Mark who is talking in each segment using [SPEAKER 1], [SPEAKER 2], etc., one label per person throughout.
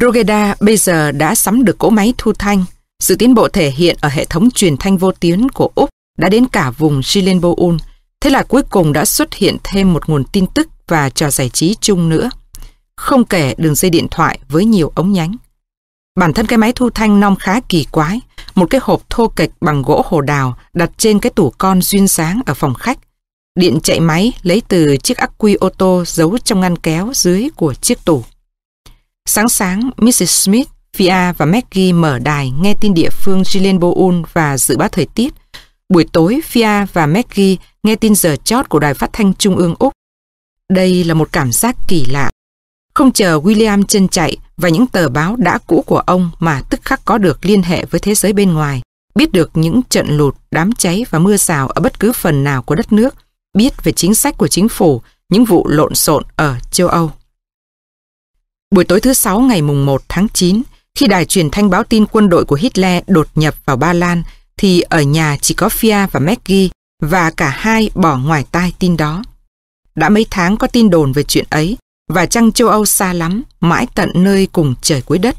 [SPEAKER 1] Rogeda bây giờ đã sắm được cỗ máy thu thanh. Sự tiến bộ thể hiện ở hệ thống truyền thanh vô tuyến của Úc đã đến cả vùng Gilenboul. Thế là cuối cùng đã xuất hiện thêm một nguồn tin tức và trò giải trí chung nữa. Không kể đường dây điện thoại với nhiều ống nhánh. Bản thân cái máy thu thanh non khá kỳ quái, một cái hộp thô kệch bằng gỗ hồ đào đặt trên cái tủ con duyên dáng ở phòng khách. Điện chạy máy lấy từ chiếc ắc quy ô tô giấu trong ngăn kéo dưới của chiếc tủ. Sáng sáng, Mrs. Smith, Fia và Maggie mở đài nghe tin địa phương Gilenboul và dự báo thời tiết. Buổi tối, Fia và Maggie nghe tin giờ chót của đài phát thanh Trung ương Úc. Đây là một cảm giác kỳ lạ. Không chờ William chân chạy và những tờ báo đã cũ của ông mà tức khắc có được liên hệ với thế giới bên ngoài, biết được những trận lụt, đám cháy và mưa rào ở bất cứ phần nào của đất nước, biết về chính sách của chính phủ, những vụ lộn xộn ở châu Âu. Buổi tối thứ Sáu ngày mùng 1 tháng 9, khi đài truyền thanh báo tin quân đội của Hitler đột nhập vào Ba Lan, thì ở nhà chỉ có Fia và Maggie và cả hai bỏ ngoài tai tin đó. Đã mấy tháng có tin đồn về chuyện ấy, và chăng châu Âu xa lắm, mãi tận nơi cùng trời cuối đất.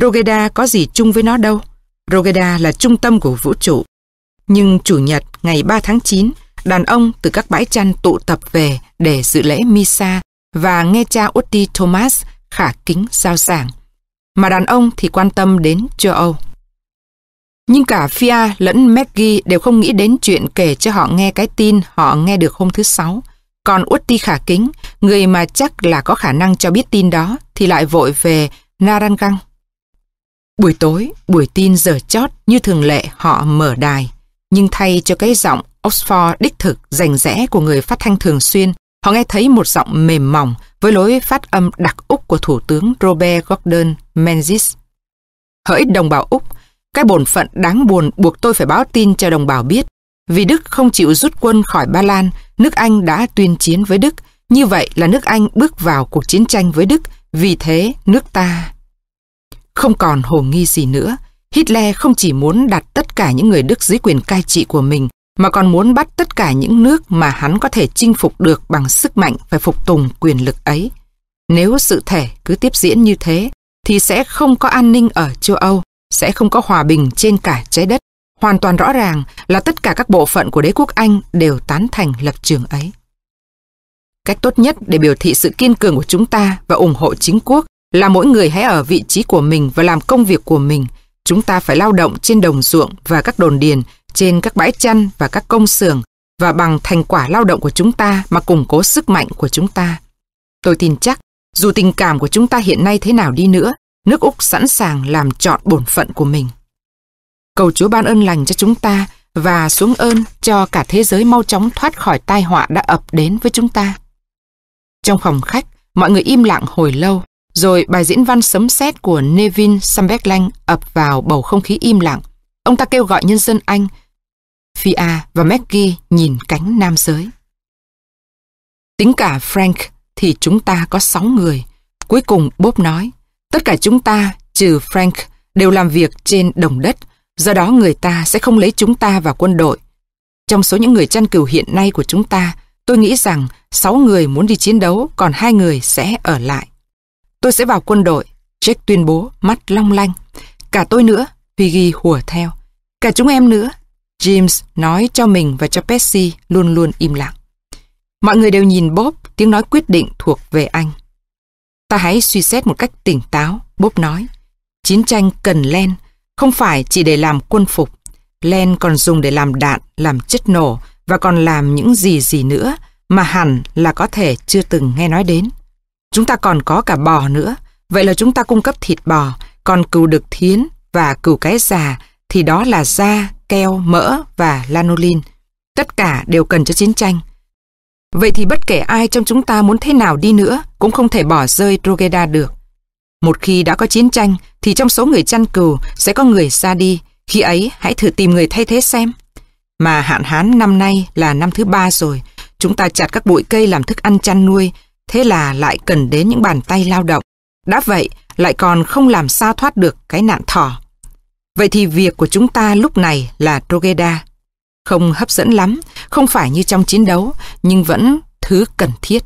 [SPEAKER 1] Rogeda có gì chung với nó đâu. Rogeda là trung tâm của vũ trụ. Nhưng Chủ nhật ngày 3 tháng 9, đàn ông từ các bãi chăn tụ tập về để dự lễ Misa và nghe cha Utti Thomas khả kính giao giảng. Mà đàn ông thì quan tâm đến châu Âu. Nhưng cả Fia lẫn Maggie đều không nghĩ đến chuyện kể cho họ nghe cái tin họ nghe được hôm thứ Sáu. Còn Utti khả kính, người mà chắc là có khả năng cho biết tin đó, thì lại vội về Narangang. Buổi tối, buổi tin giờ chót như thường lệ họ mở đài. Nhưng thay cho cái giọng Oxford đích thực rành rẽ của người phát thanh thường xuyên, họ nghe thấy một giọng mềm mỏng với lối phát âm đặc Úc của Thủ tướng Robert Gordon Menzies. Hỡi đồng bào Úc, cái bổn phận đáng buồn buộc tôi phải báo tin cho đồng bào biết. Vì Đức không chịu rút quân khỏi Ba Lan, nước Anh đã tuyên chiến với Đức. Như vậy là nước Anh bước vào cuộc chiến tranh với Đức. Vì thế, nước ta... Không còn hồ nghi gì nữa. Hitler không chỉ muốn đặt tất cả những người Đức dưới quyền cai trị của mình, mà còn muốn bắt tất cả những nước mà hắn có thể chinh phục được bằng sức mạnh phải phục tùng quyền lực ấy. Nếu sự thể cứ tiếp diễn như thế, thì sẽ không có an ninh ở châu Âu, sẽ không có hòa bình trên cả trái đất. Hoàn toàn rõ ràng là tất cả các bộ phận của đế quốc Anh đều tán thành lập trường ấy. Cách tốt nhất để biểu thị sự kiên cường của chúng ta và ủng hộ chính quốc là mỗi người hãy ở vị trí của mình và làm công việc của mình. Chúng ta phải lao động trên đồng ruộng và các đồn điền, trên các bãi chăn và các công xưởng và bằng thành quả lao động của chúng ta mà củng cố sức mạnh của chúng ta. Tôi tin chắc, dù tình cảm của chúng ta hiện nay thế nào đi nữa, nước Úc sẵn sàng làm trọn bổn phận của mình. Cầu Chúa ban ơn lành cho chúng ta và xuống ơn cho cả thế giới mau chóng thoát khỏi tai họa đã ập đến với chúng ta. Trong phòng khách, mọi người im lặng hồi lâu, rồi bài diễn văn sấm sét của Nevin Sambeklang ập vào bầu không khí im lặng. Ông ta kêu gọi nhân dân Anh. Fia và Maggie nhìn cánh nam giới. Tính cả Frank thì chúng ta có 6 người. Cuối cùng Bob nói, tất cả chúng ta, trừ Frank, đều làm việc trên đồng đất, do đó người ta sẽ không lấy chúng ta vào quân đội. Trong số những người chăn cừu hiện nay của chúng ta, tôi nghĩ rằng 6 người muốn đi chiến đấu, còn hai người sẽ ở lại. Tôi sẽ vào quân đội, Jack tuyên bố, mắt long lanh. Cả tôi nữa, Piggy hùa theo. Cả chúng em nữa. James nói cho mình và cho Percy luôn luôn im lặng. Mọi người đều nhìn Bob, tiếng nói quyết định thuộc về anh. Ta hãy suy xét một cách tỉnh táo, Bob nói. Chiến tranh cần len, không phải chỉ để làm quân phục. Len còn dùng để làm đạn, làm chất nổ và còn làm những gì gì nữa mà hẳn là có thể chưa từng nghe nói đến. Chúng ta còn có cả bò nữa, vậy là chúng ta cung cấp thịt bò, còn cừu đực thiến và cừu cái già thì đó là da, keo, mỡ và lanolin. Tất cả đều cần cho chiến tranh. Vậy thì bất kể ai trong chúng ta muốn thế nào đi nữa cũng không thể bỏ rơi Drogheda được. Một khi đã có chiến tranh thì trong số người chăn cừu sẽ có người ra đi. Khi ấy hãy thử tìm người thay thế xem. Mà hạn hán năm nay là năm thứ ba rồi. Chúng ta chặt các bụi cây làm thức ăn chăn nuôi. Thế là lại cần đến những bàn tay lao động. Đã vậy lại còn không làm sao thoát được cái nạn thỏ. Vậy thì việc của chúng ta lúc này là Drogheda. Không hấp dẫn lắm, không phải như trong chiến đấu, nhưng vẫn thứ cần thiết.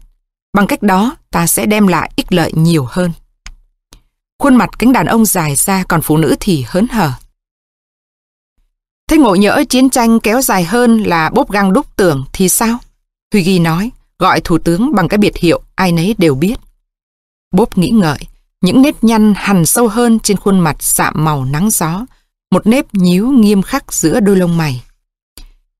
[SPEAKER 1] Bằng cách đó, ta sẽ đem lại ích lợi nhiều hơn. Khuôn mặt cánh đàn ông dài ra còn phụ nữ thì hớn hở. Thế ngộ nhỡ chiến tranh kéo dài hơn là bốp găng đúc tưởng thì sao? Huy Ghi nói, gọi thủ tướng bằng cái biệt hiệu ai nấy đều biết. Bốp nghĩ ngợi, những nếp nhăn hằn sâu hơn trên khuôn mặt sạm màu nắng gió, một nếp nhíu nghiêm khắc giữa đôi lông mày.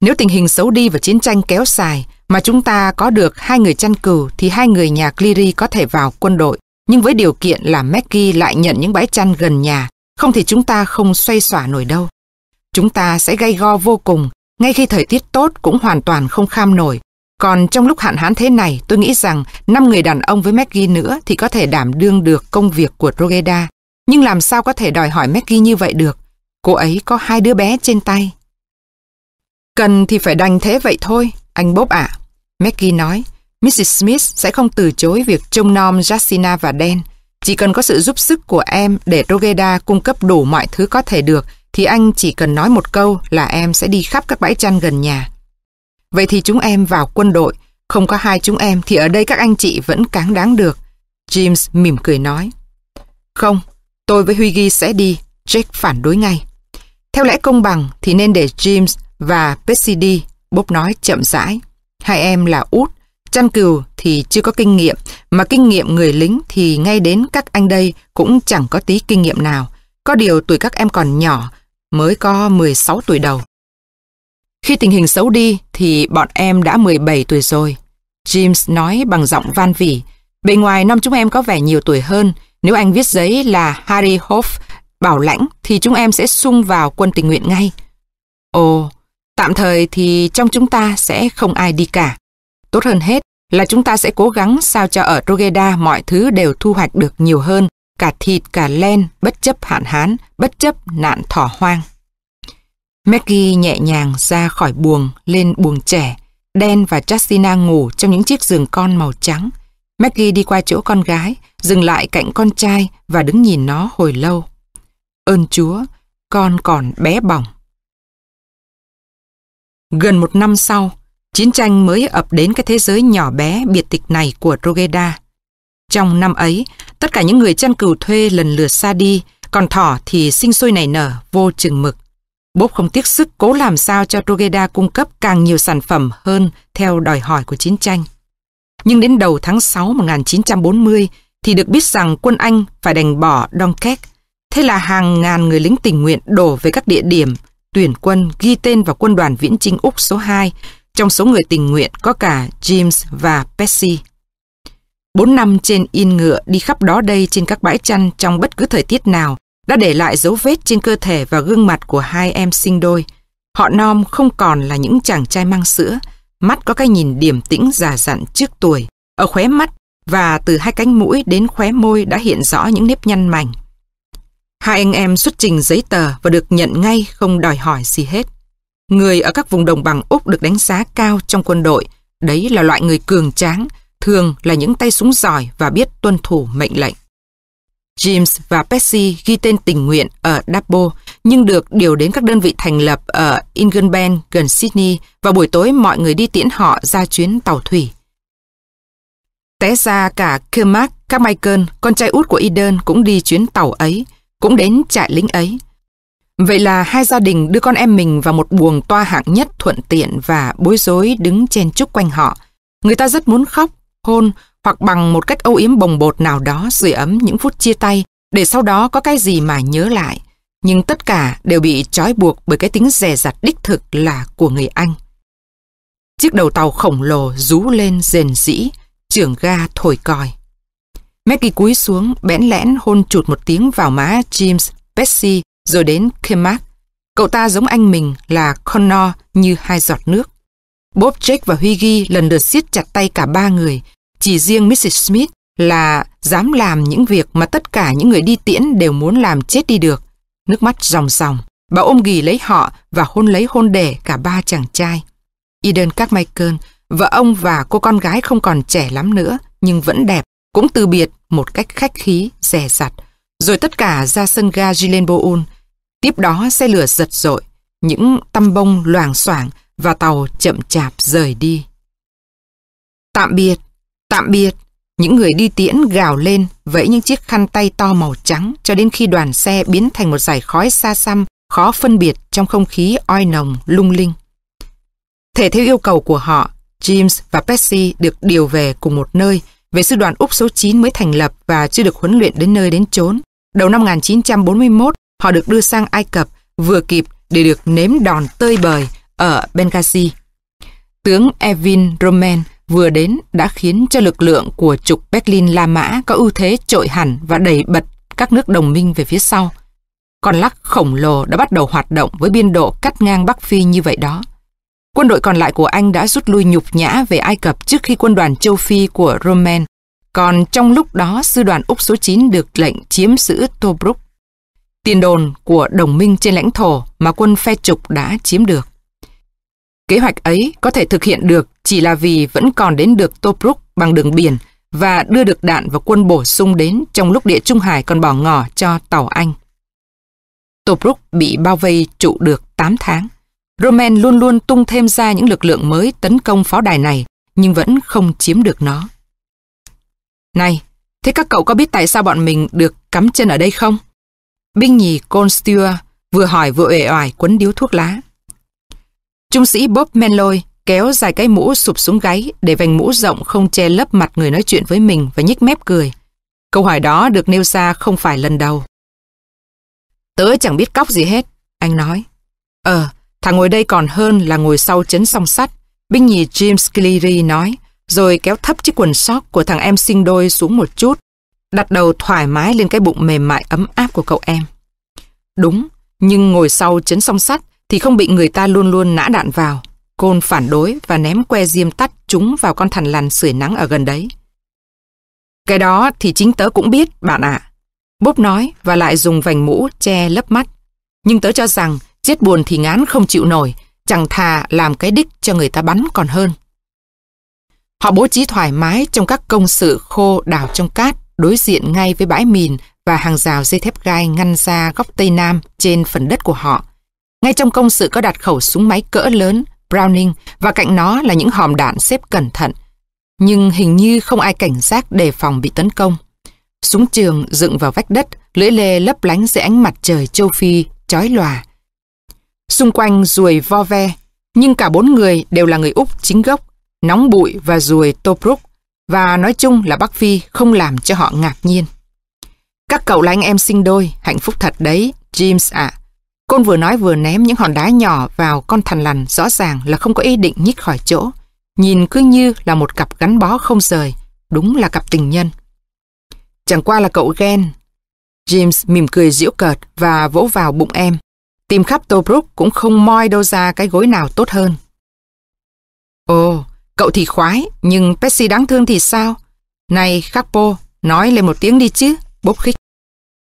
[SPEAKER 1] Nếu tình hình xấu đi và chiến tranh kéo dài mà chúng ta có được hai người chăn cừu thì hai người nhà Cleary có thể vào quân đội, nhưng với điều kiện là Maggie lại nhận những bãi chăn gần nhà, không thì chúng ta không xoay xỏa nổi đâu. Chúng ta sẽ gây go vô cùng, ngay khi thời tiết tốt cũng hoàn toàn không kham nổi. Còn trong lúc hạn hán thế này, tôi nghĩ rằng năm người đàn ông với Maggie nữa thì có thể đảm đương được công việc của Rogeda. Nhưng làm sao có thể đòi hỏi Maggie như vậy được? Cô ấy có hai đứa bé trên tay. Cần thì phải đành thế vậy thôi, anh Bob ạ. Maggie nói, Mrs. Smith sẽ không từ chối việc trông nom Jacina và Dan. Chỉ cần có sự giúp sức của em để Rogeda cung cấp đủ mọi thứ có thể được thì anh chỉ cần nói một câu là em sẽ đi khắp các bãi chăn gần nhà. Vậy thì chúng em vào quân đội, không có hai chúng em thì ở đây các anh chị vẫn cáng đáng được. James mỉm cười nói. Không, tôi với Huy Ghi sẽ đi, Jake phản đối ngay. Theo lẽ công bằng thì nên để James và Percy đi, Bob nói chậm rãi. Hai em là út, chăn cừu thì chưa có kinh nghiệm, mà kinh nghiệm người lính thì ngay đến các anh đây cũng chẳng có tí kinh nghiệm nào. Có điều tuổi các em còn nhỏ, mới có 16 tuổi đầu. Khi tình hình xấu đi thì bọn em đã 17 tuổi rồi. James nói bằng giọng van vỉ. Bề ngoài năm chúng em có vẻ nhiều tuổi hơn. Nếu anh viết giấy là Harry Hoff bảo lãnh thì chúng em sẽ sung vào quân tình nguyện ngay. Ồ, tạm thời thì trong chúng ta sẽ không ai đi cả. Tốt hơn hết là chúng ta sẽ cố gắng sao cho ở Rogeda mọi thứ đều thu hoạch được nhiều hơn cả thịt cả len, bất chấp hạn hán, bất chấp nạn thỏ hoang. Maggie nhẹ nhàng ra khỏi buồng, lên buồng trẻ. Đen và Justina ngủ trong những chiếc giường con màu trắng. Maggie đi qua chỗ con gái, dừng lại cạnh con trai và đứng nhìn nó hồi lâu. Ơn Chúa, con còn bé bỏng. Gần một năm sau, chiến tranh mới ập đến cái thế giới nhỏ bé biệt tịch này của Rogeda. Trong năm ấy, tất cả những người chăn cừu thuê lần lượt xa đi, còn thỏ thì sinh sôi nảy nở, vô chừng mực. Bob không tiếc sức cố làm sao cho Rogeda cung cấp càng nhiều sản phẩm hơn theo đòi hỏi của chiến tranh. Nhưng đến đầu tháng 6 1940 thì được biết rằng quân Anh phải đành bỏ Dunkirk. Thế là hàng ngàn người lính tình nguyện đổ về các địa điểm, tuyển quân ghi tên vào quân đoàn viễn chinh Úc số 2. Trong số người tình nguyện có cả James và Percy. Bốn năm trên in ngựa đi khắp đó đây trên các bãi chăn trong bất cứ thời tiết nào đã để lại dấu vết trên cơ thể và gương mặt của hai em sinh đôi. Họ Nom không còn là những chàng trai mang sữa, mắt có cái nhìn điềm tĩnh già dặn trước tuổi, ở khóe mắt và từ hai cánh mũi đến khóe môi đã hiện rõ những nếp nhăn mảnh. Hai anh em xuất trình giấy tờ và được nhận ngay không đòi hỏi gì hết. Người ở các vùng đồng bằng Úc được đánh giá cao trong quân đội, đấy là loại người cường tráng, thường là những tay súng giỏi và biết tuân thủ mệnh lệnh. James và Percy ghi tên tình nguyện ở Dabo nhưng được điều đến các đơn vị thành lập ở Ingenben gần Sydney và buổi tối mọi người đi tiễn họ ra chuyến tàu thủy. Té ra cả Kermac Carmichael, con trai út của Eden cũng đi chuyến tàu ấy, cũng đến trại lính ấy. Vậy là hai gia đình đưa con em mình vào một buồng toa hạng nhất thuận tiện và bối rối đứng chen chúc quanh họ. Người ta rất muốn khóc, hôn hoặc bằng một cách âu yếm bồng bột nào đó sưởi ấm những phút chia tay để sau đó có cái gì mà nhớ lại. Nhưng tất cả đều bị trói buộc bởi cái tính rè rặt đích thực là của người Anh. Chiếc đầu tàu khổng lồ rú lên rền rĩ, trưởng ga thổi còi. Maggie cúi xuống, bẽn lẽn hôn chụt một tiếng vào má James, Betsy, rồi đến Kemak. Cậu ta giống anh mình là Connor như hai giọt nước. Bob, Jake và Huggy lần lượt siết chặt tay cả ba người. Chỉ riêng Mrs. Smith là dám làm những việc mà tất cả những người đi tiễn đều muốn làm chết đi được. Nước mắt ròng ròng. Bà ôm ghì lấy họ và hôn lấy hôn đẻ cả ba chàng trai. Eden Carmichael, vợ ông và cô con gái không còn trẻ lắm nữa, nhưng vẫn đẹp, cũng từ biệt một cách khách khí, rẻ rặt. Rồi tất cả ra sân ga Gilenboon. Tiếp đó xe lửa giật dội, những tăm bông loàng xoảng và tàu chậm chạp rời đi. Tạm biệt, tạm biệt, Những người đi tiễn gào lên, vẫy những chiếc khăn tay to màu trắng cho đến khi đoàn xe biến thành một dải khói xa xăm, khó phân biệt trong không khí oi nồng, lung linh. Thể theo yêu cầu của họ, James và Percy được điều về cùng một nơi, về sư đoàn Úc số 9 mới thành lập và chưa được huấn luyện đến nơi đến chốn. Đầu năm 1941, họ được đưa sang Ai Cập, vừa kịp để được nếm đòn tơi bời ở Benghazi. Tướng Evin Roman vừa đến đã khiến cho lực lượng của trục Berlin La Mã có ưu thế trội hẳn và đẩy bật các nước đồng minh về phía sau. Con lắc khổng lồ đã bắt đầu hoạt động với biên độ cắt ngang Bắc Phi như vậy đó. Quân đội còn lại của Anh đã rút lui nhục nhã về Ai Cập trước khi quân đoàn châu Phi của Roman. Còn trong lúc đó, sư đoàn Úc số 9 được lệnh chiếm giữ Tobruk, tiền đồn của đồng minh trên lãnh thổ mà quân phe trục đã chiếm được. Kế hoạch ấy có thể thực hiện được chỉ là vì vẫn còn đến được Tobruk bằng đường biển và đưa được đạn và quân bổ sung đến trong lúc địa Trung Hải còn bỏ ngỏ cho tàu Anh. Tobruk bị bao vây trụ được 8 tháng. Roman luôn luôn tung thêm ra những lực lượng mới tấn công pháo đài này, nhưng vẫn không chiếm được nó. Này, thế các cậu có biết tại sao bọn mình được cắm chân ở đây không? Binh nhì Constua vừa hỏi vừa uể oải quấn điếu thuốc lá. Trung sĩ Bob Menloy kéo dài cái mũ sụp xuống gáy để vành mũ rộng không che lấp mặt người nói chuyện với mình và nhếch mép cười. Câu hỏi đó được nêu ra không phải lần đầu. Tớ chẳng biết cóc gì hết, anh nói. Ờ, thằng ngồi đây còn hơn là ngồi sau chấn song sắt, binh nhì James Cleary nói, rồi kéo thấp chiếc quần sóc của thằng em sinh đôi xuống một chút, đặt đầu thoải mái lên cái bụng mềm mại ấm áp của cậu em. Đúng, nhưng ngồi sau chấn song sắt thì không bị người ta luôn luôn nã đạn vào. Côn phản đối và ném que diêm tắt chúng vào con thằn lằn sưởi nắng ở gần đấy. Cái đó thì chính tớ cũng biết, bạn ạ. À. Bốp nói và lại dùng vành mũ che lấp mắt. Nhưng tớ cho rằng Giết buồn thì ngán không chịu nổi, chẳng thà làm cái đích cho người ta bắn còn hơn. Họ bố trí thoải mái trong các công sự khô đào trong cát, đối diện ngay với bãi mìn và hàng rào dây thép gai ngăn ra góc Tây Nam trên phần đất của họ. Ngay trong công sự có đặt khẩu súng máy cỡ lớn, Browning, và cạnh nó là những hòm đạn xếp cẩn thận. Nhưng hình như không ai cảnh giác đề phòng bị tấn công. Súng trường dựng vào vách đất, lưỡi lê lấp lánh dưới ánh mặt trời châu Phi, chói lòa. Xung quanh ruồi vo ve, nhưng cả bốn người đều là người Úc chính gốc, nóng bụi và ruồi Tobruk, và nói chung là Bắc Phi không làm cho họ ngạc nhiên. Các cậu là anh em sinh đôi, hạnh phúc thật đấy, James ạ. À. Côn vừa nói vừa ném những hòn đá nhỏ vào con thằn lằn rõ ràng là không có ý định nhích khỏi chỗ. Nhìn cứ như là một cặp gắn bó không rời, đúng là cặp tình nhân. Chẳng qua là cậu ghen. James mỉm cười giễu cợt và vỗ vào bụng em. Tìm khắp Tobruk cũng không moi đâu ra cái gối nào tốt hơn. Ồ, cậu thì khoái, nhưng Percy đáng thương thì sao? Này, Capo, nói lên một tiếng đi chứ, bốc khích.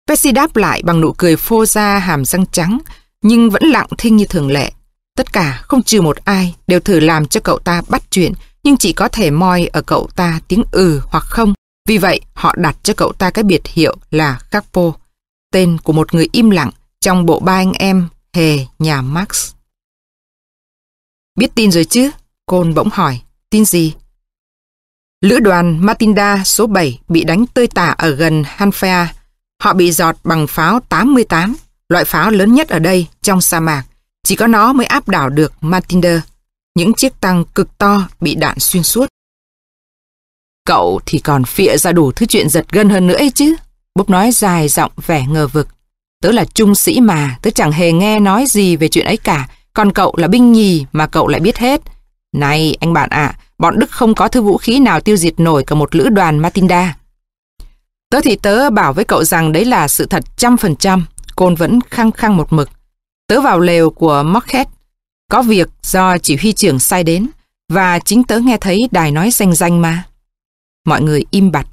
[SPEAKER 1] Percy đáp lại bằng nụ cười phô ra hàm răng trắng, nhưng vẫn lặng thinh như thường lệ. Tất cả, không trừ một ai, đều thử làm cho cậu ta bắt chuyện, nhưng chỉ có thể moi ở cậu ta tiếng ừ hoặc không. Vì vậy, họ đặt cho cậu ta cái biệt hiệu là Capo, tên của một người im lặng trong bộ ba anh em hề nhà Max. Biết tin rồi chứ? Côn bỗng hỏi. Tin gì? Lữ đoàn Matinda số 7 bị đánh tơi tả ở gần Hanfea Họ bị giọt bằng pháo 88, loại pháo lớn nhất ở đây trong sa mạc. Chỉ có nó mới áp đảo được Matinda. Những chiếc tăng cực to bị đạn xuyên suốt. Cậu thì còn phịa ra đủ thứ chuyện giật gân hơn nữa ấy chứ. Bốp nói dài giọng vẻ ngờ vực. Tớ là trung sĩ mà, tớ chẳng hề nghe nói gì về chuyện ấy cả. Còn cậu là binh nhì mà cậu lại biết hết. Này, anh bạn ạ, bọn Đức không có thứ vũ khí nào tiêu diệt nổi cả một lữ đoàn Matinda. Tớ thì tớ bảo với cậu rằng đấy là sự thật trăm phần trăm. Côn vẫn khăng khăng một mực. Tớ vào lều của Mockhead. Có việc do chỉ huy trưởng sai đến. Và chính tớ nghe thấy đài nói danh danh mà. Mọi người im bặt.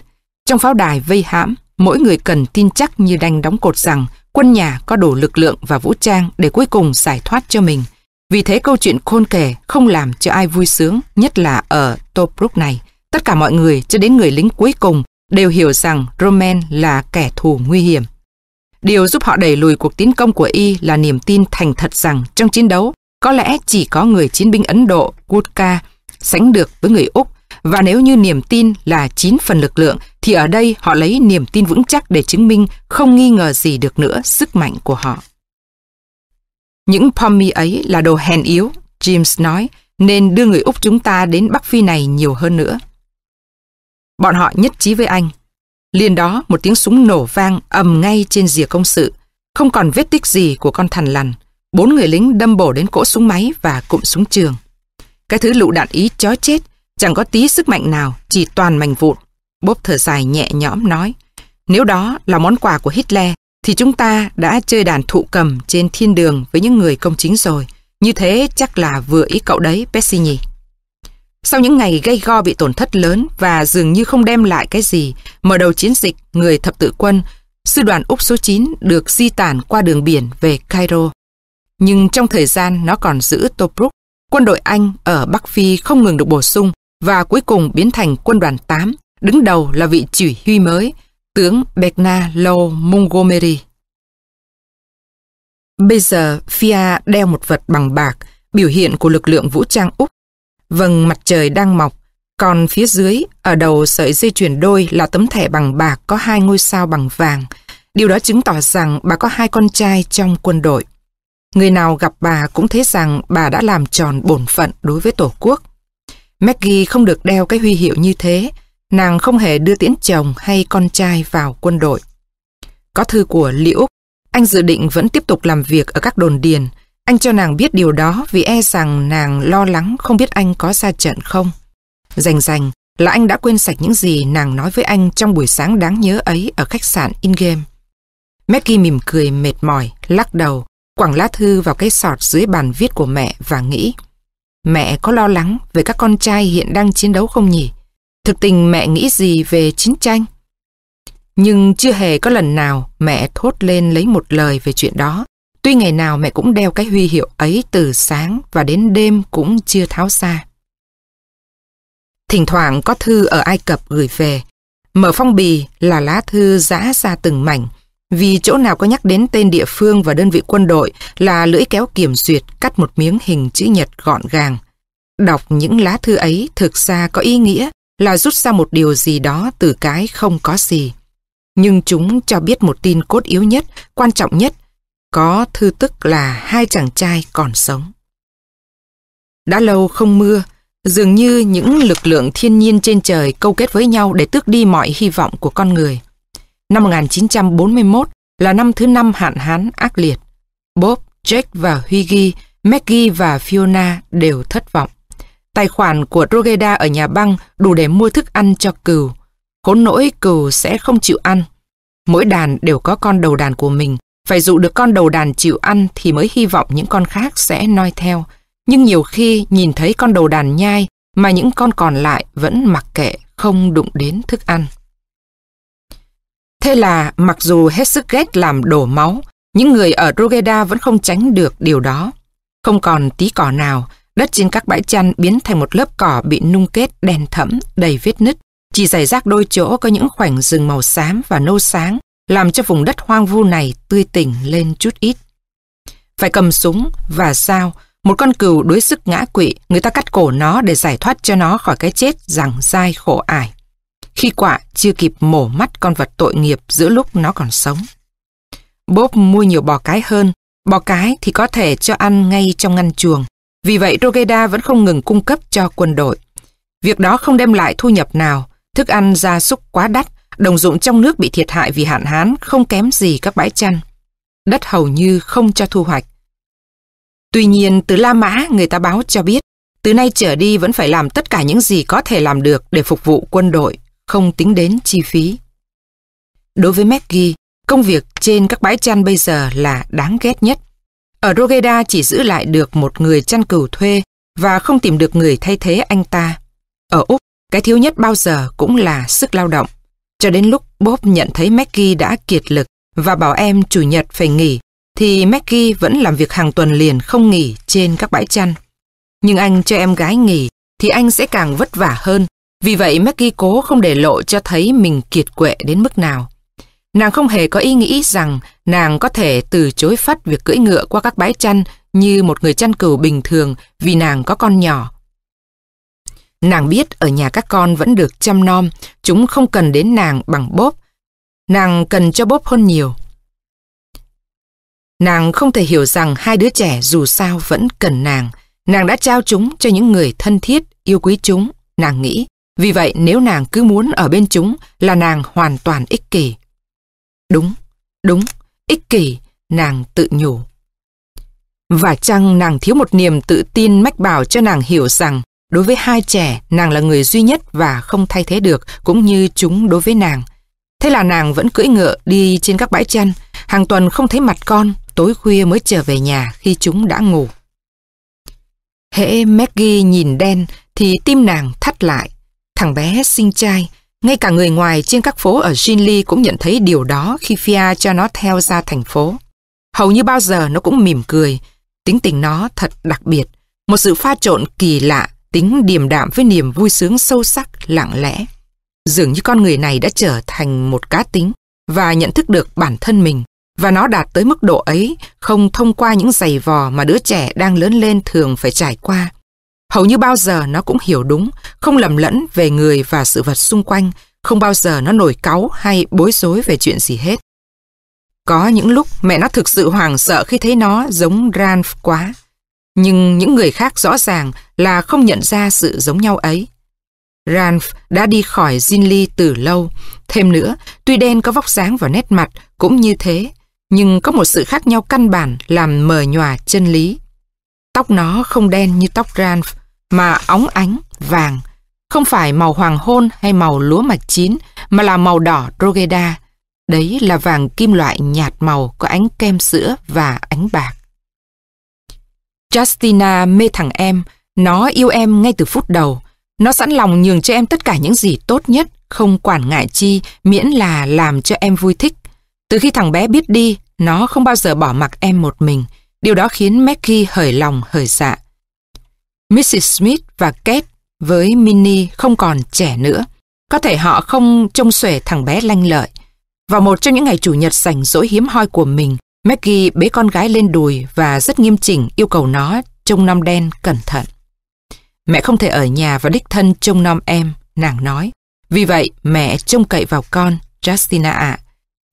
[SPEAKER 1] Trong pháo đài vây hãm, mỗi người cần tin chắc như đanh đóng cột rằng quân nhà có đủ lực lượng và vũ trang để cuối cùng giải thoát cho mình. Vì thế câu chuyện khôn kể không làm cho ai vui sướng, nhất là ở Tobruk này. Tất cả mọi người, cho đến người lính cuối cùng, đều hiểu rằng Roman là kẻ thù nguy hiểm. Điều giúp họ đẩy lùi cuộc tiến công của Y là niềm tin thành thật rằng trong chiến đấu có lẽ chỉ có người chiến binh Ấn Độ Gutka sánh được với người Úc và nếu như niềm tin là 9 phần lực lượng, thì ở đây họ lấy niềm tin vững chắc để chứng minh không nghi ngờ gì được nữa sức mạnh của họ. Những pommy ấy là đồ hèn yếu, James nói, nên đưa người Úc chúng ta đến Bắc Phi này nhiều hơn nữa. Bọn họ nhất trí với anh. Liền đó một tiếng súng nổ vang ầm ngay trên rìa công sự, không còn vết tích gì của con thằn lằn. Bốn người lính đâm bổ đến cỗ súng máy và cụm súng trường. Cái thứ lựu đạn ý chó chết, chẳng có tí sức mạnh nào, chỉ toàn mảnh vụn. Bốp thở dài nhẹ nhõm nói, nếu đó là món quà của Hitler, thì chúng ta đã chơi đàn thụ cầm trên thiên đường với những người công chính rồi. Như thế chắc là vừa ý cậu đấy, Pessigny. Sau những ngày gây go bị tổn thất lớn và dường như không đem lại cái gì, mở đầu chiến dịch, người thập tự quân, sư đoàn Úc số 9 được di tản qua đường biển về Cairo. Nhưng trong thời gian nó còn giữ Tobruk, quân đội Anh ở Bắc Phi không ngừng được bổ sung và cuối cùng biến thành quân đoàn 8, đứng đầu là vị chỉ huy mới, tướng Bekna Low Montgomery. Bây giờ, Fia đeo một vật bằng bạc, biểu hiện của lực lượng vũ trang Úc. Vầng mặt trời đang mọc, còn phía dưới, ở đầu sợi dây chuyền đôi là tấm thẻ bằng bạc có hai ngôi sao bằng vàng. Điều đó chứng tỏ rằng bà có hai con trai trong quân đội. Người nào gặp bà cũng thấy rằng bà đã làm tròn bổn phận đối với Tổ quốc. Maggie không được đeo cái huy hiệu như thế, nàng không hề đưa tiễn chồng hay con trai vào quân đội. Có thư của Liễu, anh dự định vẫn tiếp tục làm việc ở các đồn điền. Anh cho nàng biết điều đó vì e rằng nàng lo lắng không biết anh có ra trận không. Rành rành là anh đã quên sạch những gì nàng nói với anh trong buổi sáng đáng nhớ ấy ở khách sạn Ingame. Maggie mỉm cười mệt mỏi, lắc đầu, quẳng lá thư vào cái sọt dưới bàn viết của mẹ và nghĩ Mẹ có lo lắng về các con trai hiện đang chiến đấu không nhỉ? Thực tình mẹ nghĩ gì về chiến tranh? Nhưng chưa hề có lần nào mẹ thốt lên lấy một lời về chuyện đó. Tuy ngày nào mẹ cũng đeo cái huy hiệu ấy từ sáng và đến đêm cũng chưa tháo xa. Thỉnh thoảng có thư ở Ai Cập gửi về. Mở phong bì là lá thư giã ra từng mảnh. Vì chỗ nào có nhắc đến tên địa phương và đơn vị quân đội là lưỡi kéo kiểm duyệt cắt một miếng hình chữ nhật gọn gàng. Đọc những lá thư ấy thực ra có ý nghĩa là rút ra một điều gì đó từ cái không có gì. Nhưng chúng cho biết một tin cốt yếu nhất, quan trọng nhất, có thư tức là hai chàng trai còn sống. Đã lâu không mưa, dường như những lực lượng thiên nhiên trên trời câu kết với nhau để tước đi mọi hy vọng của con người. Năm 1941 là năm thứ năm hạn hán ác liệt. Bob, Jack và Huggy, Maggie và Fiona đều thất vọng. Tài khoản của Rogeda ở nhà băng đủ để mua thức ăn cho cừu. Khốn nỗi cừu sẽ không chịu ăn. Mỗi đàn đều có con đầu đàn của mình. Phải dụ được con đầu đàn chịu ăn thì mới hy vọng những con khác sẽ noi theo. Nhưng nhiều khi nhìn thấy con đầu đàn nhai mà những con còn lại vẫn mặc kệ không đụng đến thức ăn. Thế là mặc dù hết sức ghét làm đổ máu, những người ở Rogeda vẫn không tránh được điều đó. Không còn tí cỏ nào, Đất trên các bãi chăn biến thành một lớp cỏ bị nung kết đen thẫm, đầy vết nứt. Chỉ giải rác đôi chỗ có những khoảnh rừng màu xám và nâu sáng, làm cho vùng đất hoang vu này tươi tỉnh lên chút ít. Phải cầm súng và sao, một con cừu đuối sức ngã quỵ, người ta cắt cổ nó để giải thoát cho nó khỏi cái chết rằng dai khổ ải. Khi quạ chưa kịp mổ mắt con vật tội nghiệp giữa lúc nó còn sống. Bob mua nhiều bò cái hơn, bò cái thì có thể cho ăn ngay trong ngăn chuồng. Vì vậy Rogeda vẫn không ngừng cung cấp cho quân đội. Việc đó không đem lại thu nhập nào, thức ăn gia súc quá đắt, đồng ruộng trong nước bị thiệt hại vì hạn hán không kém gì các bãi chăn. Đất hầu như không cho thu hoạch. Tuy nhiên, từ La Mã người ta báo cho biết, từ nay trở đi vẫn phải làm tất cả những gì có thể làm được để phục vụ quân đội, không tính đến chi phí. Đối với Maggie, công việc trên các bãi chăn bây giờ là đáng ghét nhất. Ở Rogeda chỉ giữ lại được một người chăn cừu thuê và không tìm được người thay thế anh ta. Ở Úc, cái thiếu nhất bao giờ cũng là sức lao động. Cho đến lúc Bob nhận thấy Maggie đã kiệt lực và bảo em chủ nhật phải nghỉ, thì Maggie vẫn làm việc hàng tuần liền không nghỉ trên các bãi chăn. Nhưng anh cho em gái nghỉ thì anh sẽ càng vất vả hơn. Vì vậy Maggie cố không để lộ cho thấy mình kiệt quệ đến mức nào. Nàng không hề có ý nghĩ rằng nàng có thể từ chối phát việc cưỡi ngựa qua các bãi chăn như một người chăn cừu bình thường vì nàng có con nhỏ. Nàng biết ở nhà các con vẫn được chăm nom, chúng không cần đến nàng bằng bốp. Nàng cần cho bốp hơn nhiều. Nàng không thể hiểu rằng hai đứa trẻ dù sao vẫn cần nàng. Nàng đã trao chúng cho những người thân thiết, yêu quý chúng, nàng nghĩ. Vì vậy nếu nàng cứ muốn ở bên chúng là nàng hoàn toàn ích kỷ. Đúng, đúng, ích kỷ, nàng tự nhủ. Và chăng nàng thiếu một niềm tự tin mách bảo cho nàng hiểu rằng đối với hai trẻ nàng là người duy nhất và không thay thế được cũng như chúng đối với nàng. Thế là nàng vẫn cưỡi ngựa đi trên các bãi chăn, hàng tuần không thấy mặt con, tối khuya mới trở về nhà khi chúng đã ngủ. Hễ Maggie nhìn đen thì tim nàng thắt lại. Thằng bé xinh trai, ngay cả người ngoài trên các phố ở Jinli cũng nhận thấy điều đó khi Fia cho nó theo ra thành phố. Hầu như bao giờ nó cũng mỉm cười, tính tình nó thật đặc biệt, một sự pha trộn kỳ lạ, tính điềm đạm với niềm vui sướng sâu sắc, lặng lẽ. Dường như con người này đã trở thành một cá tính và nhận thức được bản thân mình, và nó đạt tới mức độ ấy không thông qua những giày vò mà đứa trẻ đang lớn lên thường phải trải qua. Hầu như bao giờ nó cũng hiểu đúng, không lầm lẫn về người và sự vật xung quanh, không bao giờ nó nổi cáu hay bối rối về chuyện gì hết. Có những lúc mẹ nó thực sự hoảng sợ khi thấy nó giống Ranf quá. Nhưng những người khác rõ ràng là không nhận ra sự giống nhau ấy. Ranf đã đi khỏi Jinli từ lâu. Thêm nữa, tuy đen có vóc dáng và nét mặt cũng như thế, nhưng có một sự khác nhau căn bản làm mờ nhòa chân lý. Tóc nó không đen như tóc Ranf, mà óng ánh, vàng. Không phải màu hoàng hôn hay màu lúa mạch chín, mà là màu đỏ Rogeda. Đấy là vàng kim loại nhạt màu có ánh kem sữa và ánh bạc. Justina mê thằng em, nó yêu em ngay từ phút đầu. Nó sẵn lòng nhường cho em tất cả những gì tốt nhất, không quản ngại chi, miễn là làm cho em vui thích. Từ khi thằng bé biết đi, nó không bao giờ bỏ mặc em một mình. Điều đó khiến Maggie hởi lòng hởi dạ. Mrs. Smith và Kate với Minnie không còn trẻ nữa. Có thể họ không trông xuể thằng bé lanh lợi. Vào một trong những ngày chủ nhật rảnh rỗi hiếm hoi của mình, Maggie bế con gái lên đùi và rất nghiêm chỉnh yêu cầu nó trông nom đen cẩn thận. Mẹ không thể ở nhà và đích thân trông nom em, nàng nói. Vì vậy, mẹ trông cậy vào con, Justina ạ.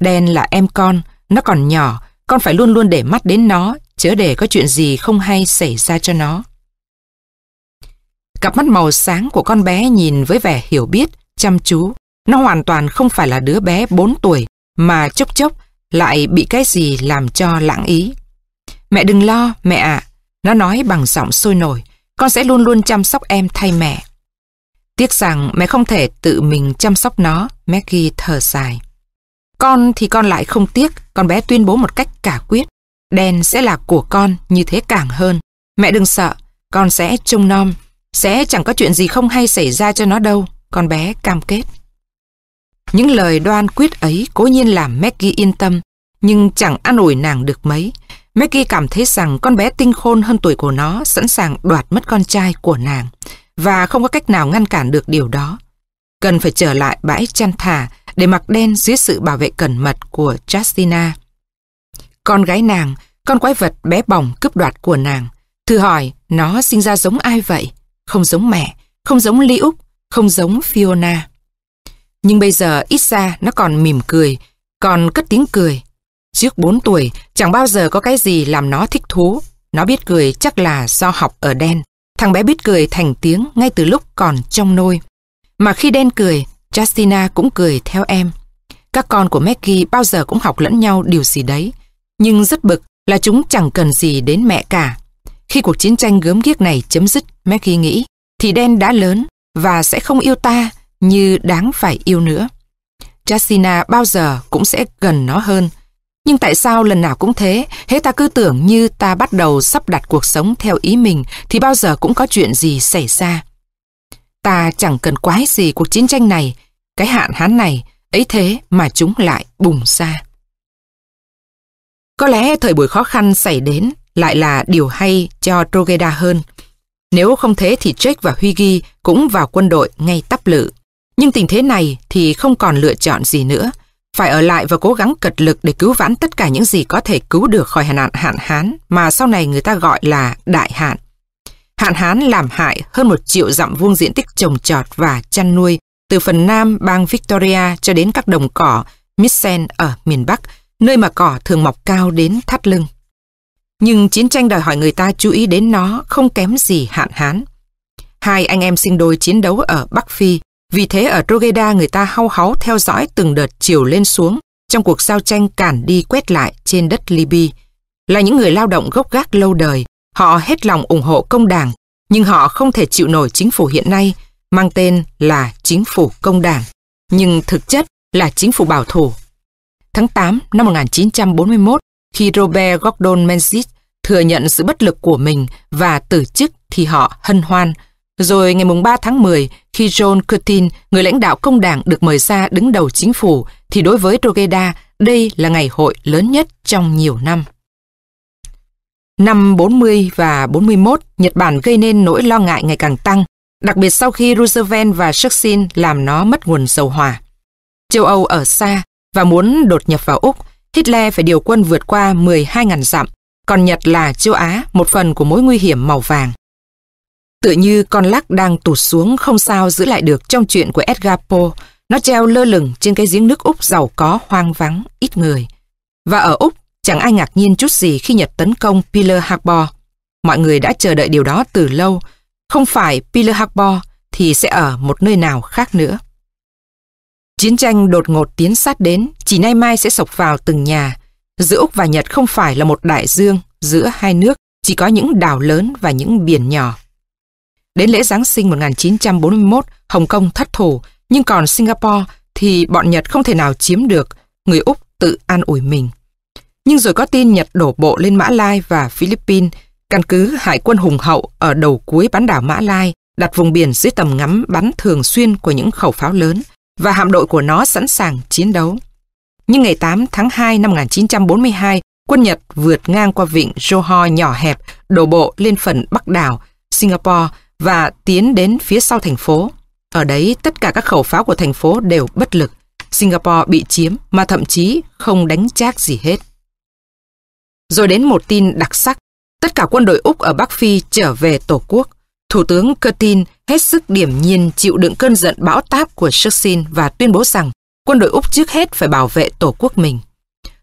[SPEAKER 1] Đen là em con, nó còn nhỏ, con phải luôn luôn để mắt đến nó, chớ để có chuyện gì không hay xảy ra cho nó. Cặp mắt màu sáng của con bé nhìn với vẻ hiểu biết, chăm chú. Nó hoàn toàn không phải là đứa bé 4 tuổi, mà chốc chốc lại bị cái gì làm cho lãng ý. Mẹ đừng lo, mẹ ạ. Nó nói bằng giọng sôi nổi. Con sẽ luôn luôn chăm sóc em thay mẹ. Tiếc rằng mẹ không thể tự mình chăm sóc nó, Maggie thở dài. Con thì con lại không tiếc, con bé tuyên bố một cách cả quyết. Đen sẽ là của con, như thế càng hơn. Mẹ đừng sợ, con sẽ trông nom, sẽ chẳng có chuyện gì không hay xảy ra cho nó đâu, con bé cam kết. Những lời đoan quyết ấy cố nhiên làm Maggie yên tâm, nhưng chẳng an ủi nàng được mấy. Maggie cảm thấy rằng con bé tinh khôn hơn tuổi của nó sẵn sàng đoạt mất con trai của nàng và không có cách nào ngăn cản được điều đó. Cần phải trở lại bãi chăn thả để mặc đen dưới sự bảo vệ cẩn mật của Justina. Con gái nàng, con quái vật bé bỏng cướp đoạt của nàng. Thử hỏi, nó sinh ra giống ai vậy? Không giống mẹ, không giống Ly Úc, không giống Fiona. Nhưng bây giờ ít ra nó còn mỉm cười, còn cất tiếng cười. Trước 4 tuổi, chẳng bao giờ có cái gì làm nó thích thú. Nó biết cười chắc là do học ở đen. Thằng bé biết cười thành tiếng ngay từ lúc còn trong nôi. Mà khi đen cười, Justina cũng cười theo em. Các con của Maggie bao giờ cũng học lẫn nhau điều gì đấy. Nhưng rất bực là chúng chẳng cần gì đến mẹ cả. Khi cuộc chiến tranh gớm ghiếc này chấm dứt, Maggie nghĩ, thì đen đã lớn và sẽ không yêu ta như đáng phải yêu nữa. Jacina bao giờ cũng sẽ gần nó hơn. Nhưng tại sao lần nào cũng thế, hễ ta cứ tưởng như ta bắt đầu sắp đặt cuộc sống theo ý mình thì bao giờ cũng có chuyện gì xảy ra. Ta chẳng cần quái gì cuộc chiến tranh này, cái hạn hán này, ấy thế mà chúng lại bùng ra. Có lẽ thời buổi khó khăn xảy đến lại là điều hay cho Trogeda hơn. Nếu không thế thì Jake và Huygy cũng vào quân đội ngay tắp lự. Nhưng tình thế này thì không còn lựa chọn gì nữa. Phải ở lại và cố gắng cật lực để cứu vãn tất cả những gì có thể cứu được khỏi hạn hạn hán mà sau này người ta gọi là đại hạn. Hạn hán làm hại hơn một triệu dặm vuông diện tích trồng trọt và chăn nuôi từ phần nam bang Victoria cho đến các đồng cỏ Missen ở miền Bắc, nơi mà cỏ thường mọc cao đến thắt lưng. Nhưng chiến tranh đòi hỏi người ta chú ý đến nó không kém gì hạn hán. Hai anh em sinh đôi chiến đấu ở Bắc Phi, vì thế ở Rogeda người ta hau háu theo dõi từng đợt chiều lên xuống trong cuộc giao tranh cản đi quét lại trên đất Libya. Là những người lao động gốc gác lâu đời, họ hết lòng ủng hộ công đảng, nhưng họ không thể chịu nổi chính phủ hiện nay, mang tên là chính phủ công đảng, nhưng thực chất là chính phủ bảo thủ. Tháng 8 năm 1941, khi Robert Gordon Menzies thừa nhận sự bất lực của mình và từ chức thì họ hân hoan. Rồi ngày 3 tháng 10, khi John Curtin, người lãnh đạo công đảng được mời ra đứng đầu chính phủ, thì đối với Rogeda, đây là ngày hội lớn nhất trong nhiều năm. Năm 40 và 41, Nhật Bản gây nên nỗi lo ngại ngày càng tăng, đặc biệt sau khi Roosevelt và Churchill làm nó mất nguồn dầu hỏa. Châu Âu ở xa và muốn đột nhập vào Úc, Hitler phải điều quân vượt qua 12.000 dặm, còn Nhật là châu Á, một phần của mối nguy hiểm màu vàng. Tự như con lắc đang tụt xuống không sao giữ lại được trong chuyện của Edgar Poe, nó treo lơ lửng trên cái giếng nước Úc giàu có hoang vắng, ít người. Và ở Úc, chẳng ai ngạc nhiên chút gì khi Nhật tấn công Pearl Harbor. Mọi người đã chờ đợi điều đó từ lâu. Không phải Pearl Harbor thì sẽ ở một nơi nào khác nữa. Chiến tranh đột ngột tiến sát đến, chỉ nay mai sẽ sộc vào từng nhà. Giữa Úc và Nhật không phải là một đại dương, giữa hai nước chỉ có những đảo lớn và những biển nhỏ. Đến lễ Giáng sinh 1941, Hồng Kông thất thủ, nhưng còn Singapore thì bọn Nhật không thể nào chiếm được, người Úc tự an ủi mình. Nhưng rồi có tin Nhật đổ bộ lên Mã Lai và Philippines, căn cứ hải quân hùng hậu ở đầu cuối bán đảo Mã Lai, đặt vùng biển dưới tầm ngắm bắn thường xuyên của những khẩu pháo lớn, và hạm đội của nó sẵn sàng chiến đấu. Nhưng ngày 8 tháng 2 năm 1942, quân Nhật vượt ngang qua vịnh Johor nhỏ hẹp, đổ bộ lên phần Bắc đảo, Singapore và tiến đến phía sau thành phố. Ở đấy, tất cả các khẩu pháo của thành phố đều bất lực. Singapore bị chiếm mà thậm chí không đánh chác gì hết. Rồi đến một tin đặc sắc. Tất cả quân đội Úc ở Bắc Phi trở về Tổ quốc. Thủ tướng Curtin hết sức điểm nhiên chịu đựng cơn giận bão táp của Churchill và tuyên bố rằng quân đội Úc trước hết phải bảo vệ Tổ quốc mình.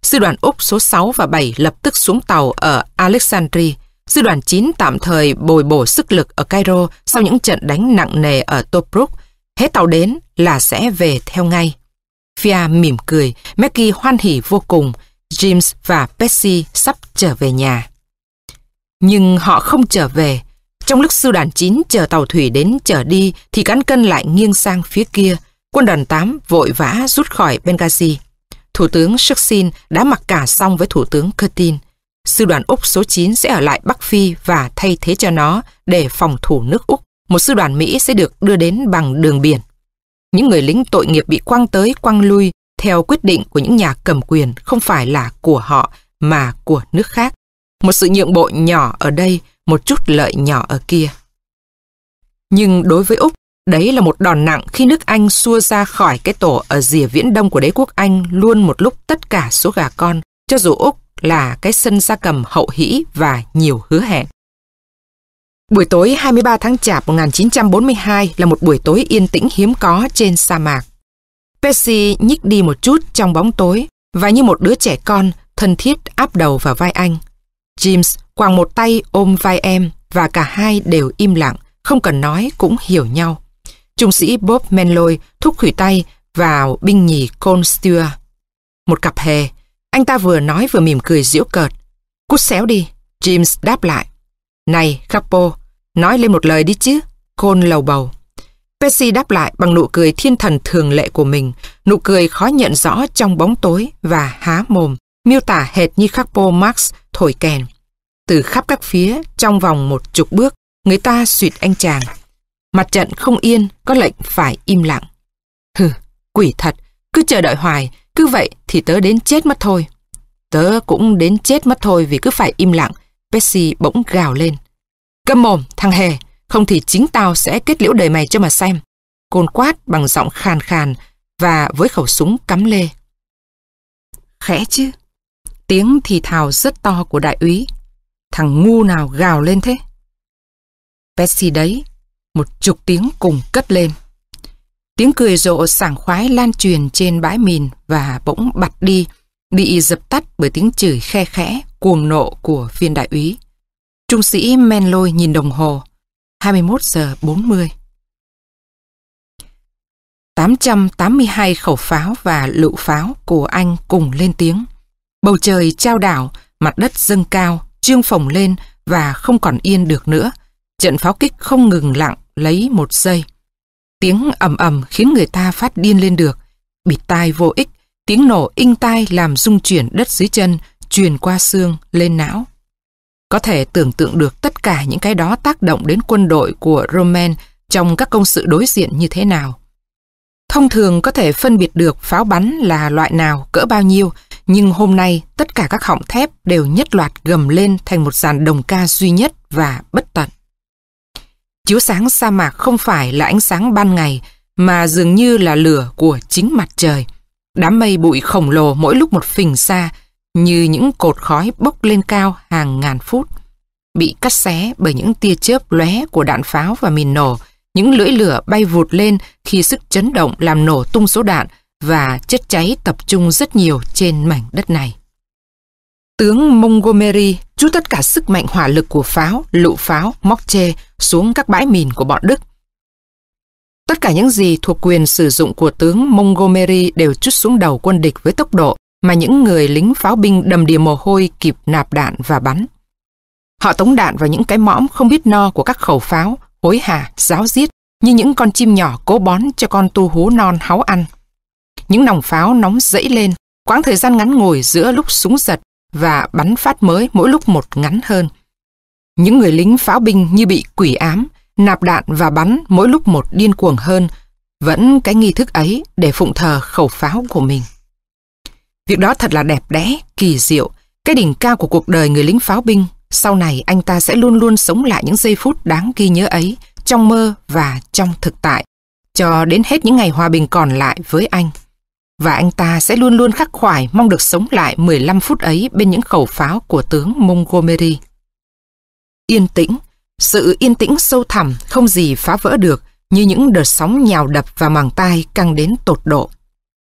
[SPEAKER 1] Sư đoàn Úc số 6 và 7 lập tức xuống tàu ở Alexandria. Sư đoàn 9 tạm thời bồi bổ sức lực ở Cairo sau những trận đánh nặng nề ở Tobruk. Hết tàu đến là sẽ về theo ngay. Fia mỉm cười, Maggie hoan hỉ vô cùng. James và Percy sắp trở về nhà. Nhưng họ không trở về. Trong lúc sư đoàn 9 chờ tàu thủy đến trở đi thì cán cân lại nghiêng sang phía kia. Quân đoàn 8 vội vã rút khỏi Benghazi. Thủ tướng Shaksin đã mặc cả xong với Thủ tướng Curtin. Sư đoàn Úc số 9 sẽ ở lại Bắc Phi và thay thế cho nó để phòng thủ nước Úc. Một sư đoàn Mỹ sẽ được đưa đến bằng đường biển. Những người lính tội nghiệp bị quăng tới quăng lui theo quyết định của những nhà cầm quyền không phải là của họ mà của nước khác. Một sự nhượng bộ nhỏ ở đây, một chút lợi nhỏ ở kia. Nhưng đối với Úc, đấy là một đòn nặng khi nước Anh xua ra khỏi cái tổ ở rìa viễn đông của đế quốc Anh luôn một lúc tất cả số gà con, cho dù Úc là cái sân gia cầm hậu hĩ và nhiều hứa hẹn. Buổi tối 23 tháng Chạp 1942 là một buổi tối yên tĩnh hiếm có trên sa mạc. Percy nhích đi một chút trong bóng tối và như một đứa trẻ con thân thiết áp đầu vào vai anh. James quàng một tay ôm vai em và cả hai đều im lặng, không cần nói cũng hiểu nhau. Trung sĩ Bob Menloy thúc khủy tay vào binh nhì Cole Stewart. Một cặp hề, anh ta vừa nói vừa mỉm cười giễu cợt. Cút xéo đi, James đáp lại. Này, Capo, nói lên một lời đi chứ. Cole lầu bầu. Percy đáp lại bằng nụ cười thiên thần thường lệ của mình, nụ cười khó nhận rõ trong bóng tối và há mồm, miêu tả hệt như Capo Max thổi kèn. Từ khắp các phía, trong vòng một chục bước, người ta suyệt anh chàng. Mặt trận không yên, có lệnh phải im lặng. Hừ, quỷ thật, cứ chờ đợi hoài, cứ vậy thì tớ đến chết mất thôi. Tớ cũng đến chết mất thôi vì cứ phải im lặng. Percy bỗng gào lên. Câm mồm, thằng hề, không thì chính tao sẽ kết liễu đời mày cho mà xem. Côn quát bằng giọng khàn khàn và với khẩu súng cắm lê. Khẽ chứ. Tiếng thì thào rất to của đại úy. Thằng ngu nào gào lên thế? Pepsi đấy. Một chục tiếng cùng cất lên. Tiếng cười rộ sảng khoái lan truyền trên bãi mìn và bỗng bặt đi, bị dập tắt bởi tiếng chửi khe khẽ, cuồng nộ của viên đại úy. Trung sĩ men lôi nhìn đồng hồ. 21 giờ 40. 882 khẩu pháo và lựu pháo của anh cùng lên tiếng. Bầu trời trao đảo, mặt đất dâng cao, trương phồng lên và không còn yên được nữa. Trận pháo kích không ngừng lặng lấy một giây. Tiếng ầm ầm khiến người ta phát điên lên được. Bịt tai vô ích, tiếng nổ inh tai làm rung chuyển đất dưới chân, truyền qua xương lên não. Có thể tưởng tượng được tất cả những cái đó tác động đến quân đội của Roman trong các công sự đối diện như thế nào. Thông thường có thể phân biệt được pháo bắn là loại nào, cỡ bao nhiêu, nhưng hôm nay tất cả các họng thép đều nhất loạt gầm lên thành một dàn đồng ca duy nhất và bất tận. Chiếu sáng sa mạc không phải là ánh sáng ban ngày, mà dường như là lửa của chính mặt trời. Đám mây bụi khổng lồ mỗi lúc một phình xa, như những cột khói bốc lên cao hàng ngàn phút. Bị cắt xé bởi những tia chớp lóe của đạn pháo và mìn nổ, những lưỡi lửa bay vụt lên khi sức chấn động làm nổ tung số đạn và chất cháy tập trung rất nhiều trên mảnh đất này. Tướng Montgomery rút tất cả sức mạnh hỏa lực của pháo, lựu pháo, móc chê xuống các bãi mìn của bọn Đức. Tất cả những gì thuộc quyền sử dụng của tướng Montgomery đều chút xuống đầu quân địch với tốc độ mà những người lính pháo binh đầm đìa mồ hôi kịp nạp đạn và bắn. Họ tống đạn vào những cái mõm không biết no của các khẩu pháo, hối hả, giáo giết như những con chim nhỏ cố bón cho con tu hú non háu ăn. Những nòng pháo nóng dẫy lên, quãng thời gian ngắn ngồi giữa lúc súng giật và bắn phát mới mỗi lúc một ngắn hơn. Những người lính pháo binh như bị quỷ ám, nạp đạn và bắn mỗi lúc một điên cuồng hơn, vẫn cái nghi thức ấy để phụng thờ khẩu pháo của mình. Việc đó thật là đẹp đẽ, kỳ diệu, cái đỉnh cao của cuộc đời người lính pháo binh. Sau này anh ta sẽ luôn luôn sống lại những giây phút đáng ghi nhớ ấy, trong mơ và trong thực tại, cho đến hết những ngày hòa bình còn lại với anh. Và anh ta sẽ luôn luôn khắc khoải mong được sống lại 15 phút ấy bên những khẩu pháo của tướng Montgomery. Yên tĩnh, sự yên tĩnh sâu thẳm không gì phá vỡ được như những đợt sóng nhào đập vào màng tai căng đến tột độ.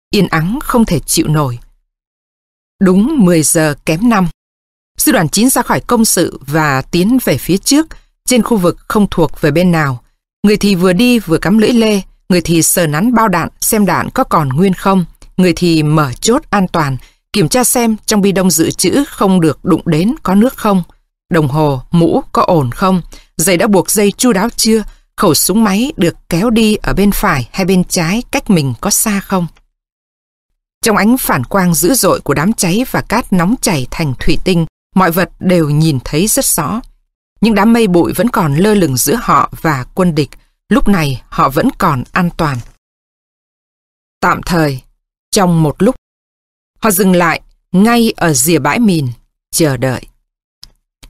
[SPEAKER 1] Yên ắng không thể chịu nổi. Đúng 10 giờ kém 5. Sư đoàn 9 ra khỏi công sự và tiến về phía trước, trên khu vực không thuộc về bên nào. Người thì vừa đi vừa cắm lưỡi lê, người thì sờ nắn bao đạn xem đạn có còn nguyên không, người thì mở chốt an toàn, kiểm tra xem trong bi đông dự trữ không được đụng đến có nước không, đồng hồ, mũ có ổn không, giày đã buộc dây chu đáo chưa, khẩu súng máy được kéo đi ở bên phải hay bên trái cách mình có xa không. Trong ánh phản quang dữ dội của đám cháy và cát nóng chảy thành thủy tinh, mọi vật đều nhìn thấy rất rõ. Những đám mây bụi vẫn còn lơ lửng giữa họ và quân địch, lúc này họ vẫn còn an toàn. Tạm thời, trong một lúc, họ dừng lại ngay ở rìa bãi mìn, chờ đợi.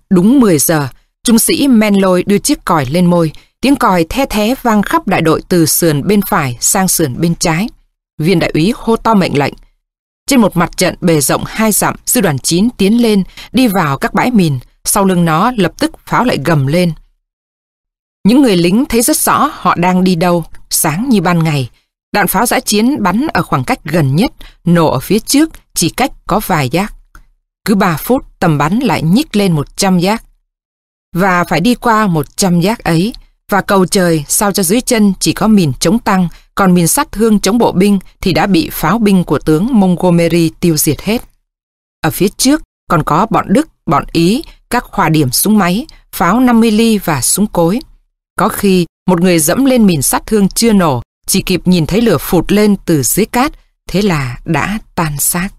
[SPEAKER 1] Đúng 10 giờ, trung sĩ Menloy đưa chiếc còi lên môi, tiếng còi the thé vang khắp đại đội từ sườn bên phải sang sườn bên trái. Viên đại úy hô to mệnh lệnh. Trên một mặt trận bề rộng hai dặm, sư đoàn 9 tiến lên, đi vào các bãi mìn, sau lưng nó lập tức pháo lại gầm lên. Những người lính thấy rất rõ họ đang đi đâu, sáng như ban ngày. Đạn pháo giã chiến bắn ở khoảng cách gần nhất, nổ ở phía trước, chỉ cách có vài giác. Cứ 3 phút tầm bắn lại nhích lên 100 giác. Và phải đi qua 100 giác ấy, và cầu trời sao cho dưới chân chỉ có mìn chống tăng, còn mìn sắt thương chống bộ binh thì đã bị pháo binh của tướng Montgomery tiêu diệt hết. Ở phía trước còn có bọn Đức, bọn Ý, các khoa điểm súng máy, pháo 50 ly và súng cối. Có khi một người dẫm lên mìn sắt thương chưa nổ, chỉ kịp nhìn thấy lửa phụt lên từ dưới cát, thế là đã tan xác.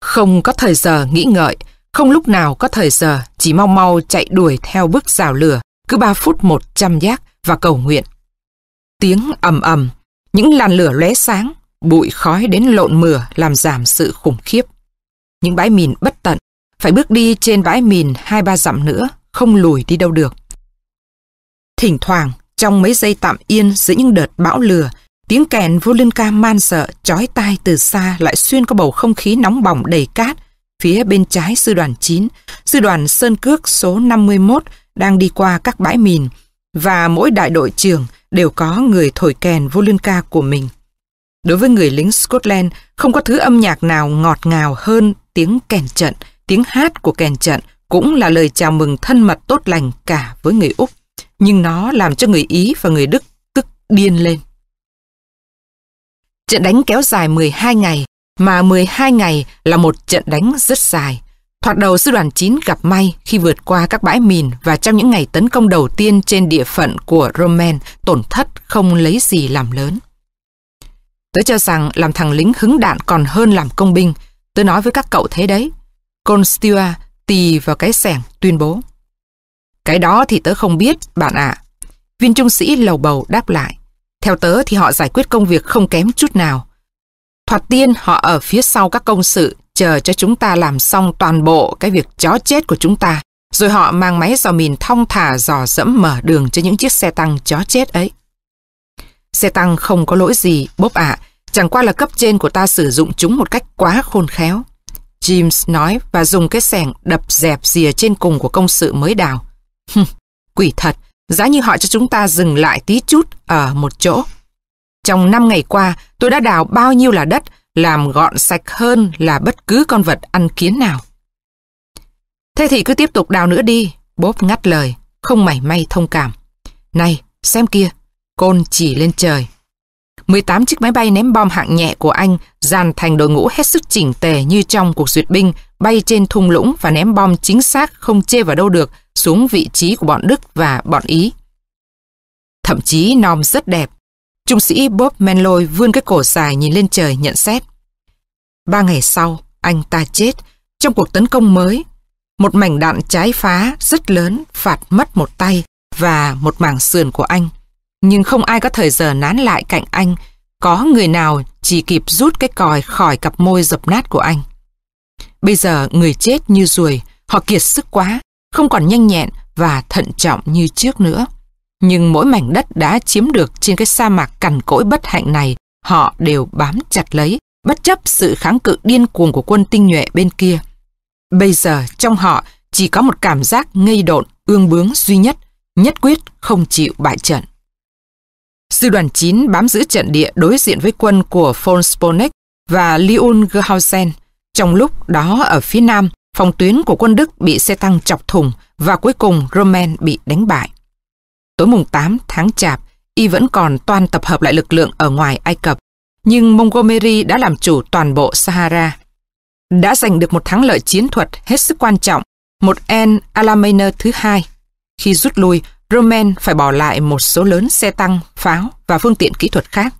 [SPEAKER 1] Không có thời giờ nghĩ ngợi, không lúc nào có thời giờ, chỉ mau mau chạy đuổi theo bước rào lửa, cứ 3 phút 100 giác và cầu nguyện. Tiếng ầm ầm, những làn lửa lóe sáng, bụi khói đến lộn mửa làm giảm sự khủng khiếp. Những bãi mìn bất tận, phải bước đi trên bãi mìn hai ba dặm nữa, không lùi đi đâu được. Thỉnh thoảng, trong mấy giây tạm yên giữa những đợt bão lửa, tiếng kèn vô linh ca man sợ, chói tai từ xa lại xuyên qua bầu không khí nóng bỏng đầy cát, phía bên trái sư đoàn 9, sư đoàn Sơn Cước số 51 đang đi qua các bãi mìn và mỗi đại đội trưởng đều có người thổi kèn vô ca của mình. Đối với người lính Scotland, không có thứ âm nhạc nào ngọt ngào hơn tiếng kèn trận, tiếng hát của kèn trận cũng là lời chào mừng thân mật tốt lành cả với người Úc. Nhưng nó làm cho người Ý và người Đức tức điên lên. Trận đánh kéo dài 12 ngày, mà 12 ngày là một trận đánh rất dài. Thoạt đầu sư đoàn 9 gặp may khi vượt qua các bãi mìn và trong những ngày tấn công đầu tiên trên địa phận của Roman, tổn thất không lấy gì làm lớn. Tớ cho rằng làm thằng lính hứng đạn còn hơn làm công binh. Tớ nói với các cậu thế đấy. Con Stewart tì vào cái sẻng tuyên bố. Cái đó thì tớ không biết, bạn ạ. Viên trung sĩ lầu bầu đáp lại. Theo tớ thì họ giải quyết công việc không kém chút nào. Thoạt tiên họ ở phía sau các công sự chờ cho chúng ta làm xong toàn bộ cái việc chó chết của chúng ta. Rồi họ mang máy dò mìn thong thả dò dẫm mở đường cho những chiếc xe tăng chó chết ấy. Xe tăng không có lỗi gì, bốp ạ. chẳng qua là cấp trên của ta sử dụng chúng một cách quá khôn khéo. James nói và dùng cái sẻng đập dẹp rìa trên cùng của công sự mới đào quỷ thật, giá như họ cho chúng ta dừng lại tí chút ở một chỗ. Trong năm ngày qua, tôi đã đào bao nhiêu là đất, làm gọn sạch hơn là bất cứ con vật ăn kiến nào. Thế thì cứ tiếp tục đào nữa đi, Bốp ngắt lời, không mảy may thông cảm. Này, xem kia, côn chỉ lên trời. 18 chiếc máy bay ném bom hạng nhẹ của Anh dàn thành đội ngũ hết sức chỉnh tề như trong cuộc duyệt binh, bay trên thung lũng và ném bom chính xác không chê vào đâu được xuống vị trí của bọn Đức và bọn Ý. Thậm chí nom rất đẹp. Trung sĩ Bob Menloy vươn cái cổ dài nhìn lên trời nhận xét. Ba ngày sau, anh ta chết trong cuộc tấn công mới. Một mảnh đạn trái phá rất lớn phạt mất một tay và một mảng sườn của anh nhưng không ai có thời giờ nán lại cạnh anh. Có người nào chỉ kịp rút cái còi khỏi cặp môi dập nát của anh. Bây giờ người chết như ruồi, họ kiệt sức quá, không còn nhanh nhẹn và thận trọng như trước nữa. Nhưng mỗi mảnh đất đã chiếm được trên cái sa mạc cằn cỗi bất hạnh này, họ đều bám chặt lấy, bất chấp sự kháng cự điên cuồng của quân tinh nhuệ bên kia. Bây giờ trong họ chỉ có một cảm giác ngây độn, ương bướng duy nhất, nhất quyết không chịu bại trận. Sư đoàn 9 bám giữ trận địa đối diện với quân của von Sponeck và Leon Gehausen. Trong lúc đó ở phía nam, phòng tuyến của quân Đức bị xe tăng chọc thủng và cuối cùng Roman bị đánh bại. Tối mùng 8 tháng Chạp, y vẫn còn toàn tập hợp lại lực lượng ở ngoài Ai Cập, nhưng Montgomery đã làm chủ toàn bộ Sahara. Đã giành được một thắng lợi chiến thuật hết sức quan trọng, một En Alameiner thứ hai. Khi rút lui, Roman phải bỏ lại một số lớn xe tăng, pháo và phương tiện kỹ thuật khác.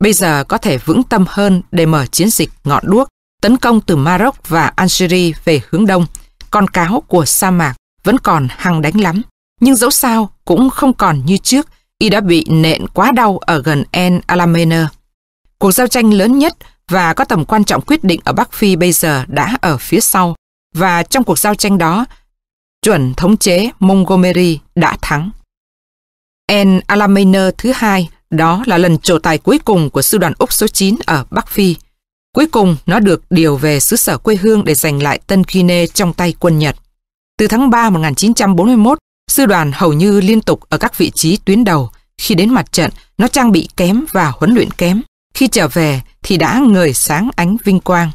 [SPEAKER 1] Bây giờ có thể vững tâm hơn để mở chiến dịch ngọn đuốc, tấn công từ Maroc và Algeria về hướng đông. Con cáo của sa mạc vẫn còn hăng đánh lắm, nhưng dẫu sao cũng không còn như trước, y đã bị nện quá đau ở gần En Alamein. Cuộc giao tranh lớn nhất và có tầm quan trọng quyết định ở Bắc Phi bây giờ đã ở phía sau, và trong cuộc giao tranh đó, chuẩn thống chế Montgomery đã thắng. En Alameiner thứ hai, đó là lần trổ tài cuối cùng của sư đoàn Úc số 9 ở Bắc Phi. Cuối cùng, nó được điều về xứ sở quê hương để giành lại Tân Guinea trong tay quân Nhật. Từ tháng 3 1941, sư đoàn hầu như liên tục ở các vị trí tuyến đầu. Khi đến mặt trận, nó trang bị kém và huấn luyện kém. Khi trở về thì đã ngời sáng ánh vinh quang.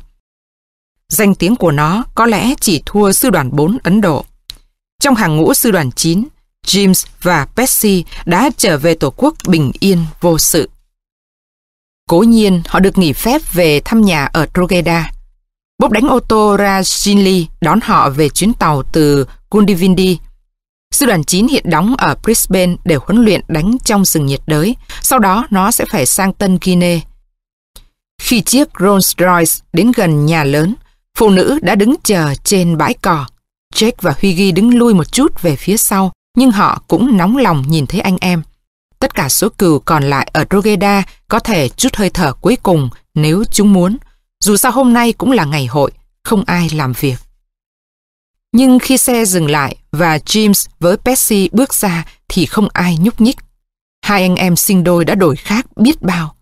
[SPEAKER 1] Danh tiếng của nó có lẽ chỉ thua sư đoàn 4 Ấn Độ. Trong hàng ngũ sư đoàn 9, James và Percy đã trở về Tổ quốc bình yên vô sự. Cố nhiên họ được nghỉ phép về thăm nhà ở Drogheda. Bốp đánh ô tô ra Shinley đón họ về chuyến tàu từ Gundivindi. Sư đoàn 9 hiện đóng ở Brisbane để huấn luyện đánh trong rừng nhiệt đới, sau đó nó sẽ phải sang Tân Guinea. Khi chiếc Rolls Royce đến gần nhà lớn, phụ nữ đã đứng chờ trên bãi cỏ. Jake và Hughie đứng lui một chút về phía sau, nhưng họ cũng nóng lòng nhìn thấy anh em. Tất cả số cừu còn lại ở Rogeda có thể chút hơi thở cuối cùng nếu chúng muốn. Dù sao hôm nay cũng là ngày hội, không ai làm việc. Nhưng khi xe dừng lại và James với Percy bước ra thì không ai nhúc nhích. Hai anh em sinh đôi đã đổi khác biết bao.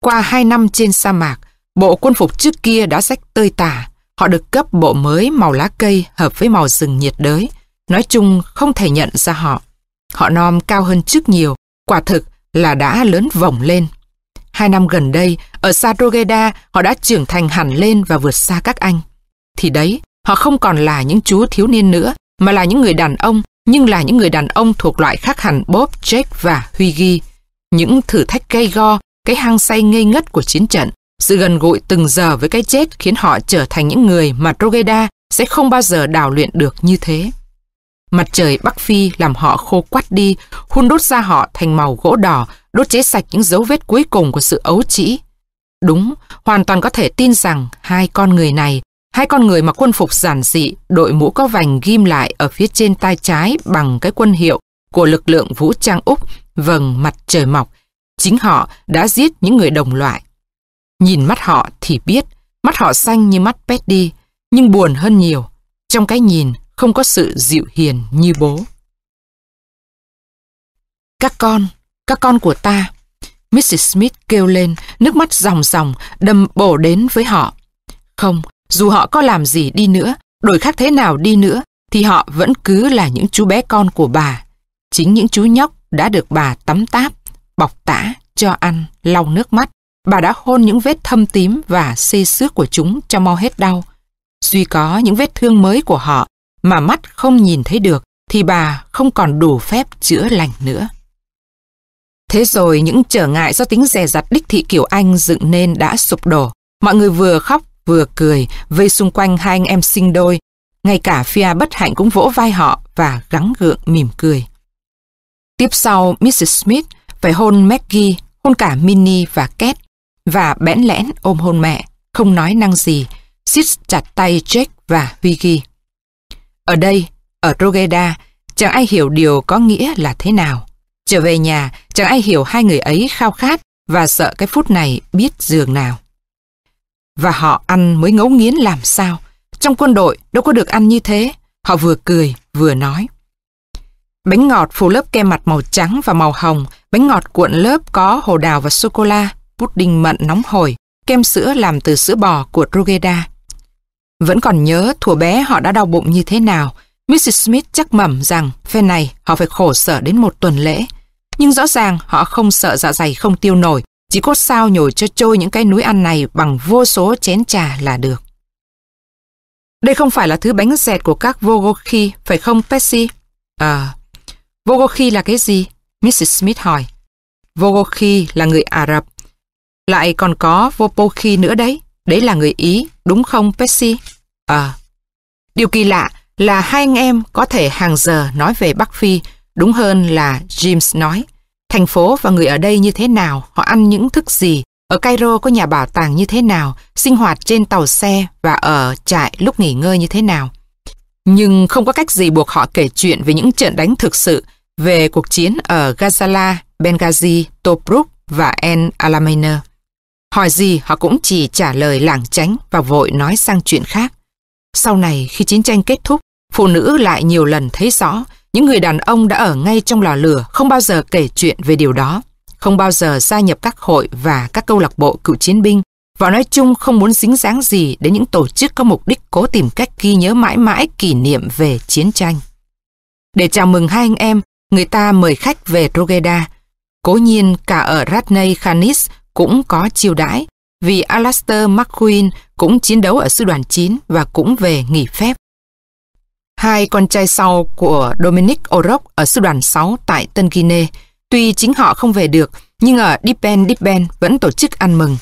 [SPEAKER 1] Qua hai năm trên sa mạc, bộ quân phục trước kia đã rách tơi tả, Họ được cấp bộ mới màu lá cây hợp với màu rừng nhiệt đới. nói chung không thể nhận ra họ. Họ nom cao hơn trước nhiều, quả thực là đã lớn vổng lên. Hai năm gần đây, ở Sadrogeda, họ đã trưởng thành hẳn lên và vượt xa các anh. Thì đấy, họ không còn là những chú thiếu niên nữa, mà là những người đàn ông, nhưng là những người đàn ông thuộc loại khác hẳn Bob, Jake và Huy Ghi. Những thử thách gây go, cái hang say ngây ngất của chiến trận, sự gần gũi từng giờ với cái chết khiến họ trở thành những người mà Rogeda sẽ không bao giờ đào luyện được như thế. Mặt trời Bắc Phi làm họ khô quắt đi, hun đốt ra họ thành màu gỗ đỏ, đốt cháy sạch những dấu vết cuối cùng của sự ấu trĩ. Đúng, hoàn toàn có thể tin rằng hai con người này, hai con người mà quân phục giản dị, đội mũ có vành ghim lại ở phía trên tay trái bằng cái quân hiệu của lực lượng vũ trang Úc, vầng mặt trời mọc, chính họ đã giết những người đồng loại. Nhìn mắt họ thì biết, mắt họ xanh như mắt Petty, nhưng buồn hơn nhiều. Trong cái nhìn không có sự dịu hiền như bố. Các con, các con của ta. Mrs. Smith kêu lên, nước mắt ròng ròng, đâm bổ đến với họ. Không, dù họ có làm gì đi nữa, đổi khác thế nào đi nữa, thì họ vẫn cứ là những chú bé con của bà. Chính những chú nhóc đã được bà tắm táp, bọc tã, cho ăn, lau nước mắt. Bà đã hôn những vết thâm tím và xê xước của chúng cho mau hết đau. Duy có những vết thương mới của họ mà mắt không nhìn thấy được thì bà không còn đủ phép chữa lành nữa. Thế rồi những trở ngại do tính rè rặt đích thị kiểu Anh dựng nên đã sụp đổ. Mọi người vừa khóc vừa cười vây xung quanh hai anh em sinh đôi. Ngay cả Fia bất hạnh cũng vỗ vai họ và gắng gượng mỉm cười. Tiếp sau, Mrs. Smith phải hôn Maggie, hôn cả Minnie và kate và bẽn lẽn ôm hôn mẹ, không nói năng gì, siết chặt tay Jack và Vicky. Ở đây, ở Rogeda, chẳng ai hiểu điều có nghĩa là thế nào. Trở về nhà, chẳng ai hiểu hai người ấy khao khát và sợ cái phút này biết giường nào. Và họ ăn mới ngấu nghiến làm sao. Trong quân đội đâu có được ăn như thế. Họ vừa cười vừa nói. Bánh ngọt phủ lớp kem mặt màu trắng và màu hồng, bánh ngọt cuộn lớp có hồ đào và sô-cô-la, pudding mận nóng hổi, kem sữa làm từ sữa bò của Rogeda. Vẫn còn nhớ thuở bé họ đã đau bụng như thế nào. Mrs. Smith chắc mẩm rằng phen này họ phải khổ sở đến một tuần lễ. Nhưng rõ ràng họ không sợ dạ dày không tiêu nổi, chỉ cốt sao nhồi cho trôi những cái núi ăn này bằng vô số chén trà là được. Đây không phải là thứ bánh dẹt của các Vogoki, phải không Pepsi? À, Vogoki là cái gì? Mrs. Smith hỏi. Vogoki là người Ả Rập. Lại còn có Vopoki nữa đấy. Đấy là người Ý, đúng không Pepsi? À. Ờ. Điều kỳ lạ là hai anh em có thể hàng giờ nói về Bắc Phi, đúng hơn là James nói. Thành phố và người ở đây như thế nào, họ ăn những thức gì, ở Cairo có nhà bảo tàng như thế nào, sinh hoạt trên tàu xe và ở trại lúc nghỉ ngơi như thế nào. Nhưng không có cách gì buộc họ kể chuyện về những trận đánh thực sự, về cuộc chiến ở Gazala, Benghazi, Tobruk và El Alamein. Hỏi gì họ cũng chỉ trả lời lảng tránh và vội nói sang chuyện khác. Sau này khi chiến tranh kết thúc, phụ nữ lại nhiều lần thấy rõ những người đàn ông đã ở ngay trong lò lửa không bao giờ kể chuyện về điều đó, không bao giờ gia nhập các hội và các câu lạc bộ cựu chiến binh và nói chung không muốn dính dáng gì đến những tổ chức có mục đích cố tìm cách ghi nhớ mãi mãi kỷ niệm về chiến tranh. Để chào mừng hai anh em, người ta mời khách về Rogeda. Cố nhiên cả ở Ratney Khanis cũng có chiêu đãi, vì Alastair McQueen cũng chiến đấu ở sư đoàn 9 và cũng về nghỉ phép. Hai con trai sau của Dominic O'Rourke ở sư đoàn 6 tại Tân Guinea, tuy chính họ không về được, nhưng ở Dipen Dipen vẫn tổ chức ăn mừng.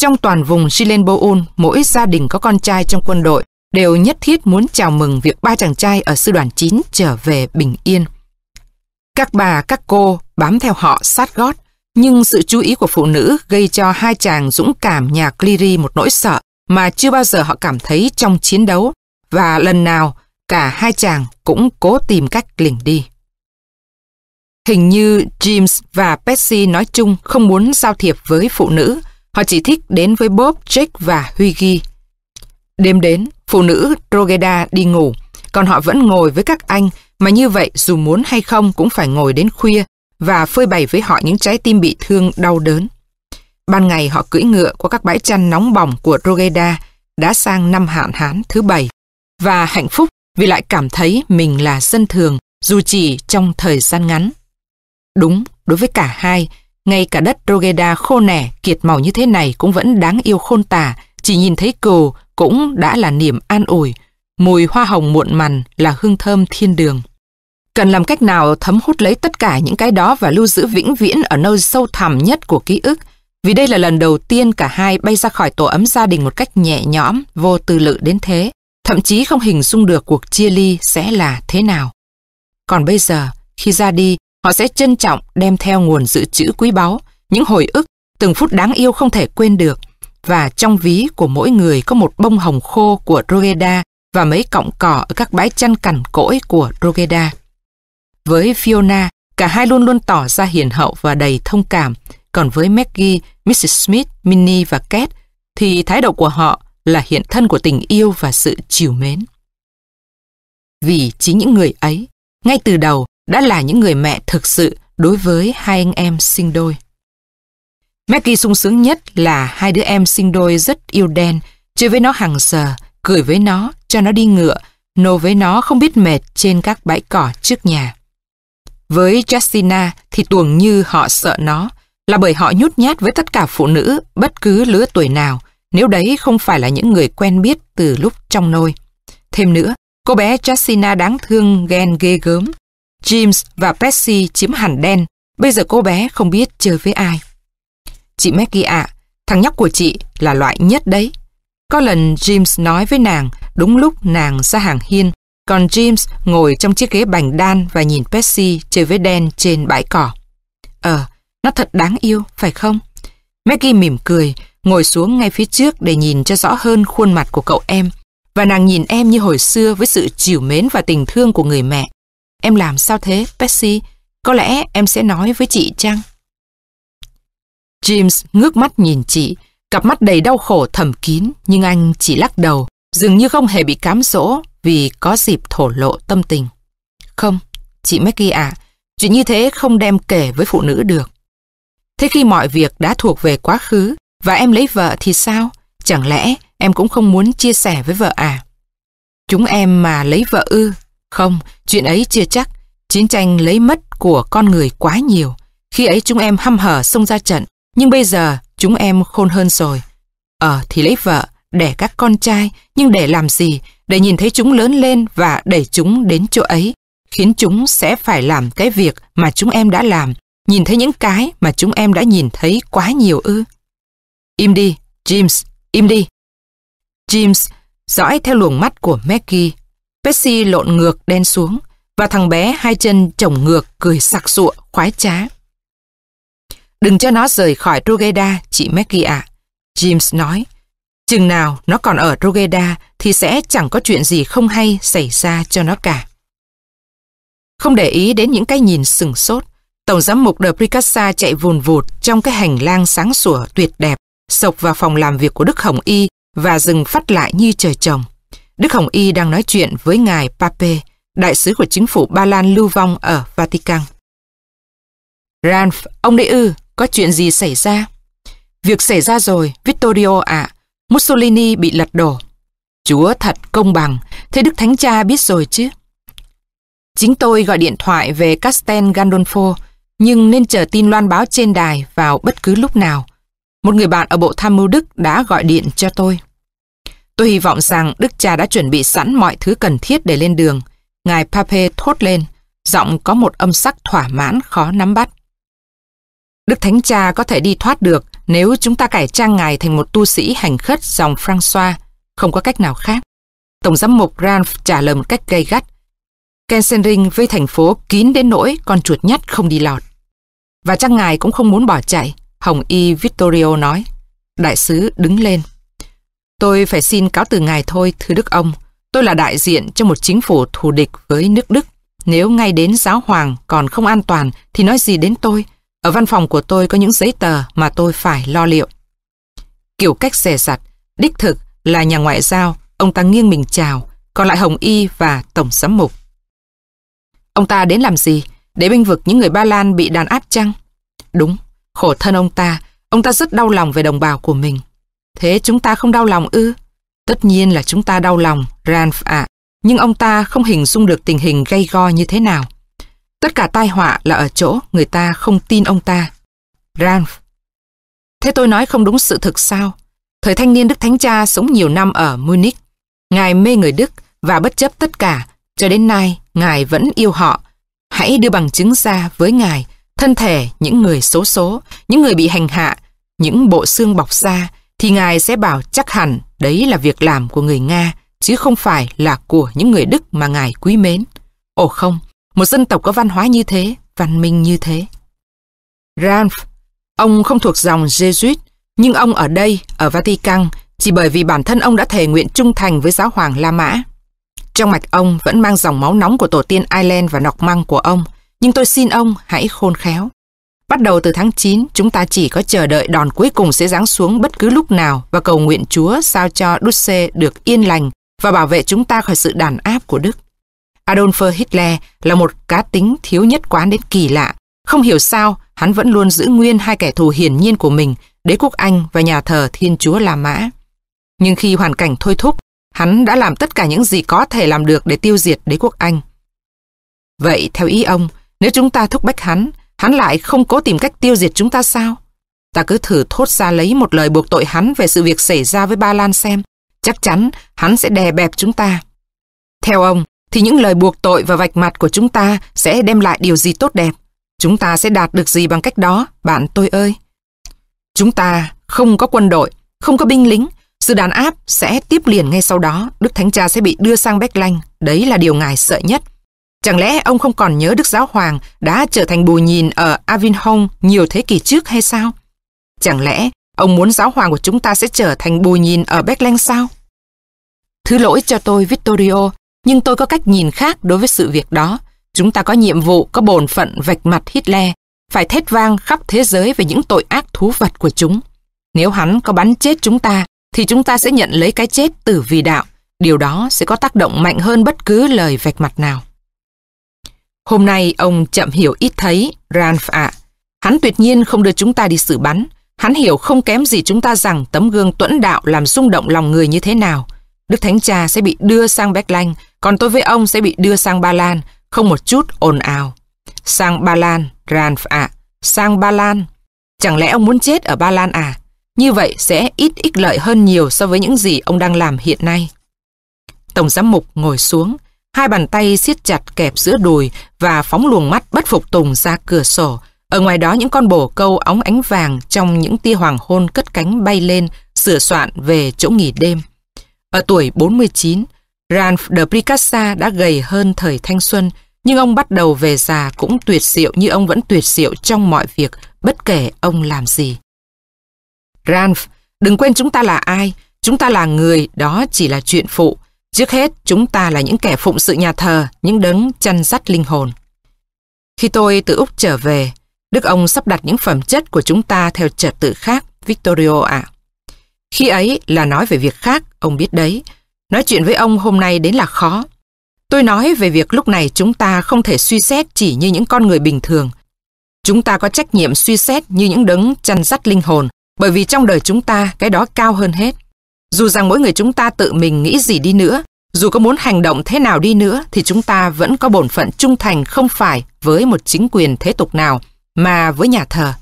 [SPEAKER 1] Trong toàn vùng Silenboun, mỗi gia đình có con trai trong quân đội đều nhất thiết muốn chào mừng việc ba chàng trai ở sư đoàn 9 trở về bình yên. Các bà, các cô bám theo họ sát gót, nhưng sự chú ý của phụ nữ gây cho hai chàng dũng cảm nhà Cleary một nỗi sợ mà chưa bao giờ họ cảm thấy trong chiến đấu và lần nào cả hai chàng cũng cố tìm cách lỉnh đi. Hình như James và Patsy nói chung không muốn giao thiệp với phụ nữ, họ chỉ thích đến với Bob, Jake và Hughie. Đêm đến, phụ nữ Rogeda đi ngủ, còn họ vẫn ngồi với các anh, mà như vậy dù muốn hay không cũng phải ngồi đến khuya và phơi bày với họ những trái tim bị thương đau đớn. Ban ngày họ cưỡi ngựa qua các bãi chăn nóng bỏng của Rogeda đã sang năm hạn hán thứ bảy và hạnh phúc vì lại cảm thấy mình là dân thường dù chỉ trong thời gian ngắn. Đúng, đối với cả hai, ngay cả đất Rogeda khô nẻ, kiệt màu như thế này cũng vẫn đáng yêu khôn tả, chỉ nhìn thấy cừu cũng đã là niềm an ủi. Mùi hoa hồng muộn mằn là hương thơm thiên đường. Cần làm cách nào thấm hút lấy tất cả những cái đó và lưu giữ vĩnh viễn ở nơi sâu thẳm nhất của ký ức, vì đây là lần đầu tiên cả hai bay ra khỏi tổ ấm gia đình một cách nhẹ nhõm, vô tư lự đến thế, thậm chí không hình dung được cuộc chia ly sẽ là thế nào. Còn bây giờ, khi ra đi, họ sẽ trân trọng đem theo nguồn dự trữ quý báu, những hồi ức, từng phút đáng yêu không thể quên được. Và trong ví của mỗi người có một bông hồng khô của Rogeda và mấy cọng cỏ ở các bãi chăn cằn cỗi của Rogeda. Với Fiona, cả hai luôn luôn tỏ ra hiền hậu và đầy thông cảm, còn với Maggie, Mrs. Smith, Minnie và Kate thì thái độ của họ là hiện thân của tình yêu và sự chiều mến. Vì chính những người ấy, ngay từ đầu đã là những người mẹ thực sự đối với hai anh em sinh đôi. Maggie sung sướng nhất là hai đứa em sinh đôi rất yêu đen, chơi với nó hàng giờ, cười với nó, cho nó đi ngựa, nô với nó không biết mệt trên các bãi cỏ trước nhà. Với Justina thì tuồng như họ sợ nó, là bởi họ nhút nhát với tất cả phụ nữ bất cứ lứa tuổi nào, nếu đấy không phải là những người quen biết từ lúc trong nôi. Thêm nữa, cô bé Justina đáng thương ghen ghê gớm. James và Percy chiếm hẳn đen, bây giờ cô bé không biết chơi với ai. Chị Maggie ạ, thằng nhóc của chị là loại nhất đấy. Có lần James nói với nàng, đúng lúc nàng ra hàng hiên, còn James ngồi trong chiếc ghế bành đan và nhìn Percy chơi với đen trên bãi cỏ. Ờ, nó thật đáng yêu, phải không? Maggie mỉm cười, ngồi xuống ngay phía trước để nhìn cho rõ hơn khuôn mặt của cậu em. Và nàng nhìn em như hồi xưa với sự chiều mến và tình thương của người mẹ. Em làm sao thế, Percy? Có lẽ em sẽ nói với chị chăng? James ngước mắt nhìn chị, cặp mắt đầy đau khổ thầm kín, nhưng anh chỉ lắc đầu, dường như không hề bị cám dỗ vì có dịp thổ lộ tâm tình. Không, chị Maggie ạ, chuyện như thế không đem kể với phụ nữ được. Thế khi mọi việc đã thuộc về quá khứ và em lấy vợ thì sao? Chẳng lẽ em cũng không muốn chia sẻ với vợ à? Chúng em mà lấy vợ ư? Không, chuyện ấy chưa chắc. Chiến tranh lấy mất của con người quá nhiều. Khi ấy chúng em hăm hở xông ra trận, nhưng bây giờ chúng em khôn hơn rồi. Ờ thì lấy vợ, đẻ các con trai, nhưng để làm gì? Để nhìn thấy chúng lớn lên và đẩy chúng đến chỗ ấy, khiến chúng sẽ phải làm cái việc mà chúng em đã làm, nhìn thấy những cái mà chúng em đã nhìn thấy quá nhiều ư. Im đi, James, im đi. James dõi theo luồng mắt của Maggie. Percy lộn ngược đen xuống và thằng bé hai chân chồng ngược cười sặc sụa, khoái trá. Đừng cho nó rời khỏi Trugeda, chị Maggie ạ. James nói, chừng nào nó còn ở Rogeda thì sẽ chẳng có chuyện gì không hay xảy ra cho nó cả. Không để ý đến những cái nhìn sừng sốt, Tổng giám mục De Pricassa chạy vùn vụt trong cái hành lang sáng sủa tuyệt đẹp, sộc vào phòng làm việc của Đức Hồng Y và dừng phát lại như trời trồng. Đức Hồng Y đang nói chuyện với ngài Pape, đại sứ của chính phủ Ba Lan lưu vong ở Vatican. Ranf, ông đấy ư, có chuyện gì xảy ra? Việc xảy ra rồi, Vittorio ạ. Mussolini bị lật đổ. Chúa thật công bằng, thế Đức Thánh Cha biết rồi chứ. Chính tôi gọi điện thoại về Castel Gandolfo, nhưng nên chờ tin loan báo trên đài vào bất cứ lúc nào. Một người bạn ở Bộ Tham mưu Đức đã gọi điện cho tôi. Tôi hy vọng rằng Đức cha đã chuẩn bị sẵn mọi thứ cần thiết để lên đường. Ngài Pape thốt lên, giọng có một âm sắc thỏa mãn khó nắm bắt. Đức Thánh Cha có thể đi thoát được nếu chúng ta cải trang ngài thành một tu sĩ hành khất dòng Francois không có cách nào khác. Tổng giám mục Ranf trả lời một cách gay gắt. Kensenring với thành phố kín đến nỗi con chuột nhắt không đi lọt. Và chắc ngài cũng không muốn bỏ chạy, Hồng Y Vittorio nói. Đại sứ đứng lên. Tôi phải xin cáo từ ngài thôi, thưa Đức ông. Tôi là đại diện cho một chính phủ thù địch với nước Đức. Nếu ngay đến giáo hoàng còn không an toàn thì nói gì đến tôi. Ở văn phòng của tôi có những giấy tờ mà tôi phải lo liệu. Kiểu cách xẻ sặt, đích thực là nhà ngoại giao, ông ta nghiêng mình chào, còn lại Hồng Y và Tổng giám mục. Ông ta đến làm gì? Để binh vực những người Ba Lan bị đàn áp chăng? Đúng, khổ thân ông ta, ông ta rất đau lòng về đồng bào của mình. Thế chúng ta không đau lòng ư? Tất nhiên là chúng ta đau lòng, Ranf ạ. nhưng ông ta không hình dung được tình hình gây go như thế nào. Tất cả tai họa là ở chỗ người ta không tin ông ta. Ralph. Thế tôi nói không đúng sự thực sao? Thời thanh niên Đức Thánh Cha sống nhiều năm ở Munich. Ngài mê người Đức và bất chấp tất cả, cho đến nay Ngài vẫn yêu họ. Hãy đưa bằng chứng ra với Ngài, thân thể những người xấu số, những người bị hành hạ, những bộ xương bọc da, thì Ngài sẽ bảo chắc hẳn đấy là việc làm của người Nga, chứ không phải là của những người Đức mà Ngài quý mến. Ồ không, một dân tộc có văn hóa như thế, văn minh như thế. Ranf, ông không thuộc dòng Jesuit, nhưng ông ở đây, ở Vatican, chỉ bởi vì bản thân ông đã thề nguyện trung thành với giáo hoàng La Mã. Trong mạch ông vẫn mang dòng máu nóng của tổ tiên Ireland và nọc măng của ông, nhưng tôi xin ông hãy khôn khéo. Bắt đầu từ tháng 9, chúng ta chỉ có chờ đợi đòn cuối cùng sẽ giáng xuống bất cứ lúc nào và cầu nguyện Chúa sao cho Duce được yên lành và bảo vệ chúng ta khỏi sự đàn áp của Đức. Adolf Hitler là một cá tính thiếu nhất quán đến kỳ lạ. Không hiểu sao, hắn vẫn luôn giữ nguyên hai kẻ thù hiển nhiên của mình, đế quốc Anh và nhà thờ Thiên Chúa La Mã. Nhưng khi hoàn cảnh thôi thúc, hắn đã làm tất cả những gì có thể làm được để tiêu diệt đế quốc Anh. Vậy theo ý ông, nếu chúng ta thúc bách hắn, hắn lại không cố tìm cách tiêu diệt chúng ta sao? Ta cứ thử thốt ra lấy một lời buộc tội hắn về sự việc xảy ra với Ba Lan xem. Chắc chắn hắn sẽ đè bẹp chúng ta. Theo ông, thì những lời buộc tội và vạch mặt của chúng ta sẽ đem lại điều gì tốt đẹp? Chúng ta sẽ đạt được gì bằng cách đó, bạn tôi ơi? Chúng ta không có quân đội, không có binh lính, sự đàn áp sẽ tiếp liền ngay sau đó, Đức Thánh Cha sẽ bị đưa sang Bách Lanh, đấy là điều ngài sợ nhất. Chẳng lẽ ông không còn nhớ Đức Giáo Hoàng đã trở thành bù nhìn ở Avinhong nhiều thế kỷ trước hay sao? Chẳng lẽ ông muốn Giáo Hoàng của chúng ta sẽ trở thành bù nhìn ở Bethlehem sao? Thứ lỗi cho tôi Vittorio, nhưng tôi có cách nhìn khác đối với sự việc đó. Chúng ta có nhiệm vụ, có bổn phận vạch mặt Hitler, phải thét vang khắp thế giới về những tội ác thú vật của chúng. Nếu hắn có bắn chết chúng ta, thì chúng ta sẽ nhận lấy cái chết từ vì đạo. Điều đó sẽ có tác động mạnh hơn bất cứ lời vạch mặt nào. Hôm nay ông chậm hiểu ít thấy, Ranf ạ. Hắn tuyệt nhiên không đưa chúng ta đi xử bắn. Hắn hiểu không kém gì chúng ta rằng tấm gương tuẫn đạo làm rung động lòng người như thế nào. Đức Thánh Cha sẽ bị đưa sang Béc Lanh, còn tôi với ông sẽ bị đưa sang Ba Lan, không một chút ồn ào. Sang Ba Lan, Ranf ạ, à, sang Ba Lan. Chẳng lẽ ông muốn chết ở Ba Lan à? Như vậy sẽ ít ích lợi hơn nhiều so với những gì ông đang làm hiện nay. Tổng giám mục ngồi xuống, hai bàn tay siết chặt kẹp giữa đùi và phóng luồng mắt bất phục tùng ra cửa sổ. Ở ngoài đó những con bồ câu óng ánh vàng trong những tia hoàng hôn cất cánh bay lên, sửa soạn về chỗ nghỉ đêm. Ở tuổi 49, Ralph de Pricassa đã gầy hơn thời thanh xuân, nhưng ông bắt đầu về già cũng tuyệt diệu như ông vẫn tuyệt diệu trong mọi việc, bất kể ông làm gì. Ralph, đừng quên chúng ta là ai, chúng ta là người, đó chỉ là chuyện phụ. Trước hết, chúng ta là những kẻ phụng sự nhà thờ, những đấng chăn dắt linh hồn. Khi tôi từ Úc trở về, Đức ông sắp đặt những phẩm chất của chúng ta theo trật tự khác, Victorio ạ. Khi ấy là nói về việc khác, ông biết đấy. Nói chuyện với ông hôm nay đến là khó. Tôi nói về việc lúc này chúng ta không thể suy xét chỉ như những con người bình thường. Chúng ta có trách nhiệm suy xét như những đấng chăn dắt linh hồn, bởi vì trong đời chúng ta cái đó cao hơn hết. Dù rằng mỗi người chúng ta tự mình nghĩ gì đi nữa, dù có muốn hành động thế nào đi nữa thì chúng ta vẫn có bổn phận trung thành không phải với một chính quyền thế tục nào mà với nhà thờ.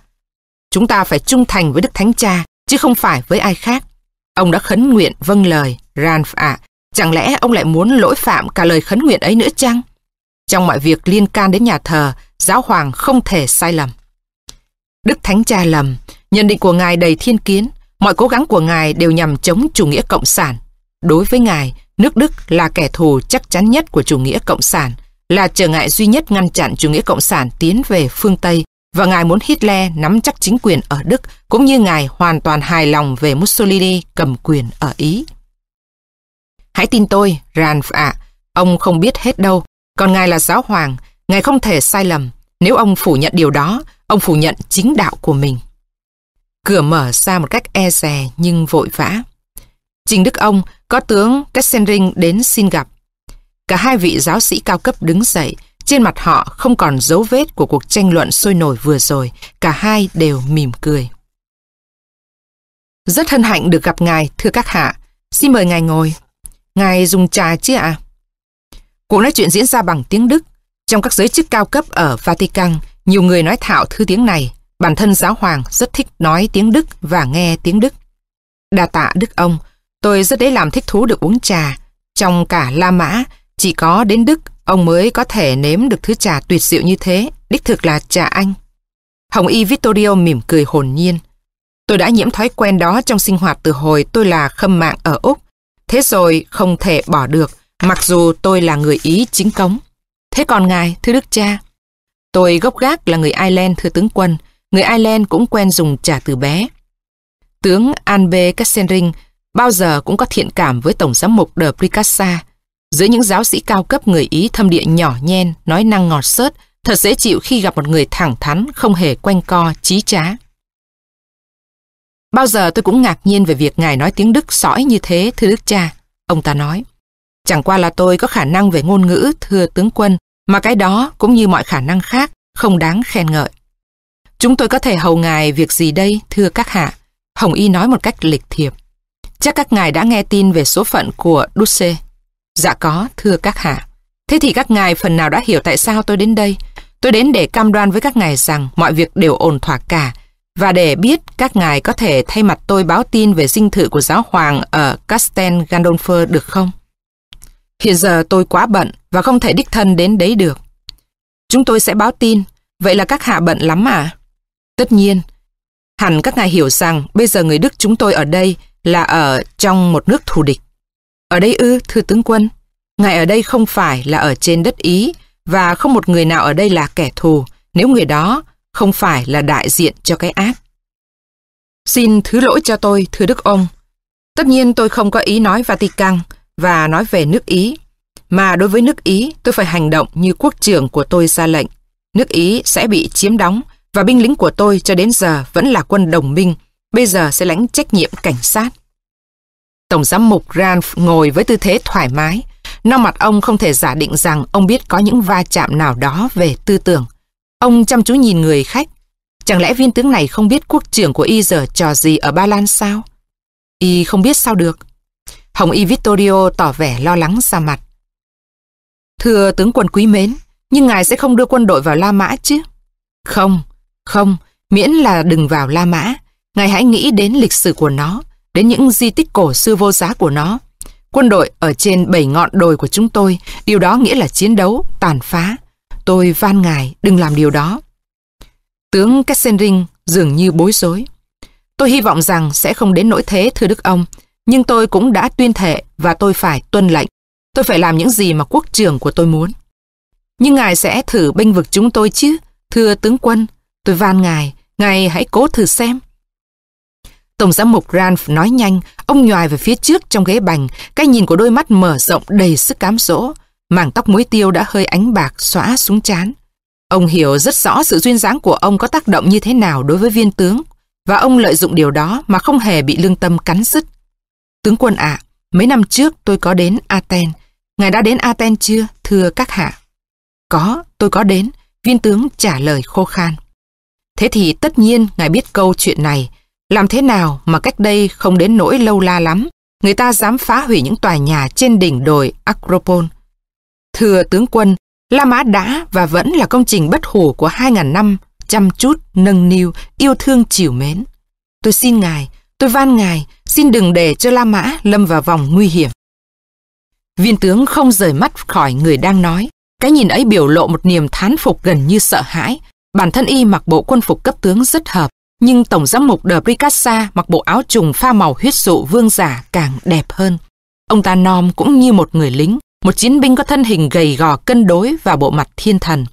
[SPEAKER 1] Chúng ta phải trung thành với Đức Thánh Cha chứ không phải với ai khác. Ông đã khấn nguyện vâng lời, Ranf ạ. Chẳng lẽ ông lại muốn lỗi phạm cả lời khấn nguyện ấy nữa chăng? Trong mọi việc liên can đến nhà thờ, giáo hoàng không thể sai lầm. Đức Thánh Cha lầm, nhận định của Ngài đầy thiên kiến, mọi cố gắng của Ngài đều nhằm chống chủ nghĩa cộng sản. Đối với Ngài, nước Đức là kẻ thù chắc chắn nhất của chủ nghĩa cộng sản, là trở ngại duy nhất ngăn chặn chủ nghĩa cộng sản tiến về phương Tây và Ngài muốn Hitler nắm chắc chính quyền ở Đức cũng như Ngài hoàn toàn hài lòng về Mussolini cầm quyền ở Ý. Hãy tin tôi, Ranf ạ, ông không biết hết đâu, còn Ngài là giáo hoàng, Ngài không thể sai lầm. Nếu ông phủ nhận điều đó, ông phủ nhận chính đạo của mình. Cửa mở ra một cách e dè nhưng vội vã. Trình Đức Ông có tướng Kessenring đến xin gặp. Cả hai vị giáo sĩ cao cấp đứng dậy, trên mặt họ không còn dấu vết của cuộc tranh luận sôi nổi vừa rồi, cả hai đều mỉm cười. Rất hân hạnh được gặp ngài, thưa các hạ. Xin mời ngài ngồi. Ngài dùng trà chứ ạ? Cuộc nói chuyện diễn ra bằng tiếng Đức. Trong các giới chức cao cấp ở Vatican, nhiều người nói thạo thứ tiếng này. Bản thân giáo hoàng rất thích nói tiếng Đức và nghe tiếng Đức. Đa tạ Đức ông, tôi rất đấy làm thích thú được uống trà. Trong cả La Mã, chỉ có đến Đức ông mới có thể nếm được thứ trà tuyệt diệu như thế, đích thực là trà Anh. Hồng Y Vittorio mỉm cười hồn nhiên. Tôi đã nhiễm thói quen đó trong sinh hoạt từ hồi tôi là khâm mạng ở Úc. Thế rồi không thể bỏ được, mặc dù tôi là người Ý chính cống. Thế còn ngài, thưa đức cha? Tôi gốc gác là người Ireland, thưa tướng quân. Người Ireland cũng quen dùng trà từ bé. Tướng Anbe Kassenring bao giờ cũng có thiện cảm với Tổng giám mục de Pricassa. Giữa những giáo sĩ cao cấp người Ý thâm địa nhỏ nhen, nói năng ngọt sớt, thật dễ chịu khi gặp một người thẳng thắn, không hề quanh co, trí trá. Bao giờ tôi cũng ngạc nhiên về việc ngài nói tiếng Đức sõi như thế, thưa đức cha. Ông ta nói, chẳng qua là tôi có khả năng về ngôn ngữ, thưa tướng quân, mà cái đó cũng như mọi khả năng khác, không đáng khen ngợi. Chúng tôi có thể hầu ngài việc gì đây, thưa các hạ? Hồng Y nói một cách lịch thiệp. Chắc các ngài đã nghe tin về số phận của Duce. Dạ có, thưa các hạ. Thế thì các ngài phần nào đã hiểu tại sao tôi đến đây. Tôi đến để cam đoan với các ngài rằng mọi việc đều ổn thỏa cả, và để biết các ngài có thể thay mặt tôi báo tin về dinh thự của giáo hoàng ở Castel Gandolfo được không? Hiện giờ tôi quá bận và không thể đích thân đến đấy được. Chúng tôi sẽ báo tin, vậy là các hạ bận lắm à? Tất nhiên, hẳn các ngài hiểu rằng bây giờ người Đức chúng tôi ở đây là ở trong một nước thù địch. Ở đây ư, thưa tướng quân, ngài ở đây không phải là ở trên đất Ý và không một người nào ở đây là kẻ thù nếu người đó không phải là đại diện cho cái ác. Xin thứ lỗi cho tôi, thưa Đức ông. Tất nhiên tôi không có ý nói Vatican và nói về nước Ý, mà đối với nước Ý tôi phải hành động như quốc trưởng của tôi ra lệnh. Nước Ý sẽ bị chiếm đóng và binh lính của tôi cho đến giờ vẫn là quân đồng minh, bây giờ sẽ lãnh trách nhiệm cảnh sát. Tổng giám mục Ranf ngồi với tư thế thoải mái, Nong mặt ông không thể giả định rằng ông biết có những va chạm nào đó về tư tưởng. Ông chăm chú nhìn người khách. Chẳng lẽ viên tướng này không biết quốc trưởng của y giờ trò gì ở Ba Lan sao? Y không biết sao được. Hồng Y Vittorio tỏ vẻ lo lắng ra mặt. Thưa tướng quân quý mến, nhưng ngài sẽ không đưa quân đội vào La Mã chứ? Không, không, miễn là đừng vào La Mã. Ngài hãy nghĩ đến lịch sử của nó, đến những di tích cổ xưa vô giá của nó. Quân đội ở trên bảy ngọn đồi của chúng tôi, điều đó nghĩa là chiến đấu, tàn phá. Tôi van ngài đừng làm điều đó. Tướng Kessenring dường như bối rối. Tôi hy vọng rằng sẽ không đến nỗi thế thưa Đức ông, nhưng tôi cũng đã tuyên thệ và tôi phải tuân lệnh. Tôi phải làm những gì mà quốc trưởng của tôi muốn. Nhưng ngài sẽ thử bênh vực chúng tôi chứ, thưa tướng quân. Tôi van ngài, ngài hãy cố thử xem. Tổng giám mục Ranf nói nhanh, ông nhòi về phía trước trong ghế bành, cái nhìn của đôi mắt mở rộng đầy sức cám dỗ. Mảng tóc muối tiêu đã hơi ánh bạc xóa xuống chán. Ông hiểu rất rõ sự duyên dáng của ông có tác động như thế nào đối với viên tướng, và ông lợi dụng điều đó mà không hề bị lương tâm cắn rứt. Tướng quân ạ, mấy năm trước tôi có đến Aten. Ngài đã đến Aten chưa, thưa các hạ? Có, tôi có đến, viên tướng trả lời khô khan. Thế thì tất nhiên ngài biết câu chuyện này, làm thế nào mà cách đây không đến nỗi lâu la lắm, người ta dám phá hủy những tòa nhà trên đỉnh đồi Acropole. Thưa tướng quân, La Mã đã và vẫn là công trình bất hủ của hai ngàn năm chăm chút, nâng niu, yêu thương chiều mến. Tôi xin ngài, tôi van ngài, xin đừng để cho La Mã lâm vào vòng nguy hiểm. Viên tướng không rời mắt khỏi người đang nói. Cái nhìn ấy biểu lộ một niềm thán phục gần như sợ hãi. Bản thân y mặc bộ quân phục cấp tướng rất hợp, nhưng Tổng giám mục de Bricassa mặc bộ áo trùng pha màu huyết dụ vương giả càng đẹp hơn. Ông ta nom cũng như một người lính, một chiến binh có thân hình gầy gò cân đối và bộ mặt thiên thần.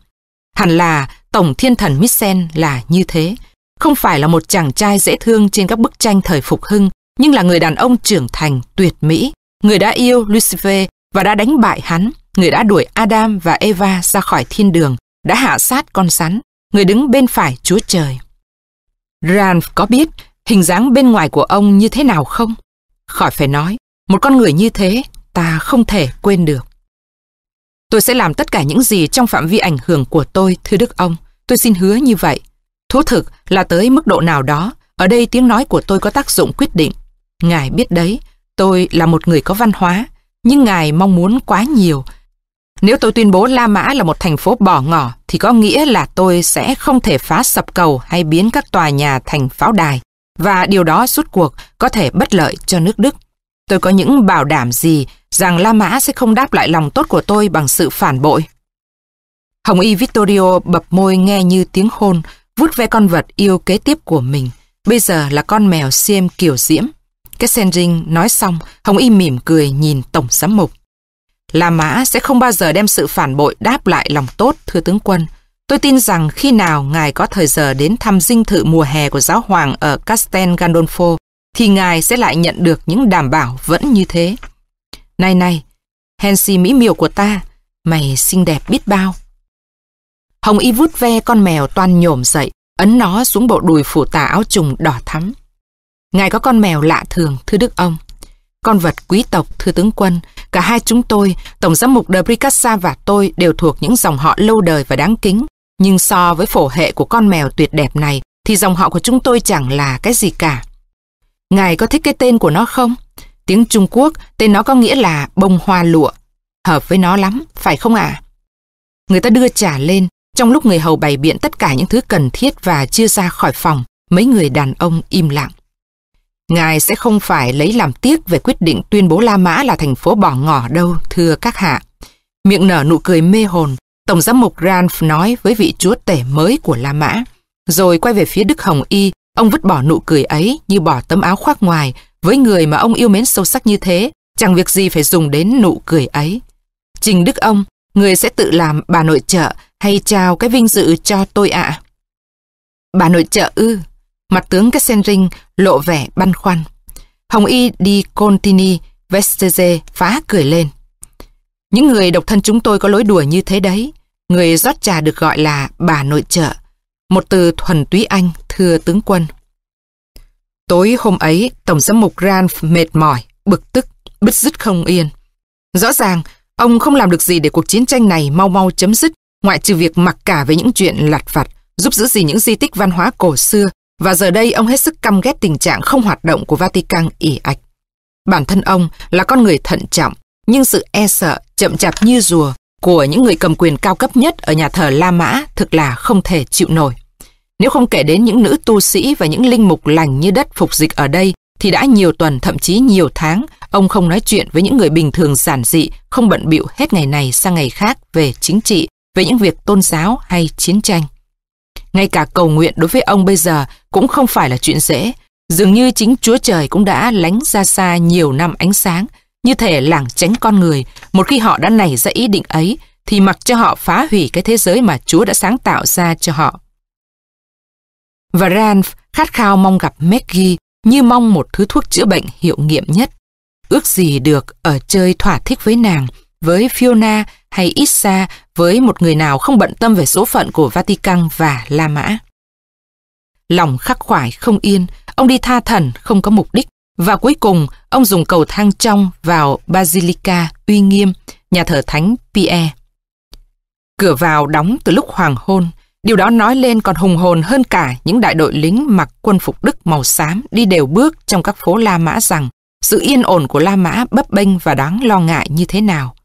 [SPEAKER 1] Hẳn là Tổng Thiên Thần Missen là như thế. Không phải là một chàng trai dễ thương trên các bức tranh thời phục hưng, nhưng là người đàn ông trưởng thành, tuyệt mỹ, người đã yêu Lucifer và đã đánh bại hắn, người đã đuổi Adam và Eva ra khỏi thiên đường, đã hạ sát con rắn, người đứng bên phải Chúa Trời. Ralph có biết hình dáng bên ngoài của ông như thế nào không? Khỏi phải nói, một con người như thế ta không thể quên được. Tôi sẽ làm tất cả những gì trong phạm vi ảnh hưởng của tôi, thưa Đức ông. Tôi xin hứa như vậy. Thú thực là tới mức độ nào đó, ở đây tiếng nói của tôi có tác dụng quyết định. Ngài biết đấy, tôi là một người có văn hóa, nhưng Ngài mong muốn quá nhiều. Nếu tôi tuyên bố La Mã là một thành phố bỏ ngỏ thì có nghĩa là tôi sẽ không thể phá sập cầu hay biến các tòa nhà thành pháo đài và điều đó suốt cuộc có thể bất lợi cho nước Đức. Tôi có những bảo đảm gì rằng La Mã sẽ không đáp lại lòng tốt của tôi bằng sự phản bội. Hồng Y Vittorio bập môi nghe như tiếng hôn, vút ve con vật yêu kế tiếp của mình. Bây giờ là con mèo xiêm kiểu diễm. Kessenring nói xong, Hồng Y mỉm cười nhìn Tổng giám mục. La Mã sẽ không bao giờ đem sự phản bội đáp lại lòng tốt, thưa tướng quân. Tôi tin rằng khi nào ngài có thời giờ đến thăm dinh thự mùa hè của giáo hoàng ở Castel Gandolfo, thì ngài sẽ lại nhận được những đảm bảo vẫn như thế. Này này, Hensi mỹ miều của ta, mày xinh đẹp biết bao. Hồng Y vút ve con mèo toan nhổm dậy, ấn nó xuống bộ đùi phủ tà áo trùng đỏ thắm. Ngài có con mèo lạ thường, thưa đức ông. Con vật quý tộc, thưa tướng quân, cả hai chúng tôi, Tổng giám mục de Bricassa và tôi đều thuộc những dòng họ lâu đời và đáng kính. Nhưng so với phổ hệ của con mèo tuyệt đẹp này, thì dòng họ của chúng tôi chẳng là cái gì cả. Ngài có thích cái tên của nó không? Tiếng Trung Quốc, tên nó có nghĩa là bông hoa lụa. Hợp với nó lắm, phải không ạ? À? Người ta đưa trà lên, trong lúc người hầu bày biện tất cả những thứ cần thiết và chưa ra khỏi phòng, mấy người đàn ông im lặng. Ngài sẽ không phải lấy làm tiếc về quyết định tuyên bố La Mã là thành phố bỏ ngỏ đâu, thưa các hạ. Miệng nở nụ cười mê hồn, Tổng giám mục Ranf nói với vị chúa tể mới của La Mã. Rồi quay về phía Đức Hồng Y, ông vứt bỏ nụ cười ấy như bỏ tấm áo khoác ngoài. Với người mà ông yêu mến sâu sắc như thế, chẳng việc gì phải dùng đến nụ cười ấy. Trình Đức ông, người sẽ tự làm bà nội trợ hay trao cái vinh dự cho tôi ạ? Bà nội trợ ư? Mặt tướng Kessenring lộ vẻ băn khoăn. Hồng Y đi Contini, Vestese phá cười lên. Những người độc thân chúng tôi có lối đùa như thế đấy. Người rót trà được gọi là bà nội trợ. Một từ thuần túy Anh, thưa tướng quân. Tối hôm ấy, Tổng giám mục Ranf mệt mỏi, bực tức, bứt rứt không yên. Rõ ràng, ông không làm được gì để cuộc chiến tranh này mau mau chấm dứt, ngoại trừ việc mặc cả với những chuyện lặt vặt, giúp giữ gìn những di tích văn hóa cổ xưa, và giờ đây ông hết sức căm ghét tình trạng không hoạt động của Vatican ỉ ạch. Bản thân ông là con người thận trọng, nhưng sự e sợ, chậm chạp như rùa của những người cầm quyền cao cấp nhất ở nhà thờ La Mã thực là không thể chịu nổi. Nếu không kể đến những nữ tu sĩ và những linh mục lành như đất phục dịch ở đây, thì đã nhiều tuần thậm chí nhiều tháng, ông không nói chuyện với những người bình thường giản dị, không bận bịu hết ngày này sang ngày khác về chính trị, về những việc tôn giáo hay chiến tranh. Ngay cả cầu nguyện đối với ông bây giờ cũng không phải là chuyện dễ, dường như chính Chúa Trời cũng đã lánh ra xa nhiều năm ánh sáng, như thể lảng tránh con người, một khi họ đã nảy ra ý định ấy, thì mặc cho họ phá hủy cái thế giới mà Chúa đã sáng tạo ra cho họ. Và Ranf khát khao mong gặp Maggie như mong một thứ thuốc chữa bệnh hiệu nghiệm nhất. Ước gì được ở chơi thỏa thích với nàng, với Fiona hay Issa với một người nào không bận tâm về số phận của Vatican và La Mã. Lòng khắc khoải không yên, ông đi tha thần không có mục đích, và cuối cùng, ông dùng cầu thang trong vào Basilica uy nghiêm, nhà thờ Thánh Pierre. Cửa vào đóng từ lúc hoàng hôn, điều đó nói lên còn hùng hồn hơn cả những đại đội lính mặc quân phục Đức màu xám đi đều bước trong các phố La Mã rằng sự yên ổn của La Mã bấp bênh và đáng lo ngại như thế nào.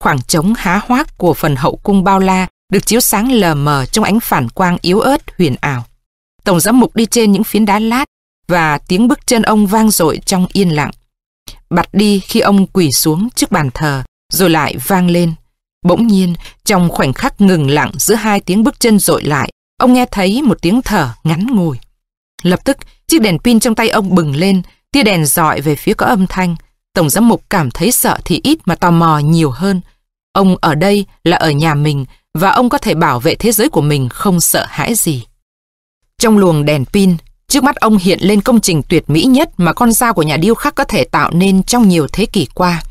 [SPEAKER 1] Khoảng trống há hoác của phần hậu cung bao la được chiếu sáng lờ mờ trong ánh phản quang yếu ớt huyền ảo. Tổng giám mục đi trên những phiến đá lát và tiếng bước chân ông vang dội trong yên lặng. Bặt đi khi ông quỳ xuống trước bàn thờ, rồi lại vang lên. Bỗng nhiên, trong khoảnh khắc ngừng lặng giữa hai tiếng bước chân dội lại, ông nghe thấy một tiếng thở ngắn ngủi. Lập tức, chiếc đèn pin trong tay ông bừng lên, tia đèn dọi về phía có âm thanh. Tổng giám mục cảm thấy sợ thì ít mà tò mò nhiều hơn. Ông ở đây là ở nhà mình và ông có thể bảo vệ thế giới của mình không sợ hãi gì. Trong luồng đèn pin, Trước mắt ông hiện lên công trình tuyệt mỹ nhất mà con dao của nhà điêu khắc có thể tạo nên trong nhiều thế kỷ qua.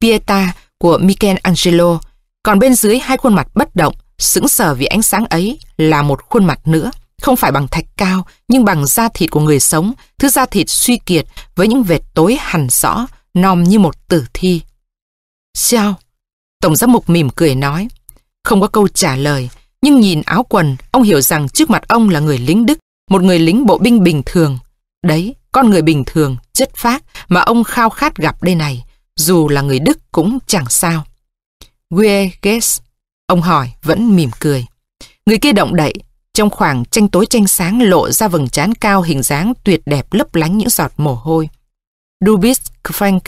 [SPEAKER 1] Pieta của Michelangelo, còn bên dưới hai khuôn mặt bất động, sững sờ vì ánh sáng ấy là một khuôn mặt nữa, không phải bằng thạch cao nhưng bằng da thịt của người sống, thứ da thịt suy kiệt với những vệt tối hằn rõ, nòm như một tử thi. Sao? Tổng giám mục mỉm cười nói. Không có câu trả lời, nhưng nhìn áo quần, ông hiểu rằng trước mặt ông là người lính Đức một người lính bộ binh bình thường. Đấy, con người bình thường, chất phác mà ông khao khát gặp đây này, dù là người Đức cũng chẳng sao. Gueges? Ông hỏi, vẫn mỉm cười. Người kia động đậy, trong khoảng tranh tối tranh sáng lộ ra vầng trán cao hình dáng tuyệt đẹp lấp lánh những giọt mồ hôi. Dubis Frank.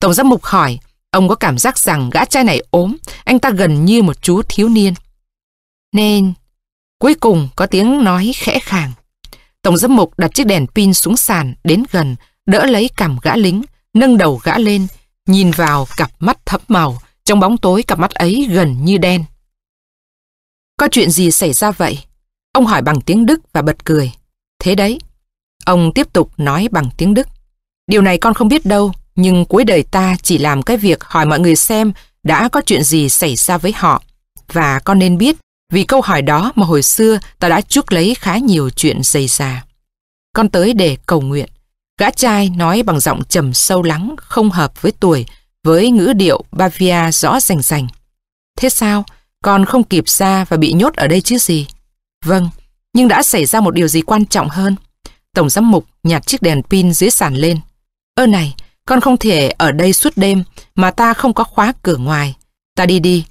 [SPEAKER 1] Tổng giám mục hỏi, ông có cảm giác rằng gã trai này ốm, anh ta gần như một chú thiếu niên. Nên, cuối cùng có tiếng nói khẽ khàng. Tổng giám mục đặt chiếc đèn pin xuống sàn, đến gần, đỡ lấy cằm gã lính, nâng đầu gã lên, nhìn vào cặp mắt thấm màu, trong bóng tối cặp mắt ấy gần như đen. Có chuyện gì xảy ra vậy? Ông hỏi bằng tiếng Đức và bật cười. Thế đấy. Ông tiếp tục nói bằng tiếng Đức. Điều này con không biết đâu, nhưng cuối đời ta chỉ làm cái việc hỏi mọi người xem đã có chuyện gì xảy ra với họ. Và con nên biết, vì câu hỏi đó mà hồi xưa ta đã chuốc lấy khá nhiều chuyện dày dà. Con tới để cầu nguyện. Gã trai nói bằng giọng trầm sâu lắng, không hợp với tuổi, với ngữ điệu Bavia rõ rành rành. Thế sao? Con không kịp ra và bị nhốt ở đây chứ gì? Vâng, nhưng đã xảy ra một điều gì quan trọng hơn. Tổng giám mục nhặt chiếc đèn pin dưới sàn lên. Ơ này, con không thể ở đây suốt đêm mà ta không có khóa cửa ngoài. Ta đi đi.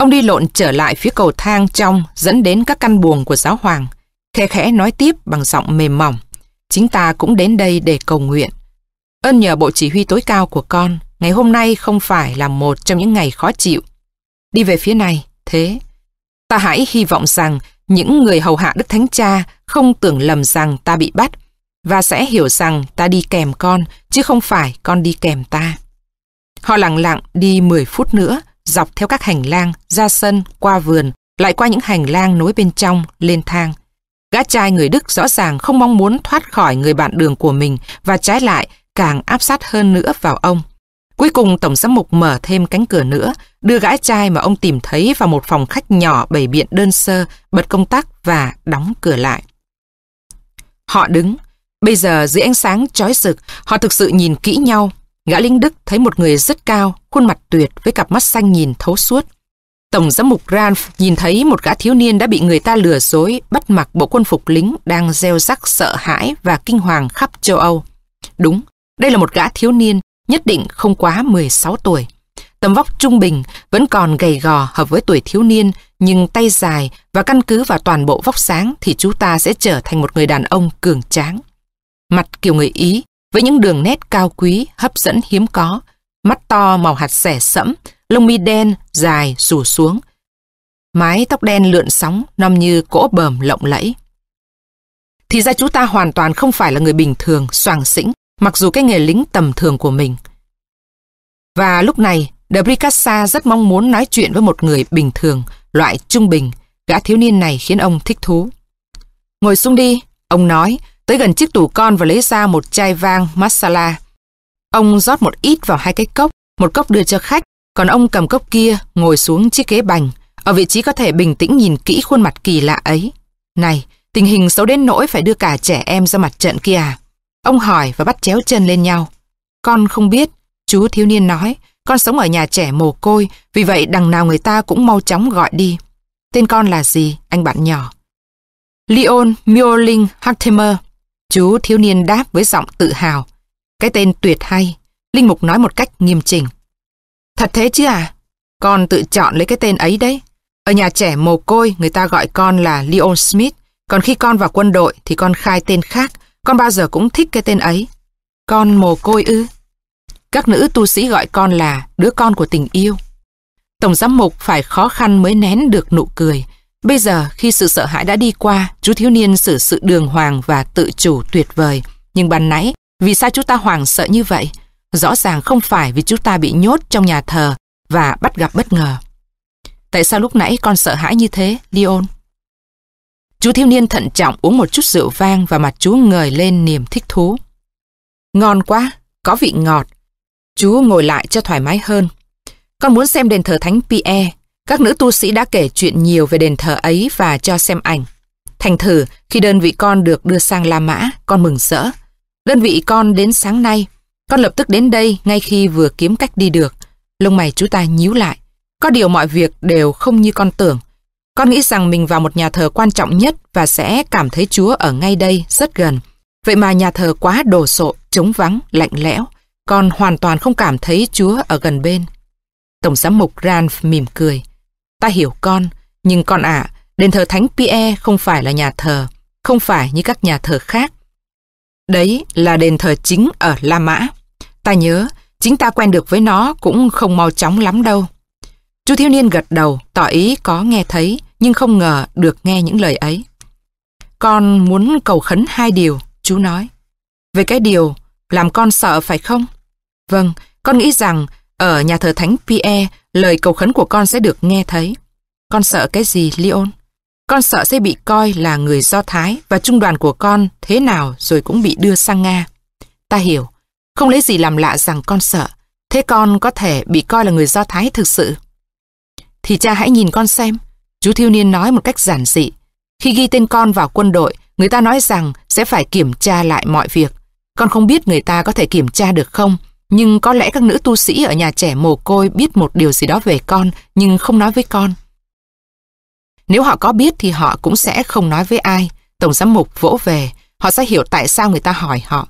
[SPEAKER 1] Ông đi lộn trở lại phía cầu thang trong dẫn đến các căn buồng của giáo hoàng. Khe khẽ nói tiếp bằng giọng mềm mỏng. Chính ta cũng đến đây để cầu nguyện. Ơn nhờ bộ chỉ huy tối cao của con, ngày hôm nay không phải là một trong những ngày khó chịu. Đi về phía này, thế. Ta hãy hy vọng rằng những người hầu hạ Đức Thánh Cha không tưởng lầm rằng ta bị bắt và sẽ hiểu rằng ta đi kèm con chứ không phải con đi kèm ta. Họ lặng lặng đi 10 phút nữa dọc theo các hành lang, ra sân, qua vườn, lại qua những hành lang nối bên trong, lên thang. Gã trai người Đức rõ ràng không mong muốn thoát khỏi người bạn đường của mình và trái lại càng áp sát hơn nữa vào ông. Cuối cùng Tổng giám mục mở thêm cánh cửa nữa, đưa gã trai mà ông tìm thấy vào một phòng khách nhỏ bày biện đơn sơ, bật công tắc và đóng cửa lại. Họ đứng, bây giờ dưới ánh sáng chói rực, họ thực sự nhìn kỹ nhau. Gã lính Đức thấy một người rất cao, khuôn mặt tuyệt với cặp mắt xanh nhìn thấu suốt. Tổng giám mục Ranf nhìn thấy một gã thiếu niên đã bị người ta lừa dối, bắt mặc bộ quân phục lính đang gieo rắc sợ hãi và kinh hoàng khắp châu Âu. Đúng, đây là một gã thiếu niên, nhất định không quá 16 tuổi. Tầm vóc trung bình vẫn còn gầy gò hợp với tuổi thiếu niên, nhưng tay dài và căn cứ vào toàn bộ vóc sáng thì chúng ta sẽ trở thành một người đàn ông cường tráng. Mặt kiểu người Ý, với những đường nét cao quý, hấp dẫn hiếm có, mắt to màu hạt xẻ sẫm, lông mi đen, dài, rủ xuống. Mái tóc đen lượn sóng, nom như cỗ bờm lộng lẫy. Thì ra chú ta hoàn toàn không phải là người bình thường, soàng xĩnh, mặc dù cái nghề lính tầm thường của mình. Và lúc này, De Bricassa rất mong muốn nói chuyện với một người bình thường, loại trung bình. Gã thiếu niên này khiến ông thích thú. Ngồi xuống đi, ông nói, tới gần chiếc tủ con và lấy ra một chai vang masala. Ông rót một ít vào hai cái cốc, một cốc đưa cho khách, còn ông cầm cốc kia, ngồi xuống chiếc ghế bành, ở vị trí có thể bình tĩnh nhìn kỹ khuôn mặt kỳ lạ ấy. Này, tình hình xấu đến nỗi phải đưa cả trẻ em ra mặt trận kia à? Ông hỏi và bắt chéo chân lên nhau. Con không biết, chú thiếu niên nói, con sống ở nhà trẻ mồ côi, vì vậy đằng nào người ta cũng mau chóng gọi đi. Tên con là gì, anh bạn nhỏ? Leon Mioling Hartemer. Chú thiếu niên đáp với giọng tự hào. Cái tên tuyệt hay. Linh Mục nói một cách nghiêm chỉnh. Thật thế chứ à? Con tự chọn lấy cái tên ấy đấy. Ở nhà trẻ mồ côi người ta gọi con là Leon Smith. Còn khi con vào quân đội thì con khai tên khác. Con bao giờ cũng thích cái tên ấy. Con mồ côi ư? Các nữ tu sĩ gọi con là đứa con của tình yêu. Tổng giám mục phải khó khăn mới nén được nụ cười. Bây giờ khi sự sợ hãi đã đi qua, chú thiếu niên xử sự đường hoàng và tự chủ tuyệt vời. Nhưng ban nãy, vì sao chúng ta hoàng sợ như vậy? Rõ ràng không phải vì chúng ta bị nhốt trong nhà thờ và bắt gặp bất ngờ. Tại sao lúc nãy con sợ hãi như thế, Leon? Chú thiếu niên thận trọng uống một chút rượu vang và mặt chú ngời lên niềm thích thú. Ngon quá, có vị ngọt. Chú ngồi lại cho thoải mái hơn. Con muốn xem đền thờ Thánh Pierre. Các nữ tu sĩ đã kể chuyện nhiều về đền thờ ấy và cho xem ảnh. Thành thử, khi đơn vị con được đưa sang La Mã, con mừng rỡ. Đơn vị con đến sáng nay. Con lập tức đến đây ngay khi vừa kiếm cách đi được. Lông mày chú ta nhíu lại. Có điều mọi việc đều không như con tưởng. Con nghĩ rằng mình vào một nhà thờ quan trọng nhất và sẽ cảm thấy Chúa ở ngay đây, rất gần. Vậy mà nhà thờ quá đồ sộ, trống vắng, lạnh lẽo. Con hoàn toàn không cảm thấy Chúa ở gần bên. Tổng giám mục Ranf mỉm cười. Ta hiểu con, nhưng con ạ, đền thờ Thánh Pierre không phải là nhà thờ, không phải như các nhà thờ khác. Đấy là đền thờ chính ở La Mã. Ta nhớ, chính ta quen được với nó cũng không mau chóng lắm đâu. Chú thiếu niên gật đầu, tỏ ý có nghe thấy, nhưng không ngờ được nghe những lời ấy. Con muốn cầu khấn hai điều, chú nói. Về cái điều, làm con sợ phải không? Vâng, con nghĩ rằng ở nhà thờ Thánh Pierre, lời cầu khấn của con sẽ được nghe thấy. Con sợ cái gì, Leon? Con sợ sẽ bị coi là người Do Thái và trung đoàn của con thế nào rồi cũng bị đưa sang Nga. Ta hiểu, không lấy gì làm lạ rằng con sợ. Thế con có thể bị coi là người Do Thái thực sự. Thì cha hãy nhìn con xem. Chú thiếu niên nói một cách giản dị. Khi ghi tên con vào quân đội, người ta nói rằng sẽ phải kiểm tra lại mọi việc. Con không biết người ta có thể kiểm tra được không, nhưng có lẽ các nữ tu sĩ ở nhà trẻ mồ côi biết một điều gì đó về con, nhưng không nói với con. Nếu họ có biết thì họ cũng sẽ không nói với ai. Tổng giám mục vỗ về, họ sẽ hiểu tại sao người ta hỏi họ.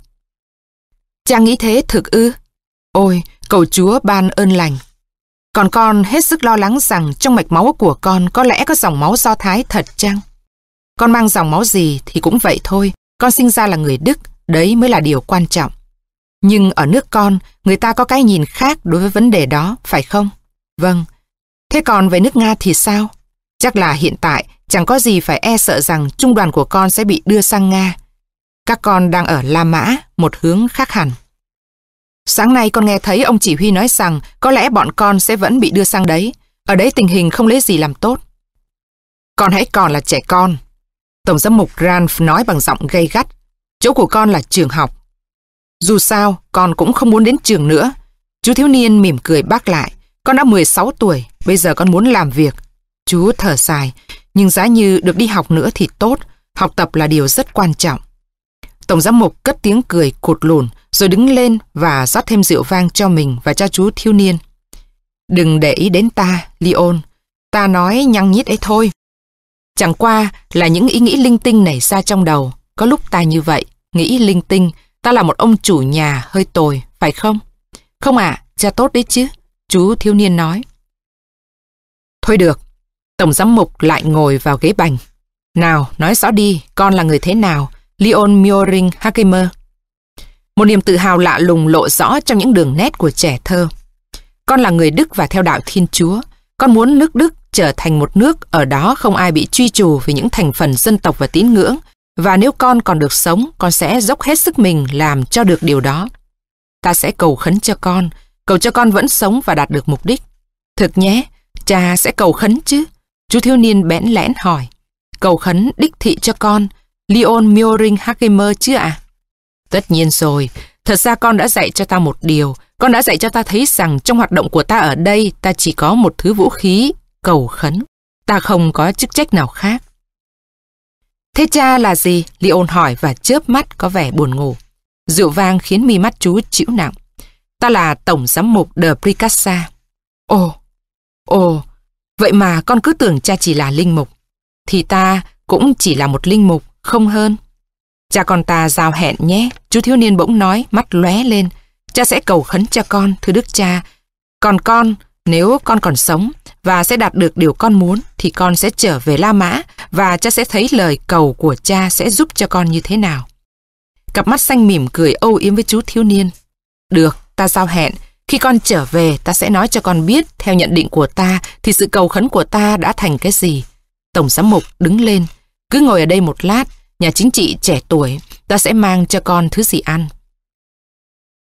[SPEAKER 1] Cha nghĩ thế thực ư? Ôi, cầu Chúa ban ơn lành. Còn con hết sức lo lắng rằng trong mạch máu của con có lẽ có dòng máu do thái thật chăng? Con mang dòng máu gì thì cũng vậy thôi, con sinh ra là người Đức, đấy mới là điều quan trọng. Nhưng ở nước con, người ta có cái nhìn khác đối với vấn đề đó, phải không? Vâng. Thế còn về nước Nga thì sao? Chắc là hiện tại chẳng có gì phải e sợ rằng trung đoàn của con sẽ bị đưa sang Nga. Các con đang ở La Mã, một hướng khác hẳn. Sáng nay con nghe thấy ông chỉ huy nói rằng có lẽ bọn con sẽ vẫn bị đưa sang đấy. Ở đấy tình hình không lấy gì làm tốt. Con hãy còn là trẻ con. Tổng giám mục Ranf nói bằng giọng gay gắt. Chỗ của con là trường học. Dù sao, con cũng không muốn đến trường nữa. Chú thiếu niên mỉm cười bác lại. Con đã 16 tuổi, bây giờ con muốn làm việc. Chú thở dài, nhưng giá như được đi học nữa thì tốt, học tập là điều rất quan trọng. Tổng giám mục cất tiếng cười cụt lùn, rồi đứng lên và rót thêm rượu vang cho mình và cho chú thiếu niên. Đừng để ý đến ta, Leon. Ta nói nhăng nhít ấy thôi. Chẳng qua là những ý nghĩ linh tinh nảy ra trong đầu. Có lúc ta như vậy, nghĩ linh tinh, ta là một ông chủ nhà hơi tồi, phải không? Không ạ, à, cha tốt đấy chứ, chú thiếu niên nói. Thôi được, Tổng giám mục lại ngồi vào ghế bành. Nào, nói rõ đi, con là người thế nào? Leon Mioring Hakemer. Một niềm tự hào lạ lùng lộ rõ trong những đường nét của trẻ thơ. Con là người Đức và theo đạo Thiên Chúa. Con muốn nước Đức trở thành một nước ở đó không ai bị truy trù vì những thành phần dân tộc và tín ngưỡng. Và nếu con còn được sống, con sẽ dốc hết sức mình làm cho được điều đó. Ta sẽ cầu khấn cho con, cầu cho con vẫn sống và đạt được mục đích. Thực nhé, cha sẽ cầu khấn chứ. Chú thiếu niên bẽn lẽn hỏi. Cầu khấn đích thị cho con, Leon Mioring Hakemer chứ ạ? À? Tất nhiên rồi, thật ra con đã dạy cho ta một điều. Con đã dạy cho ta thấy rằng trong hoạt động của ta ở đây, ta chỉ có một thứ vũ khí, cầu khấn. Ta không có chức trách nào khác. Thế cha là gì? Leon hỏi và chớp mắt có vẻ buồn ngủ. Rượu vang khiến mi mắt chú chịu nặng. Ta là Tổng Giám mục de Pricassa. Ồ, ồ, vậy mà con cứ tưởng cha chỉ là linh mục. Thì ta cũng chỉ là một linh mục, không hơn. Cha con ta giao hẹn nhé, chú thiếu niên bỗng nói, mắt lóe lên. Cha sẽ cầu khấn cho con, thưa đức cha. Còn con, nếu con còn sống và sẽ đạt được điều con muốn, thì con sẽ trở về La Mã và cha sẽ thấy lời cầu của cha sẽ giúp cho con như thế nào. Cặp mắt xanh mỉm cười âu yếm với chú thiếu niên. Được, ta giao hẹn. Khi con trở về, ta sẽ nói cho con biết, theo nhận định của ta, thì sự cầu khấn của ta đã thành cái gì. Tổng giám mục đứng lên. Cứ ngồi ở đây một lát, nhà chính trị trẻ tuổi, ta sẽ mang cho con thứ gì ăn.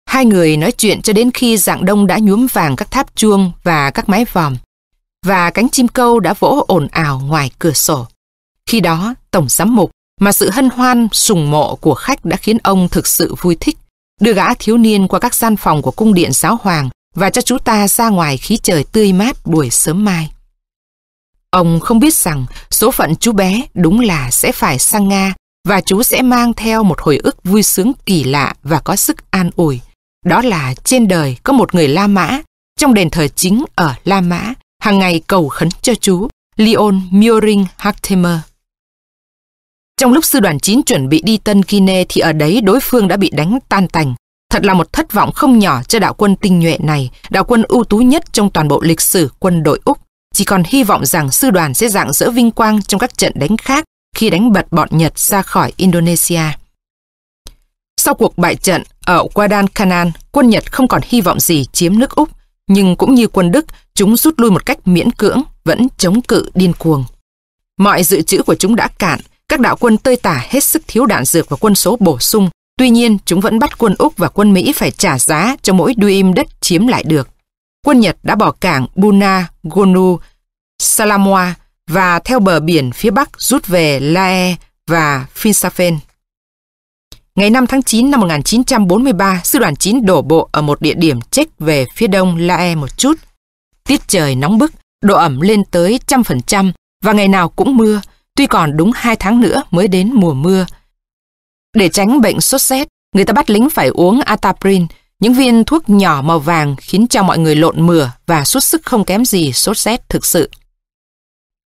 [SPEAKER 1] Hai người nói chuyện cho đến khi dạng đông đã nhuốm vàng các tháp chuông và các mái vòm, và cánh chim câu đã vỗ ồn ào ngoài cửa sổ. Khi đó, Tổng Giám Mục, mà sự hân hoan, sùng mộ của khách đã khiến ông thực sự vui thích, đưa gã thiếu niên qua các gian phòng của cung điện giáo hoàng và cho chú ta ra ngoài khí trời tươi mát buổi sớm mai. Ông không biết rằng số phận chú bé đúng là sẽ phải sang Nga và chú sẽ mang theo một hồi ức vui sướng kỳ lạ và có sức an ủi. Đó là trên đời có một người La Mã, trong đền thờ chính ở La Mã, hàng ngày cầu khấn cho chú, Leon Mioring Hartemer. Trong lúc sư đoàn 9 chuẩn bị đi Tân Guinea thì ở đấy đối phương đã bị đánh tan tành. Thật là một thất vọng không nhỏ cho đạo quân tinh nhuệ này, đạo quân ưu tú nhất trong toàn bộ lịch sử quân đội Úc. Chỉ còn hy vọng rằng sư đoàn sẽ dạng dỡ vinh quang trong các trận đánh khác khi đánh bật bọn Nhật ra khỏi Indonesia. Sau cuộc bại trận ở Guadalcanal, quân Nhật không còn hy vọng gì chiếm nước Úc, nhưng cũng như quân Đức, chúng rút lui một cách miễn cưỡng, vẫn chống cự điên cuồng. Mọi dự trữ của chúng đã cạn, các đạo quân tơi tả hết sức thiếu đạn dược và quân số bổ sung, tuy nhiên chúng vẫn bắt quân Úc và quân Mỹ phải trả giá cho mỗi đuôi im đất chiếm lại được. Quân Nhật đã bỏ cảng Buna, Gonu, Salamoa và theo bờ biển phía bắc rút về Lae và Finsafen. Ngày 5 tháng 9 năm 1943, sư đoàn 9 đổ bộ ở một địa điểm check về phía đông Lae một chút. Tiết trời nóng bức, độ ẩm lên tới trăm phần trăm và ngày nào cũng mưa, tuy còn đúng 2 tháng nữa mới đến mùa mưa. Để tránh bệnh sốt rét, người ta bắt lính phải uống Ataprin, những viên thuốc nhỏ màu vàng khiến cho mọi người lộn mửa và sốt sức không kém gì sốt rét thực sự.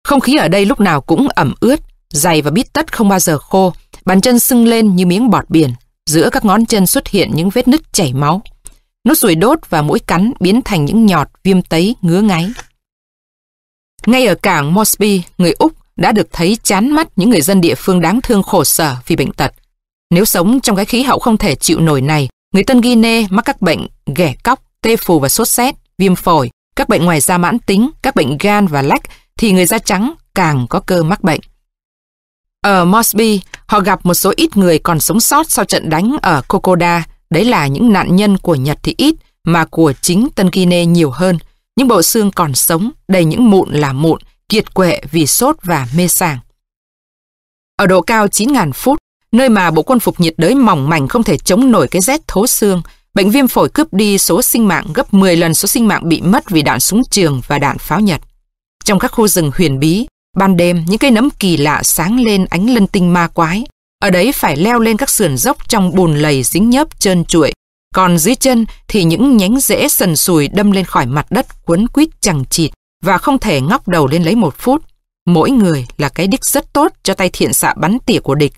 [SPEAKER 1] Không khí ở đây lúc nào cũng ẩm ướt, dày và bít tất không bao giờ khô, bàn chân sưng lên như miếng bọt biển, giữa các ngón chân xuất hiện những vết nứt chảy máu. Nốt ruồi đốt và mũi cắn biến thành những nhọt viêm tấy ngứa ngáy. Ngay ở cảng Mosby, người Úc đã được thấy chán mắt những người dân địa phương đáng thương khổ sở vì bệnh tật. Nếu sống trong cái khí hậu không thể chịu nổi này, người Tân Guinea mắc các bệnh ghẻ cóc, tê phù và sốt rét, viêm phổi, các bệnh ngoài da mãn tính, các bệnh gan và lách, thì người da trắng càng có cơ mắc bệnh. Ở Mosby, họ gặp một số ít người còn sống sót sau trận đánh ở Kokoda. Đấy là những nạn nhân của Nhật thì ít, mà của chính Tân Guinea nhiều hơn. Những bộ xương còn sống, đầy những mụn là mụn, kiệt quệ vì sốt và mê sảng. Ở độ cao 9.000 phút, nơi mà bộ quân phục nhiệt đới mỏng mảnh không thể chống nổi cái rét thấu xương, bệnh viêm phổi cướp đi số sinh mạng gấp 10 lần số sinh mạng bị mất vì đạn súng trường và đạn pháo Nhật. Trong các khu rừng huyền bí, ban đêm những cây nấm kỳ lạ sáng lên ánh lân tinh ma quái. Ở đấy phải leo lên các sườn dốc trong bùn lầy dính nhớp trơn trụi. Còn dưới chân thì những nhánh rễ sần sùi đâm lên khỏi mặt đất quấn quýt chẳng chịt và không thể ngóc đầu lên lấy một phút. Mỗi người là cái đích rất tốt cho tay thiện xạ bắn tỉa của địch.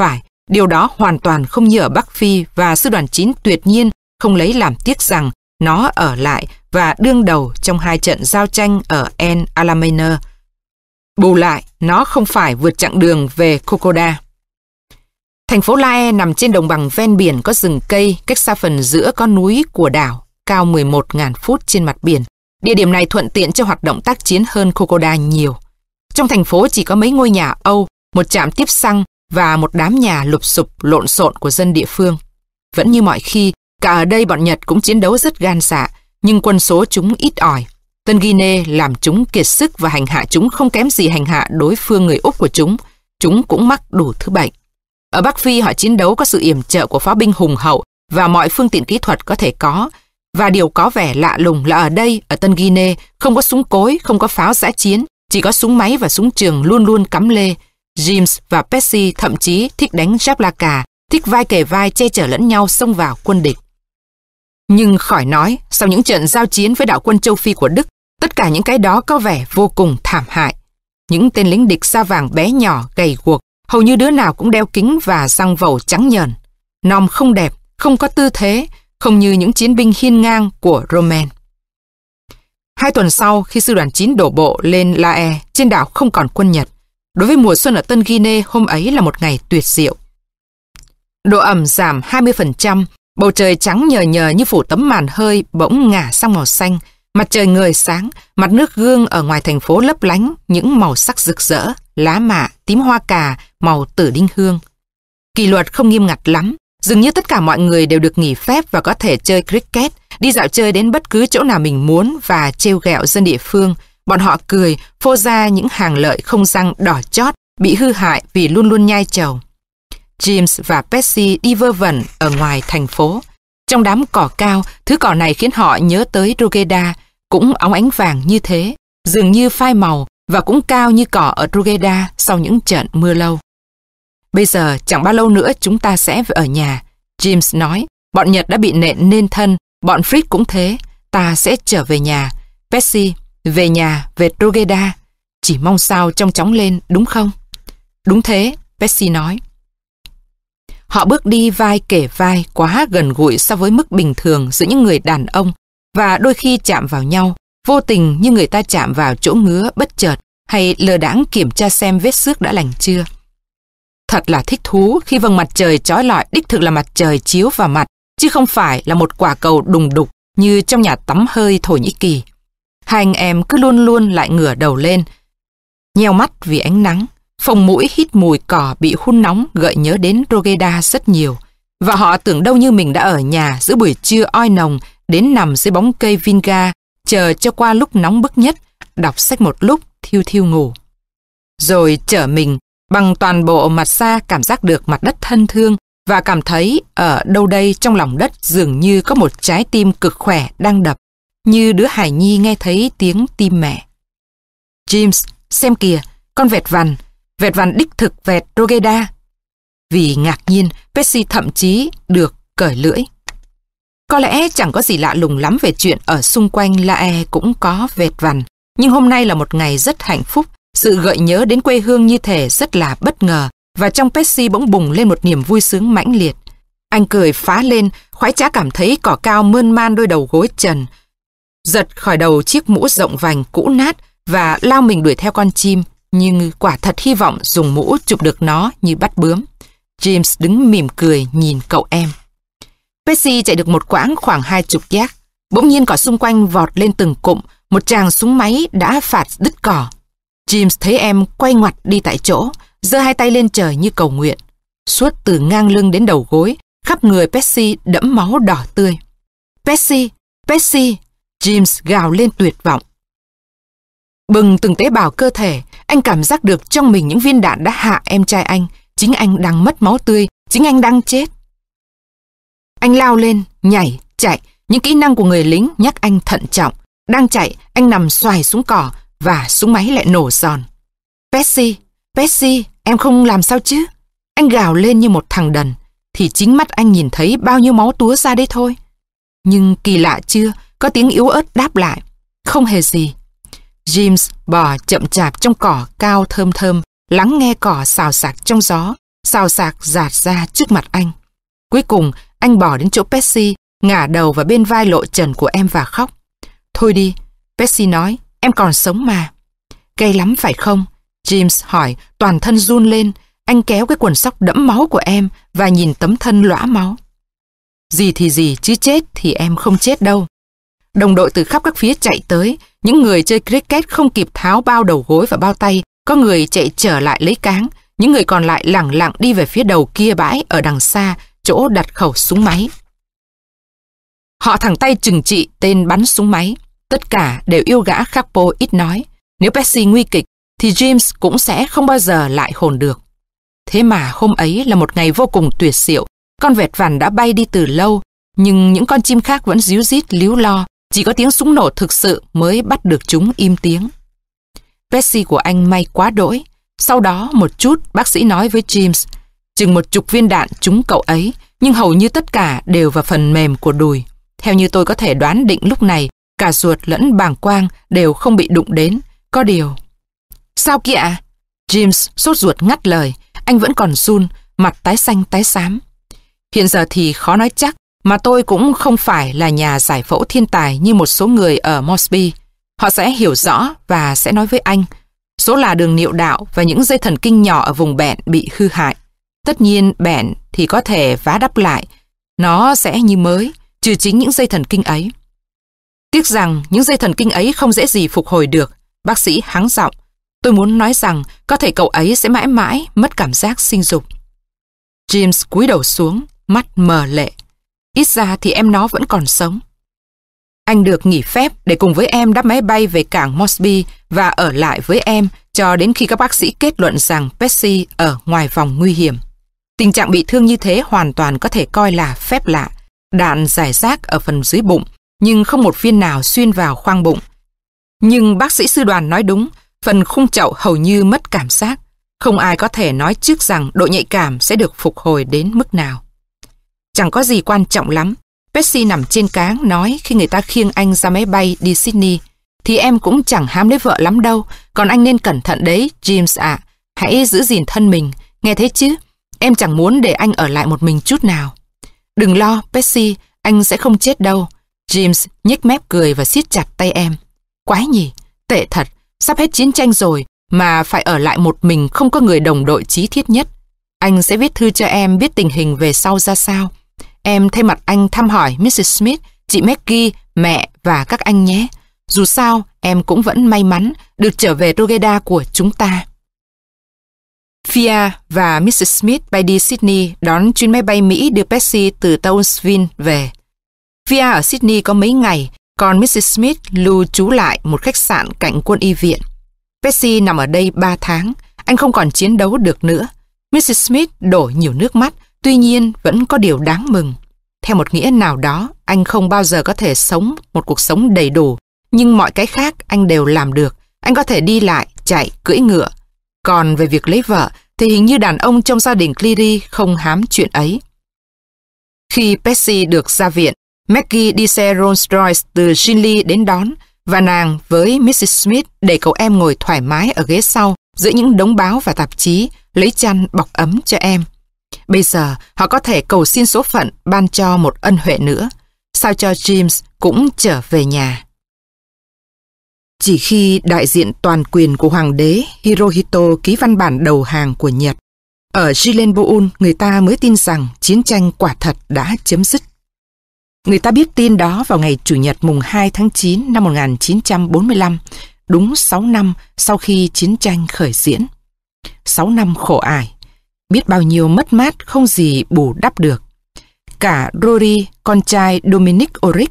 [SPEAKER 1] Phải, điều đó hoàn toàn không như ở Bắc Phi và sư đoàn 9 tuyệt nhiên không lấy làm tiếc rằng nó ở lại và đương đầu trong hai trận giao tranh ở El Alamein. Bù lại, nó không phải vượt chặng đường về Kokoda. Thành phố Lae nằm trên đồng bằng ven biển có rừng cây, cách xa phần giữa con núi của đảo, cao 11.000 phút trên mặt biển. Địa điểm này thuận tiện cho hoạt động tác chiến hơn Kokoda nhiều. Trong thành phố chỉ có mấy ngôi nhà Âu, một trạm tiếp xăng và một đám nhà lụp sụp lộn xộn của dân địa phương. Vẫn như mọi khi, cả ở đây bọn Nhật cũng chiến đấu rất gan dạ, nhưng quân số chúng ít ỏi. Tân Guinea làm chúng kiệt sức và hành hạ chúng không kém gì hành hạ đối phương người Úc của chúng. Chúng cũng mắc đủ thứ bệnh. Ở Bắc Phi họ chiến đấu có sự yểm trợ của pháo binh hùng hậu và mọi phương tiện kỹ thuật có thể có. Và điều có vẻ lạ lùng là ở đây, ở Tân Guinea, không có súng cối, không có pháo giã chiến, chỉ có súng máy và súng trường luôn luôn cắm lê. James và Percy thậm chí thích đánh Jablaka, thích vai kề vai che chở lẫn nhau xông vào quân địch. Nhưng khỏi nói, sau những trận giao chiến với đạo quân châu Phi của Đức, tất cả những cái đó có vẻ vô cùng thảm hại. Những tên lính địch da vàng bé nhỏ, gầy guộc, hầu như đứa nào cũng đeo kính và răng vầu trắng nhờn. Nom không đẹp, không có tư thế, không như những chiến binh hiên ngang của Roman. Hai tuần sau, khi sư đoàn 9 đổ bộ lên Lae, trên đảo không còn quân Nhật. Đối với mùa xuân ở Tân Guinea, hôm ấy là một ngày tuyệt diệu. Độ ẩm giảm 20%, Bầu trời trắng nhờ nhờ như phủ tấm màn hơi bỗng ngả sang màu xanh, mặt trời ngời sáng, mặt nước gương ở ngoài thành phố lấp lánh những màu sắc rực rỡ, lá mạ, tím hoa cà, màu tử đinh hương. Kỷ luật không nghiêm ngặt lắm, dường như tất cả mọi người đều được nghỉ phép và có thể chơi cricket, đi dạo chơi đến bất cứ chỗ nào mình muốn và trêu ghẹo dân địa phương. Bọn họ cười, phô ra những hàng lợi không răng đỏ chót, bị hư hại vì luôn luôn nhai trầu. James và Percy đi vơ vẩn ở ngoài thành phố. Trong đám cỏ cao, thứ cỏ này khiến họ nhớ tới Rugeda, cũng óng ánh vàng như thế, dường như phai màu và cũng cao như cỏ ở Rugeda sau những trận mưa lâu. Bây giờ chẳng bao lâu nữa chúng ta sẽ về ở nhà. James nói, bọn Nhật đã bị nện nên thân, bọn Fritz cũng thế, ta sẽ trở về nhà. Percy về nhà, về Drogheda. Chỉ mong sao trong chóng lên, đúng không? Đúng thế, Betsy nói. Họ bước đi vai kể vai quá gần gũi so với mức bình thường giữa những người đàn ông và đôi khi chạm vào nhau, vô tình như người ta chạm vào chỗ ngứa bất chợt hay lờ đãng kiểm tra xem vết xước đã lành chưa. Thật là thích thú khi vầng mặt trời trói lọi đích thực là mặt trời chiếu vào mặt, chứ không phải là một quả cầu đùng đục như trong nhà tắm hơi Thổ Nhĩ Kỳ. Hai anh em cứ luôn luôn lại ngửa đầu lên, nheo mắt vì ánh nắng, phòng mũi hít mùi cỏ bị hun nóng gợi nhớ đến Rogeda rất nhiều. Và họ tưởng đâu như mình đã ở nhà giữa buổi trưa oi nồng đến nằm dưới bóng cây Vinga, chờ cho qua lúc nóng bức nhất, đọc sách một lúc, thiêu thiêu ngủ. Rồi trở mình bằng toàn bộ mặt xa cảm giác được mặt đất thân thương và cảm thấy ở đâu đây trong lòng đất dường như có một trái tim cực khỏe đang đập, như đứa hải nhi nghe thấy tiếng tim mẹ. James, xem kìa, con vẹt vằn, vẹt vằn đích thực vẹt Rogeda. Vì ngạc nhiên, Percy thậm chí được cởi lưỡi. Có lẽ chẳng có gì lạ lùng lắm về chuyện ở xung quanh Lae cũng có vẹt vằn, nhưng hôm nay là một ngày rất hạnh phúc, sự gợi nhớ đến quê hương như thể rất là bất ngờ, và trong Percy bỗng bùng lên một niềm vui sướng mãnh liệt. Anh cười phá lên, khoái trá cảm thấy cỏ cao mơn man đôi đầu gối trần, giật khỏi đầu chiếc mũ rộng vành cũ nát và lao mình đuổi theo con chim, nhưng quả thật hy vọng dùng mũ chụp được nó như bắt bướm. James đứng mỉm cười nhìn cậu em. Percy chạy được một quãng khoảng hai chục giác. Bỗng nhiên cỏ xung quanh vọt lên từng cụm, một chàng súng máy đã phạt đứt cỏ. James thấy em quay ngoặt đi tại chỗ, giơ hai tay lên trời như cầu nguyện. Suốt từ ngang lưng đến đầu gối, khắp người Percy đẫm máu đỏ tươi. Percy, Percy, James gào lên tuyệt vọng. Bừng từng tế bào cơ thể, anh cảm giác được trong mình những viên đạn đã hạ em trai anh. Chính anh đang mất máu tươi, chính anh đang chết. Anh lao lên, nhảy, chạy. Những kỹ năng của người lính nhắc anh thận trọng. Đang chạy, anh nằm xoài xuống cỏ và súng máy lại nổ giòn. Percy, Percy, em không làm sao chứ? Anh gào lên như một thằng đần. Thì chính mắt anh nhìn thấy bao nhiêu máu túa ra đây thôi. Nhưng kỳ lạ chưa, có tiếng yếu ớt đáp lại. Không hề gì. James bò chậm chạp trong cỏ cao thơm thơm, lắng nghe cỏ xào xạc trong gió, xào xạc giạt ra trước mặt anh. Cuối cùng, anh bỏ đến chỗ Percy, ngả đầu vào bên vai lộ trần của em và khóc. Thôi đi, Percy nói, em còn sống mà. Gây lắm phải không? James hỏi, toàn thân run lên. Anh kéo cái quần sóc đẫm máu của em và nhìn tấm thân lõa máu. Gì thì gì, chứ chết thì em không chết đâu. Đồng đội từ khắp các phía chạy tới, những người chơi cricket không kịp tháo bao đầu gối và bao tay, có người chạy trở lại lấy cáng, những người còn lại lẳng lặng đi về phía đầu kia bãi ở đằng xa, chỗ đặt khẩu súng máy. Họ thẳng tay trừng trị tên bắn súng máy. Tất cả đều yêu gã Khapo ít nói. Nếu Percy nguy kịch, thì James cũng sẽ không bao giờ lại hồn được. Thế mà hôm ấy là một ngày vô cùng tuyệt diệu. Con vẹt vằn đã bay đi từ lâu, nhưng những con chim khác vẫn díu dít líu lo, chỉ có tiếng súng nổ thực sự mới bắt được chúng im tiếng. Percy của anh may quá đỗi. Sau đó một chút bác sĩ nói với James, chừng một chục viên đạn trúng cậu ấy, nhưng hầu như tất cả đều vào phần mềm của đùi. Theo như tôi có thể đoán định lúc này, cả ruột lẫn bàng quang đều không bị đụng đến. Có điều... Sao kìa? James sốt ruột ngắt lời, anh vẫn còn run, mặt tái xanh tái xám. Hiện giờ thì khó nói chắc, mà tôi cũng không phải là nhà giải phẫu thiên tài như một số người ở Mosby. Họ sẽ hiểu rõ và sẽ nói với anh. Số là đường niệu đạo và những dây thần kinh nhỏ ở vùng bẹn bị hư hại. Tất nhiên bẹn thì có thể vá đắp lại. Nó sẽ như mới, trừ chính những dây thần kinh ấy. Tiếc rằng những dây thần kinh ấy không dễ gì phục hồi được. Bác sĩ hắng giọng. Tôi muốn nói rằng có thể cậu ấy sẽ mãi mãi mất cảm giác sinh dục. James cúi đầu xuống, mắt mờ lệ. Ít ra thì em nó vẫn còn sống. Anh được nghỉ phép để cùng với em đáp máy bay về cảng Mosby và ở lại với em cho đến khi các bác sĩ kết luận rằng Percy ở ngoài vòng nguy hiểm. Tình trạng bị thương như thế hoàn toàn có thể coi là phép lạ. Đạn giải rác ở phần dưới bụng, nhưng không một viên nào xuyên vào khoang bụng. Nhưng bác sĩ sư đoàn nói đúng, phần khung chậu hầu như mất cảm giác. Không ai có thể nói trước rằng độ nhạy cảm sẽ được phục hồi đến mức nào. Chẳng có gì quan trọng lắm. Betsy nằm trên cáng nói khi người ta khiêng anh ra máy bay đi Sydney. Thì em cũng chẳng hám lấy vợ lắm đâu. Còn anh nên cẩn thận đấy, James ạ. Hãy giữ gìn thân mình. Nghe thấy chứ? Em chẳng muốn để anh ở lại một mình chút nào. Đừng lo, Betsy, anh sẽ không chết đâu. James nhếch mép cười và siết chặt tay em. Quái nhỉ, tệ thật, sắp hết chiến tranh rồi mà phải ở lại một mình không có người đồng đội chí thiết nhất. Anh sẽ viết thư cho em biết tình hình về sau ra sao. Em thay mặt anh thăm hỏi Mrs. Smith, chị Maggie, mẹ và các anh nhé. Dù sao, em cũng vẫn may mắn được trở về Rogeda của chúng ta. Fia và Mrs. Smith bay đi Sydney đón chuyến máy bay Mỹ đưa Betsy từ Townsville về. Fia ở Sydney có mấy ngày, còn Mrs. Smith lưu trú lại một khách sạn cạnh quân y viện. Betsy nằm ở đây 3 tháng, anh không còn chiến đấu được nữa. Mrs. Smith đổ nhiều nước mắt, tuy nhiên vẫn có điều đáng mừng. Theo một nghĩa nào đó, anh không bao giờ có thể sống một cuộc sống đầy đủ, nhưng mọi cái khác anh đều làm được. Anh có thể đi lại, chạy, cưỡi ngựa. Còn về việc lấy vợ, thì hình như đàn ông trong gia đình Cleary không hám chuyện ấy. Khi Percy được ra viện, Maggie đi xe Rolls Royce từ Shinley đến đón và nàng với Mrs. Smith để cậu em ngồi thoải mái ở ghế sau giữa những đống báo và tạp chí, lấy chăn bọc ấm cho em. Bây giờ họ có thể cầu xin số phận ban cho một ân huệ nữa, sao cho James cũng trở về nhà. Chỉ khi đại diện toàn quyền của hoàng đế Hirohito ký văn bản đầu hàng của Nhật, ở Jilenboun người ta mới tin rằng chiến tranh quả thật đã chấm dứt. Người ta biết tin đó vào ngày Chủ nhật mùng 2 tháng 9 năm 1945, đúng 6 năm sau khi chiến tranh khởi diễn. 6 năm khổ ải, biết bao nhiêu mất mát không gì bù đắp được. Cả Rory, con trai Dominic Oric,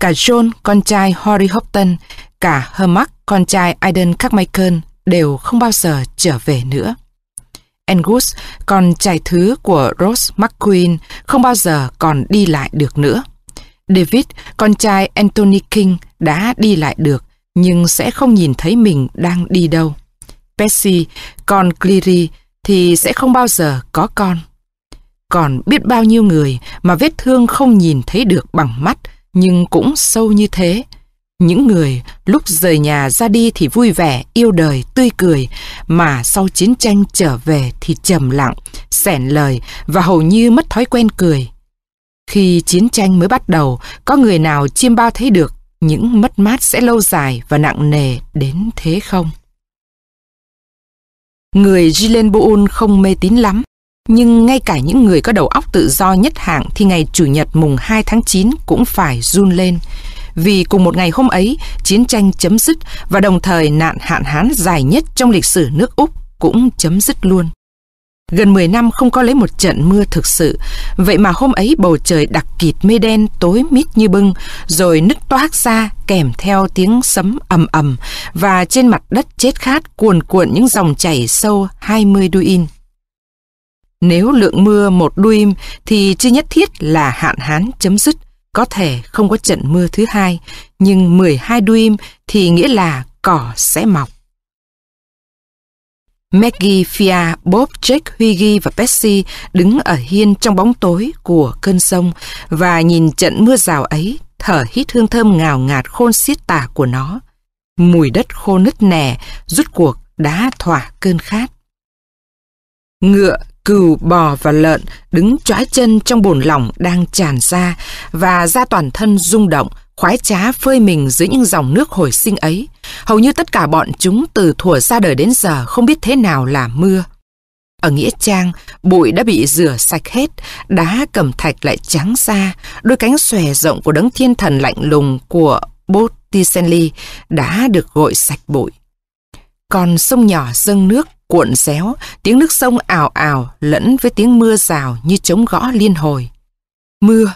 [SPEAKER 1] cả John, con trai Horry Hopton, cả Hermack, con trai Aiden Carmichael đều không bao giờ trở về nữa. Angus, con trai thứ của Rose McQueen, không bao giờ còn đi lại được nữa. David, con trai Anthony King, đã đi lại được, nhưng sẽ không nhìn thấy mình đang đi đâu. Percy con Cleary, thì sẽ không bao giờ có con. Còn biết bao nhiêu người mà vết thương không nhìn thấy được bằng mắt, nhưng cũng sâu như thế. Những người lúc rời nhà ra đi thì vui vẻ, yêu đời, tươi cười, mà sau chiến tranh trở về thì trầm lặng, xẻn lời và hầu như mất thói quen cười. Khi chiến tranh mới bắt đầu, có người nào chiêm bao thấy được những mất mát sẽ lâu dài và nặng nề đến thế không? Người Gilenboon không mê tín lắm, nhưng ngay cả những người có đầu óc tự do nhất hạng thì ngày Chủ nhật mùng 2 tháng 9 cũng phải run lên. Vì cùng một ngày hôm ấy, chiến tranh chấm dứt và đồng thời nạn hạn hán dài nhất trong lịch sử nước Úc cũng chấm dứt luôn. Gần 10 năm không có lấy một trận mưa thực sự, vậy mà hôm ấy bầu trời đặc kịt mây đen tối mít như bưng, rồi nứt toác ra kèm theo tiếng sấm ầm ầm và trên mặt đất chết khát cuồn cuộn những dòng chảy sâu 20 đuôi in. Nếu lượng mưa một đuôi im thì chưa nhất thiết là hạn hán chấm dứt, có thể không có trận mưa thứ hai, nhưng 12 đuôi im thì nghĩa là cỏ sẽ mọc. Maggie, Fia, Bob, Jake, Huygy và Percy đứng ở hiên trong bóng tối của cơn sông và nhìn trận mưa rào ấy, thở hít hương thơm ngào ngạt khôn xiết tả của nó. Mùi đất khô nứt nẻ, rút cuộc đã thỏa cơn khát. Ngựa, cừu, bò và lợn đứng chói chân trong bồn lỏng đang tràn ra và da toàn thân rung động, khoái trá phơi mình dưới những dòng nước hồi sinh ấy. Hầu như tất cả bọn chúng từ thuở ra đời đến giờ không biết thế nào là mưa. Ở Nghĩa Trang, bụi đã bị rửa sạch hết, đá cẩm thạch lại trắng ra, đôi cánh xòe rộng của đấng thiên thần lạnh lùng của Botticelli đã được gội sạch bụi. Còn sông nhỏ dâng nước cuộn réo, tiếng nước sông ảo ảo lẫn với tiếng mưa rào như trống gõ liên hồi. Mưa,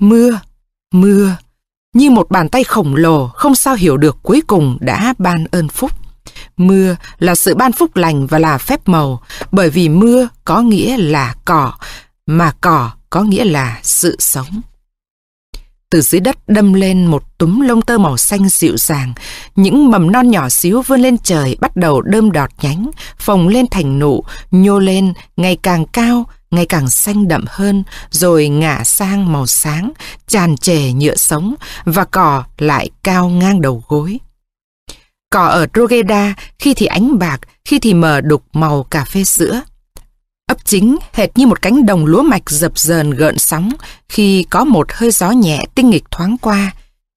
[SPEAKER 1] mưa, mưa như một bàn tay khổng lồ không sao hiểu được cuối cùng đã ban ơn phúc. Mưa là sự ban phúc lành và là phép màu, bởi vì mưa có nghĩa là cỏ, mà cỏ có nghĩa là sự sống. Từ dưới đất đâm lên một túm lông tơ màu xanh dịu dàng, những mầm non nhỏ xíu vươn lên trời bắt đầu đơm đọt nhánh, phồng lên thành nụ, nhô lên ngày càng cao, ngày càng xanh đậm hơn, rồi ngả sang màu sáng, tràn trề nhựa sống và cỏ lại cao ngang đầu gối. Cỏ ở Rogeda khi thì ánh bạc, khi thì mờ đục màu cà phê sữa. Ấp chính hệt như một cánh đồng lúa mạch dập dờn gợn sóng khi có một hơi gió nhẹ tinh nghịch thoáng qua.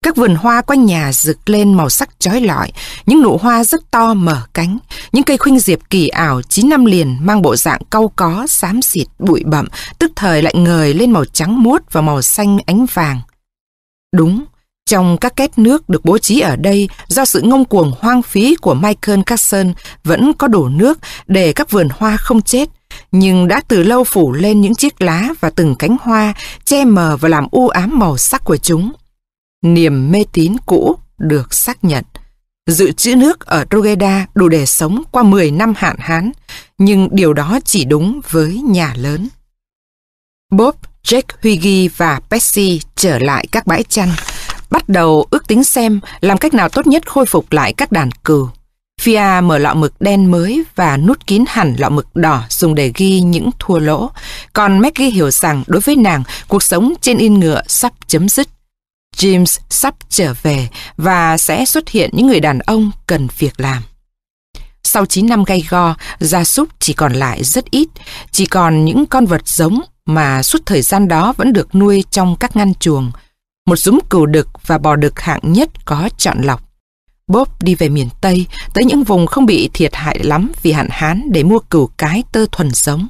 [SPEAKER 1] Các vườn hoa quanh nhà rực lên màu sắc chói lọi, những nụ hoa rất to mở cánh, những cây khuynh diệp kỳ ảo 9 năm liền mang bộ dạng cau có, xám xịt, bụi bậm, tức thời lại ngời lên màu trắng muốt và màu xanh ánh vàng. Đúng, trong các két nước được bố trí ở đây do sự ngông cuồng hoang phí của Michael Carson vẫn có đủ nước để các vườn hoa không chết, nhưng đã từ lâu phủ lên những chiếc lá và từng cánh hoa che mờ và làm u ám màu sắc của chúng. Niềm mê tín cũ được xác nhận. Dự trữ nước ở Rogeda đủ để sống qua 10 năm hạn hán, nhưng điều đó chỉ đúng với nhà lớn. Bob, Jake Huygy và Percy trở lại các bãi chăn, bắt đầu ước tính xem làm cách nào tốt nhất khôi phục lại các đàn cừu. Fia mở lọ mực đen mới và nút kín hẳn lọ mực đỏ dùng để ghi những thua lỗ. Còn Maggie hiểu rằng đối với nàng, cuộc sống trên yên ngựa sắp chấm dứt. James sắp trở về và sẽ xuất hiện những người đàn ông cần việc làm. Sau 9 năm gay go, gia súc chỉ còn lại rất ít, chỉ còn những con vật giống mà suốt thời gian đó vẫn được nuôi trong các ngăn chuồng. Một giống cừu đực và bò đực hạng nhất có chọn lọc. Bob đi về miền Tây, tới những vùng không bị thiệt hại lắm vì hạn hán để mua cừu cái tơ thuần giống.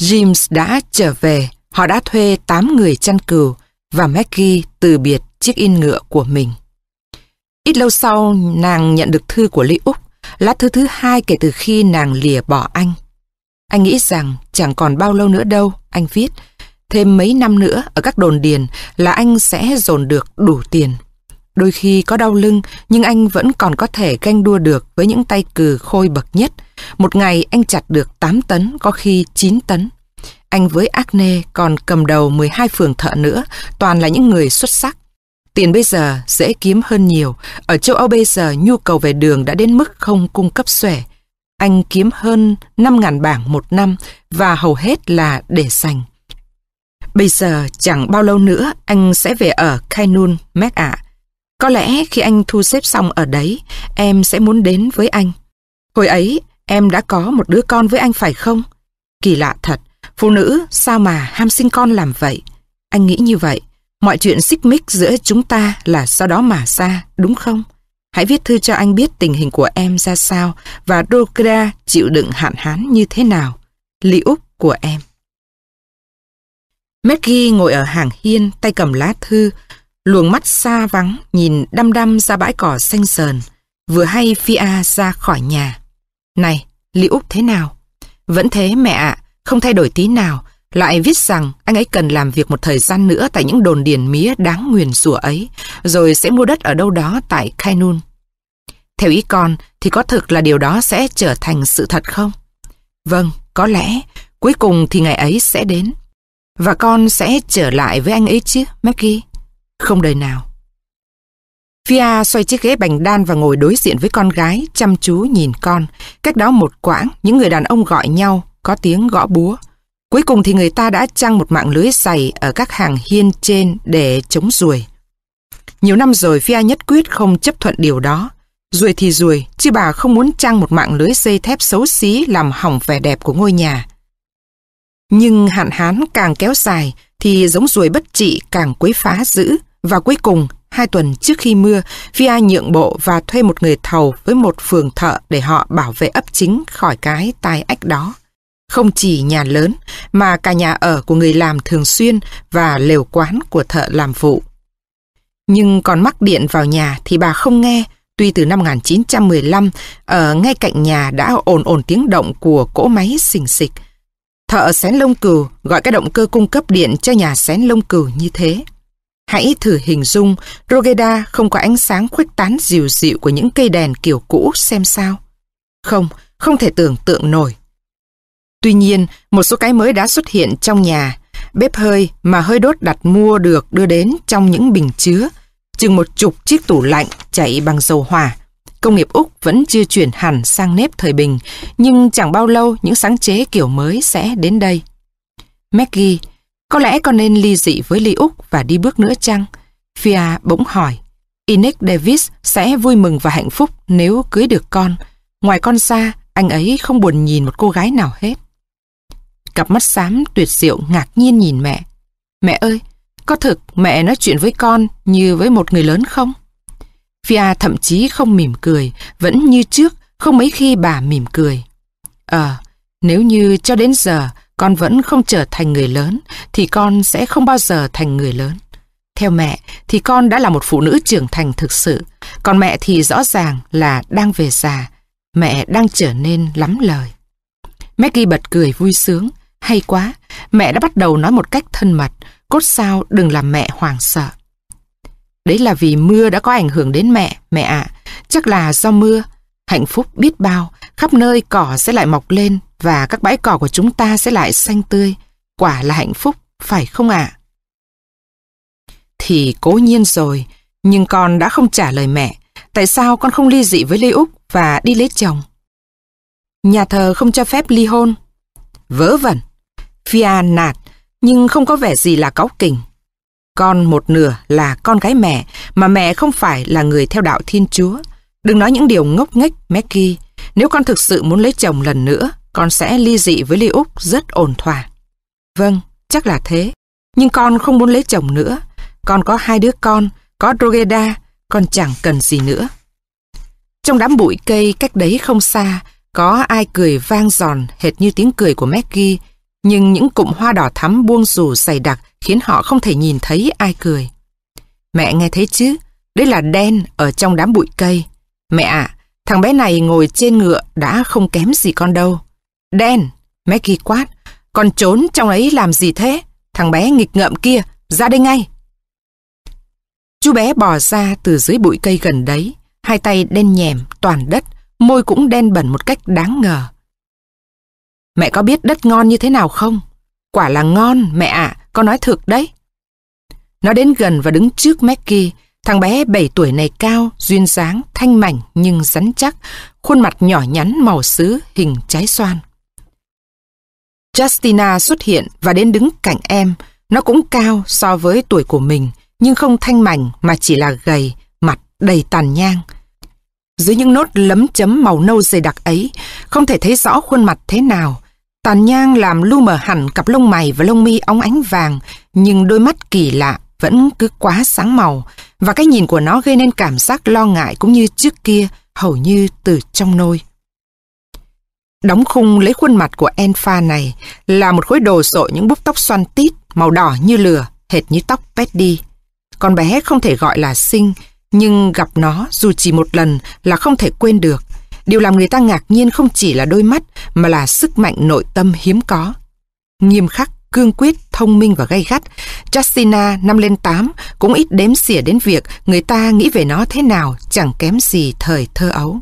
[SPEAKER 1] James đã trở về, họ đã thuê 8 người chăn cừu và Maggie từ biệt chiếc in ngựa của mình. Ít lâu sau, nàng nhận được thư của Lý Úc, lá thư thứ hai kể từ khi nàng lìa bỏ anh. Anh nghĩ rằng chẳng còn bao lâu nữa đâu, anh viết, thêm mấy năm nữa ở các đồn điền là anh sẽ dồn được đủ tiền. Đôi khi có đau lưng, nhưng anh vẫn còn có thể ganh đua được với những tay cừ khôi bậc nhất. Một ngày anh chặt được 8 tấn, có khi 9 tấn. Anh với acne còn cầm đầu 12 phường thợ nữa, toàn là những người xuất sắc. Tiền bây giờ dễ kiếm hơn nhiều. Ở châu Âu bây giờ nhu cầu về đường đã đến mức không cung cấp xuể. Anh kiếm hơn 5.000 bảng một năm và hầu hết là để dành. Bây giờ chẳng bao lâu nữa anh sẽ về ở Kainun, Mec ạ. Có lẽ khi anh thu xếp xong ở đấy, em sẽ muốn đến với anh. Hồi ấy, em đã có một đứa con với anh phải không? Kỳ lạ thật, phụ nữ sao mà ham sinh con làm vậy? Anh nghĩ như vậy, mọi chuyện xích mích giữa chúng ta là sau đó mà ra, đúng không? Hãy viết thư cho anh biết tình hình của em ra sao và Dokra chịu đựng hạn hán như thế nào. Lý Úc của em. Maggie ngồi ở hàng hiên, tay cầm lá thư, luồng mắt xa vắng nhìn đăm đăm ra bãi cỏ xanh sờn, vừa hay Fia ra khỏi nhà. Này, Lý Úc thế nào? Vẫn thế mẹ ạ, không thay đổi tí nào, lại viết rằng anh ấy cần làm việc một thời gian nữa tại những đồn điền mía đáng nguyền rủa ấy, rồi sẽ mua đất ở đâu đó tại Kainun. Theo ý con thì có thực là điều đó sẽ trở thành sự thật không? Vâng, có lẽ, cuối cùng thì ngày ấy sẽ đến. Và con sẽ trở lại với anh ấy chứ, Maggie? Không đời nào. Fia xoay chiếc ghế bành đan và ngồi đối diện với con gái, chăm chú nhìn con. Cách đó một quãng, những người đàn ông gọi nhau, có tiếng gõ búa. Cuối cùng thì người ta đã trăng một mạng lưới dày ở các hàng hiên trên để chống ruồi. Nhiều năm rồi Fia nhất quyết không chấp thuận điều đó. Ruồi thì ruồi, chứ bà không muốn trăng một mạng lưới dây thép xấu xí làm hỏng vẻ đẹp của ngôi nhà. Nhưng hạn hán càng kéo dài thì giống ruồi bất trị càng quấy phá dữ và cuối cùng hai tuần trước khi mưa, Fia nhượng bộ và thuê một người thầu với một phường thợ để họ bảo vệ ấp chính khỏi cái tai ách đó. Không chỉ nhà lớn, mà cả nhà ở của người làm thường xuyên và lều quán của thợ làm vụ. Nhưng còn mắc điện vào nhà thì bà không nghe, tuy từ năm 1915, ở ngay cạnh nhà đã ồn ồn tiếng động của cỗ máy xình xịch. Thợ xén lông cừu gọi cái động cơ cung cấp điện cho nhà xén lông cừu như thế. Hãy thử hình dung Rogeda không có ánh sáng khuếch tán dịu dịu của những cây đèn kiểu cũ xem sao. Không, không thể tưởng tượng nổi. Tuy nhiên, một số cái mới đã xuất hiện trong nhà. Bếp hơi mà hơi đốt đặt mua được đưa đến trong những bình chứa, chừng một chục chiếc tủ lạnh chạy bằng dầu hỏa. Công nghiệp Úc vẫn chưa chuyển hẳn sang nếp thời bình, nhưng chẳng bao lâu những sáng chế kiểu mới sẽ đến đây. Maggie, có lẽ con nên ly dị với Ly Úc và đi bước nữa chăng? Fia bỗng hỏi. Enoch Davis sẽ vui mừng và hạnh phúc nếu cưới được con. Ngoài con xa, anh ấy không buồn nhìn một cô gái nào hết cặp mắt xám tuyệt diệu ngạc nhiên nhìn mẹ. Mẹ ơi, có thực mẹ nói chuyện với con như với một người lớn không? Fia thậm chí không mỉm cười, vẫn như trước, không mấy khi bà mỉm cười. Ờ, nếu như cho đến giờ con vẫn không trở thành người lớn, thì con sẽ không bao giờ thành người lớn. Theo mẹ thì con đã là một phụ nữ trưởng thành thực sự, còn mẹ thì rõ ràng là đang về già, mẹ đang trở nên lắm lời. Maggie bật cười vui sướng, hay quá, mẹ đã bắt đầu nói một cách thân mật, cốt sao đừng làm mẹ hoảng sợ. Đấy là vì mưa đã có ảnh hưởng đến mẹ, mẹ ạ, chắc là do mưa. Hạnh phúc biết bao, khắp nơi cỏ sẽ lại mọc lên và các bãi cỏ của chúng ta sẽ lại xanh tươi. Quả là hạnh phúc, phải không ạ? Thì cố nhiên rồi, nhưng con đã không trả lời mẹ. Tại sao con không ly dị với Lê Úc và đi lấy chồng? Nhà thờ không cho phép ly hôn. Vớ vẩn. Fia nạt, nhưng không có vẻ gì là cáu kỉnh. Con một nửa là con gái mẹ, mà mẹ không phải là người theo đạo Thiên Chúa. Đừng nói những điều ngốc nghếch, Maggie. Nếu con thực sự muốn lấy chồng lần nữa, con sẽ ly dị với Ly Úc rất ổn thỏa. Vâng, chắc là thế. Nhưng con không muốn lấy chồng nữa. Con có hai đứa con, có Drogeda, con chẳng cần gì nữa. Trong đám bụi cây cách đấy không xa, có ai cười vang giòn hệt như tiếng cười của Maggie, nhưng những cụm hoa đỏ thắm buông rủ dày đặc khiến họ không thể nhìn thấy ai cười. Mẹ nghe thấy chứ, đấy là đen ở trong đám bụi cây. Mẹ ạ, thằng bé này ngồi trên ngựa đã không kém gì con đâu. Đen, Maggie quát, con trốn trong ấy làm gì thế? Thằng bé nghịch ngợm kia, ra đây ngay. Chú bé bò ra từ dưới bụi cây gần đấy, hai tay đen nhèm, toàn đất, môi cũng đen bẩn một cách đáng ngờ. Mẹ có biết đất ngon như thế nào không? Quả là ngon, mẹ ạ, con nói thực đấy. Nó đến gần và đứng trước Mackie, thằng bé 7 tuổi này cao, duyên dáng, thanh mảnh nhưng rắn chắc, khuôn mặt nhỏ nhắn màu sứ, hình trái xoan. Justina xuất hiện và đến đứng cạnh em, nó cũng cao so với tuổi của mình, nhưng không thanh mảnh mà chỉ là gầy, mặt đầy tàn nhang. Dưới những nốt lấm chấm màu nâu dày đặc ấy, không thể thấy rõ khuôn mặt thế nào. Tàn nhang làm lu mờ hẳn cặp lông mày và lông mi óng ánh vàng, nhưng đôi mắt kỳ lạ vẫn cứ quá sáng màu, và cái nhìn của nó gây nên cảm giác lo ngại cũng như trước kia, hầu như từ trong nôi. Đóng khung lấy khuôn mặt của Enfa này là một khối đồ sộ những búp tóc xoăn tít, màu đỏ như lửa, hệt như tóc Petty. Con bé không thể gọi là xinh, nhưng gặp nó dù chỉ một lần là không thể quên được. Điều làm người ta ngạc nhiên không chỉ là đôi mắt mà là sức mạnh nội tâm hiếm có. Nghiêm khắc, cương quyết, thông minh và gay gắt, Justina năm lên 8 cũng ít đếm xỉa đến việc người ta nghĩ về nó thế nào chẳng kém gì thời thơ ấu.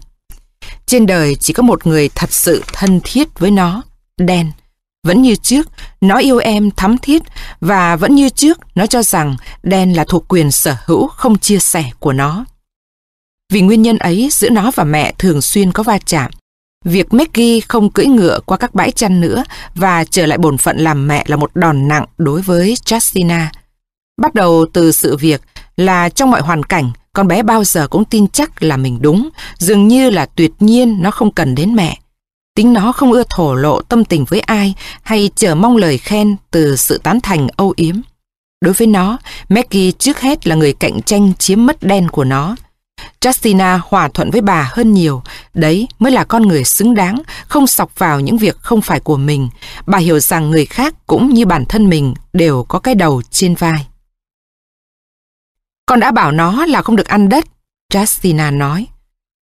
[SPEAKER 1] Trên đời chỉ có một người thật sự thân thiết với nó, đen. Vẫn như trước, nó yêu em thắm thiết và vẫn như trước, nó cho rằng đen là thuộc quyền sở hữu không chia sẻ của nó. Vì nguyên nhân ấy, giữa nó và mẹ thường xuyên có va chạm. Việc Maggie không cưỡi ngựa qua các bãi chăn nữa và trở lại bổn phận làm mẹ là một đòn nặng đối với Justina. Bắt đầu từ sự việc là trong mọi hoàn cảnh, con bé bao giờ cũng tin chắc là mình đúng, dường như là tuyệt nhiên nó không cần đến mẹ. Tính nó không ưa thổ lộ tâm tình với ai hay chờ mong lời khen từ sự tán thành âu yếm. Đối với nó, Maggie trước hết là người cạnh tranh chiếm mất đen của nó. Justina hòa thuận với bà hơn nhiều, đấy mới là con người xứng đáng, không sọc vào những việc không phải của mình. Bà hiểu rằng người khác cũng như bản thân mình đều có cái đầu trên vai. Con đã bảo nó là không được ăn đất, Justina nói.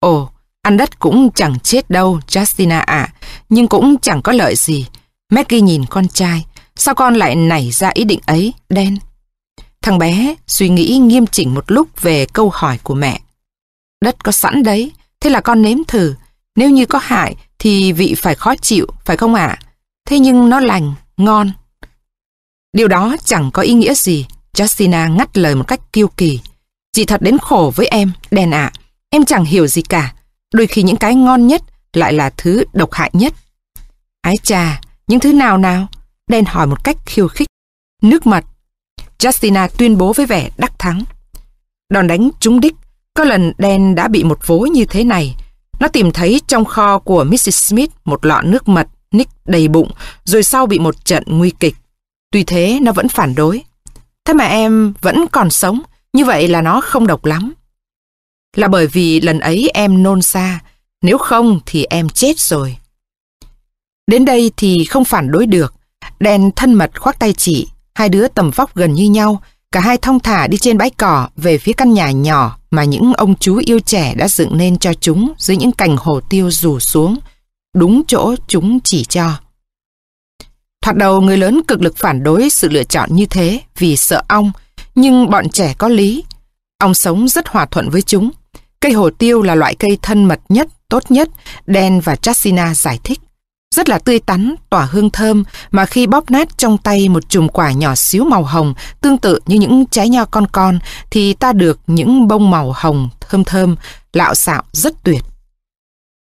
[SPEAKER 1] Ồ, ăn đất cũng chẳng chết đâu, Justina ạ, nhưng cũng chẳng có lợi gì. Maggie nhìn con trai, sao con lại nảy ra ý định ấy, đen? Thằng bé suy nghĩ nghiêm chỉnh một lúc về câu hỏi của mẹ. Đất có sẵn đấy, thế là con nếm thử. Nếu như có hại thì vị phải khó chịu, phải không ạ? Thế nhưng nó lành, ngon. Điều đó chẳng có ý nghĩa gì, Justina ngắt lời một cách kiêu kỳ. Chị thật đến khổ với em, đèn ạ. Em chẳng hiểu gì cả. Đôi khi những cái ngon nhất lại là thứ độc hại nhất. Ái chà, những thứ nào nào? Đen hỏi một cách khiêu khích. Nước mật. Justina tuyên bố với vẻ đắc thắng. Đòn đánh trúng đích. Có lần đen đã bị một vố như thế này. Nó tìm thấy trong kho của Mrs. Smith một lọ nước mật Nick đầy bụng, rồi sau bị một trận nguy kịch. Tuy thế nó vẫn phản đối. Thế mà em vẫn còn sống, như vậy là nó không độc lắm. Là bởi vì lần ấy em nôn xa, nếu không thì em chết rồi. Đến đây thì không phản đối được. Đen thân mật khoác tay chị, hai đứa tầm vóc gần như nhau, cả hai thong thả đi trên bãi cỏ về phía căn nhà nhỏ mà những ông chú yêu trẻ đã dựng nên cho chúng dưới những cành hồ tiêu rủ xuống, đúng chỗ chúng chỉ cho. Thoạt đầu người lớn cực lực phản đối sự lựa chọn như thế vì sợ ong, nhưng bọn trẻ có lý. Ong sống rất hòa thuận với chúng. Cây hồ tiêu là loại cây thân mật nhất, tốt nhất, Dan và Chassina giải thích. Rất là tươi tắn, tỏa hương thơm mà khi bóp nát trong tay một chùm quả nhỏ xíu màu hồng tương tự như những trái nho con con thì ta được những bông màu hồng thơm thơm, lạo xạo rất tuyệt.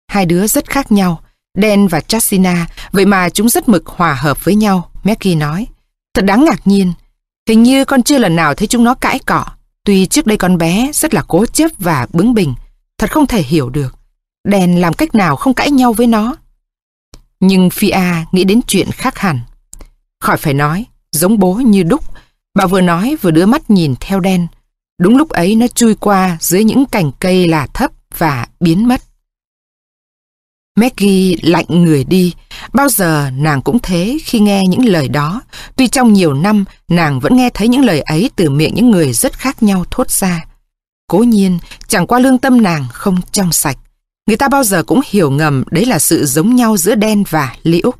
[SPEAKER 1] Hai đứa rất khác nhau, Dan và Chassina, vậy mà chúng rất mực hòa hợp với nhau, Maggie nói. Thật đáng ngạc nhiên, hình như con chưa lần nào thấy chúng nó cãi cọ. Tuy trước đây con bé rất là cố chấp và bướng bỉnh, thật không thể hiểu được. Đen làm cách nào không cãi nhau với nó. Nhưng Fia nghĩ đến chuyện khác hẳn. Khỏi phải nói, giống bố như đúc. Bà vừa nói vừa đưa mắt nhìn theo đen. Đúng lúc ấy nó chui qua dưới những cành cây là thấp và biến mất. Maggie lạnh người đi, bao giờ nàng cũng thế khi nghe những lời đó. Tuy trong nhiều năm, nàng vẫn nghe thấy những lời ấy từ miệng những người rất khác nhau thốt ra. Cố nhiên, chẳng qua lương tâm nàng không trong sạch. Người ta bao giờ cũng hiểu ngầm đấy là sự giống nhau giữa đen và liễu.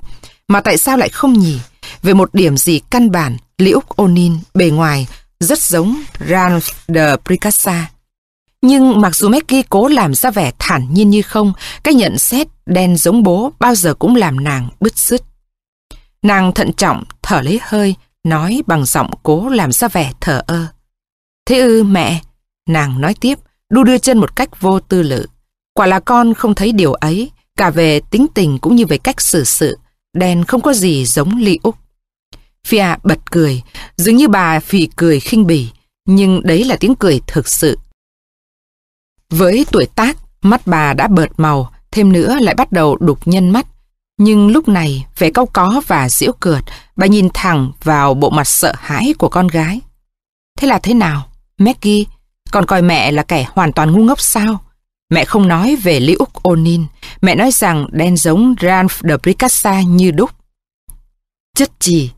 [SPEAKER 1] Mà tại sao lại không nhỉ? Về một điểm gì căn bản, liễu Onin bề ngoài rất giống Ralph de Pricassa. Nhưng mặc dù Maggie cố làm ra vẻ thản nhiên như không, cái nhận xét đen giống bố bao giờ cũng làm nàng bứt rứt. Nàng thận trọng, thở lấy hơi, nói bằng giọng cố làm ra vẻ thở ơ. Thế ư mẹ, nàng nói tiếp, đu đưa chân một cách vô tư lự. Quả là con không thấy điều ấy, cả về tính tình cũng như về cách xử sự. Đen không có gì giống Ly Úc. Fia bật cười, dường như bà phì cười khinh bỉ, nhưng đấy là tiếng cười thực sự. Với tuổi tác, mắt bà đã bợt màu, thêm nữa lại bắt đầu đục nhân mắt. Nhưng lúc này, vẻ câu có và giễu cợt, bà nhìn thẳng vào bộ mặt sợ hãi của con gái. Thế là thế nào? Maggie, còn coi mẹ là kẻ hoàn toàn ngu ngốc sao? Mẹ không nói về Liuk Onin, mẹ nói rằng đen giống Ralph de Bricassa như đúc. Chất chì,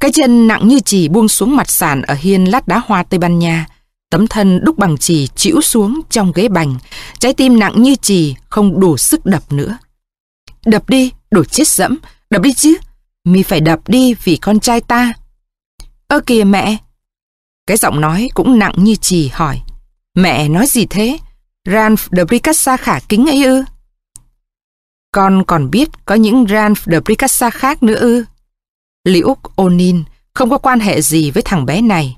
[SPEAKER 1] cái chân nặng như chì buông xuống mặt sàn ở hiên lát đá hoa Tây Ban Nha. Tấm thân đúc bằng chì chịu xuống trong ghế bành, trái tim nặng như chì không đủ sức đập nữa. Đập đi, đổ chết dẫm, đập đi chứ. Mi phải đập đi vì con trai ta. Ơ kìa mẹ. Cái giọng nói cũng nặng như chì hỏi. Mẹ nói gì thế? Ralph de Bricassa khả kính ấy ư? Con còn biết có những Ralph de Bricassa khác nữa ư? Liuk Onin không có quan hệ gì với thằng bé này.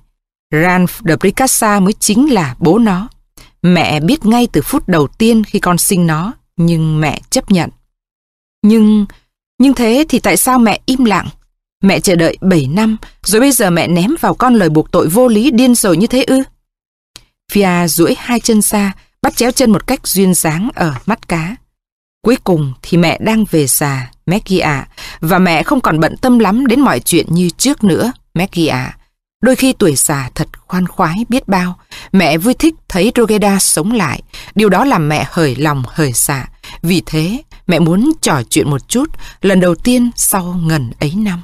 [SPEAKER 1] Ralph de Bricassa mới chính là bố nó. Mẹ biết ngay từ phút đầu tiên khi con sinh nó, nhưng mẹ chấp nhận. Nhưng, nhưng thế thì tại sao mẹ im lặng? Mẹ chờ đợi 7 năm, rồi bây giờ mẹ ném vào con lời buộc tội vô lý điên rồi như thế ư? Fia duỗi hai chân ra, bắt chéo chân một cách duyên dáng ở mắt cá. Cuối cùng thì mẹ đang về già, Maggie ạ, và mẹ không còn bận tâm lắm đến mọi chuyện như trước nữa, Maggie ạ. Đôi khi tuổi già thật khoan khoái biết bao, mẹ vui thích thấy Rogeda sống lại, điều đó làm mẹ hời lòng hời dạ. Vì thế, mẹ muốn trò chuyện một chút, lần đầu tiên sau ngần ấy năm.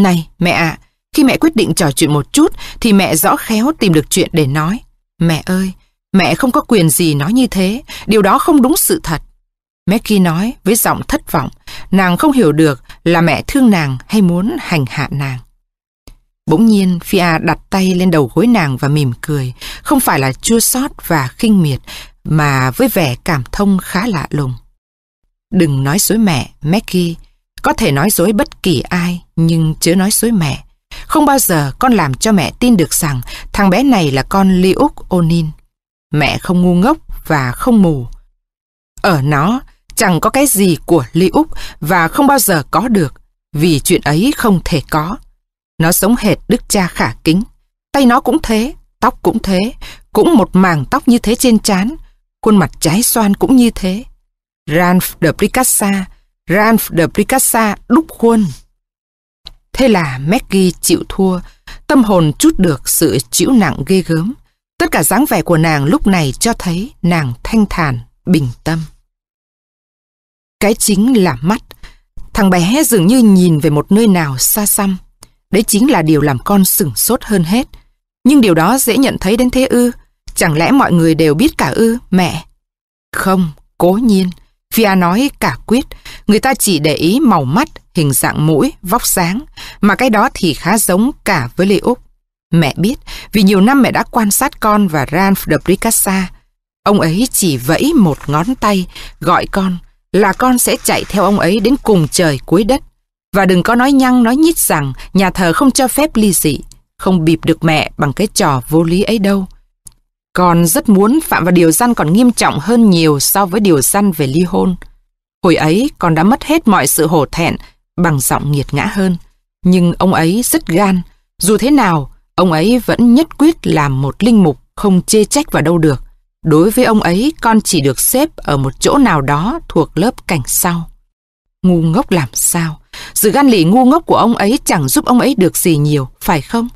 [SPEAKER 1] Này, mẹ ạ, khi mẹ quyết định trò chuyện một chút thì mẹ rõ khéo tìm được chuyện để nói. Mẹ ơi, Mẹ không có quyền gì nói như thế, điều đó không đúng sự thật. Maggie nói với giọng thất vọng, nàng không hiểu được là mẹ thương nàng hay muốn hành hạ nàng. Bỗng nhiên, Fia đặt tay lên đầu gối nàng và mỉm cười, không phải là chua xót và khinh miệt, mà với vẻ cảm thông khá lạ lùng. Đừng nói dối mẹ, Maggie. Có thể nói dối bất kỳ ai, nhưng chớ nói dối mẹ. Không bao giờ con làm cho mẹ tin được rằng thằng bé này là con Liuk Onin. Mẹ không ngu ngốc và không mù. Ở nó chẳng có cái gì của Ly Úc và không bao giờ có được, vì chuyện ấy không thể có. Nó sống hệt đức cha khả kính. Tay nó cũng thế, tóc cũng thế, cũng một màng tóc như thế trên trán, khuôn mặt trái xoan cũng như thế. Ralph de Pricassa, Ralph de Picassa đúc khuôn. Thế là Maggie chịu thua, tâm hồn chút được sự chịu nặng ghê gớm. Tất cả dáng vẻ của nàng lúc này cho thấy nàng thanh thản, bình tâm. Cái chính là mắt. Thằng bé dường như nhìn về một nơi nào xa xăm. Đấy chính là điều làm con sửng sốt hơn hết. Nhưng điều đó dễ nhận thấy đến thế ư. Chẳng lẽ mọi người đều biết cả ư, mẹ? Không, cố nhiên. Fia nói cả quyết, người ta chỉ để ý màu mắt, hình dạng mũi, vóc dáng mà cái đó thì khá giống cả với Lê Úc. Mẹ biết, vì nhiều năm mẹ đã quan sát con và Ralph de Bricassa. Ông ấy chỉ vẫy một ngón tay, gọi con, là con sẽ chạy theo ông ấy đến cùng trời cuối đất. Và đừng có nói nhăng nói nhít rằng nhà thờ không cho phép ly dị, không bịp được mẹ bằng cái trò vô lý ấy đâu. Con rất muốn phạm vào điều gian còn nghiêm trọng hơn nhiều so với điều gian về ly hôn. Hồi ấy con đã mất hết mọi sự hổ thẹn bằng giọng nghiệt ngã hơn. Nhưng ông ấy rất gan. Dù thế nào, ông ấy vẫn nhất quyết làm một linh mục không chê trách vào đâu được. Đối với ông ấy, con chỉ được xếp ở một chỗ nào đó thuộc lớp cảnh sau. Ngu ngốc làm sao? Sự gan lì ngu ngốc của ông ấy chẳng giúp ông ấy được gì nhiều, phải không?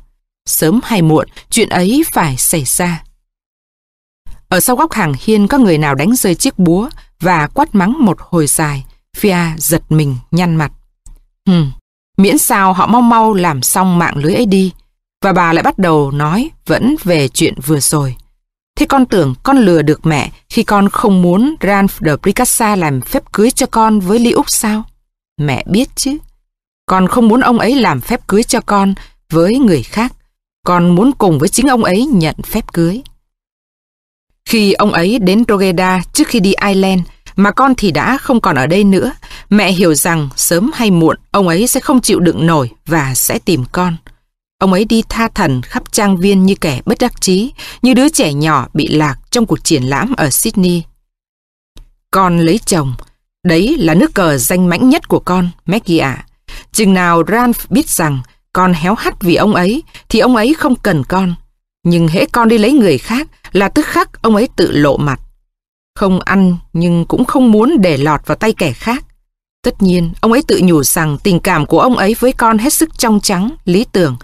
[SPEAKER 1] Sớm hay muộn, chuyện ấy phải xảy ra. Ở sau góc hàng hiên có người nào đánh rơi chiếc búa và quát mắng một hồi dài. Fia giật mình, nhăn mặt. Hừm, miễn sao họ mau mau làm xong mạng lưới ấy đi. Và bà lại bắt đầu nói vẫn về chuyện vừa rồi. Thế con tưởng con lừa được mẹ khi con không muốn Ralph de Pricassa làm phép cưới cho con với Lý Úc sao? Mẹ biết chứ. Con không muốn ông ấy làm phép cưới cho con với người khác. Con muốn cùng với chính ông ấy nhận phép cưới. Khi ông ấy đến Rogeda trước khi đi Ireland, mà con thì đã không còn ở đây nữa, mẹ hiểu rằng sớm hay muộn ông ấy sẽ không chịu đựng nổi và sẽ tìm con. Ông ấy đi tha thần khắp trang viên như kẻ bất đắc chí, như đứa trẻ nhỏ bị lạc trong cuộc triển lãm ở Sydney. Con lấy chồng, đấy là nước cờ danh mãnh nhất của con, Maggie ạ. Chừng nào Ralph biết rằng con héo hắt vì ông ấy, thì ông ấy không cần con. Nhưng hễ con đi lấy người khác là tức khắc ông ấy tự lộ mặt. Không ăn nhưng cũng không muốn để lọt vào tay kẻ khác. Tất nhiên, ông ấy tự nhủ rằng tình cảm của ông ấy với con hết sức trong trắng, lý tưởng.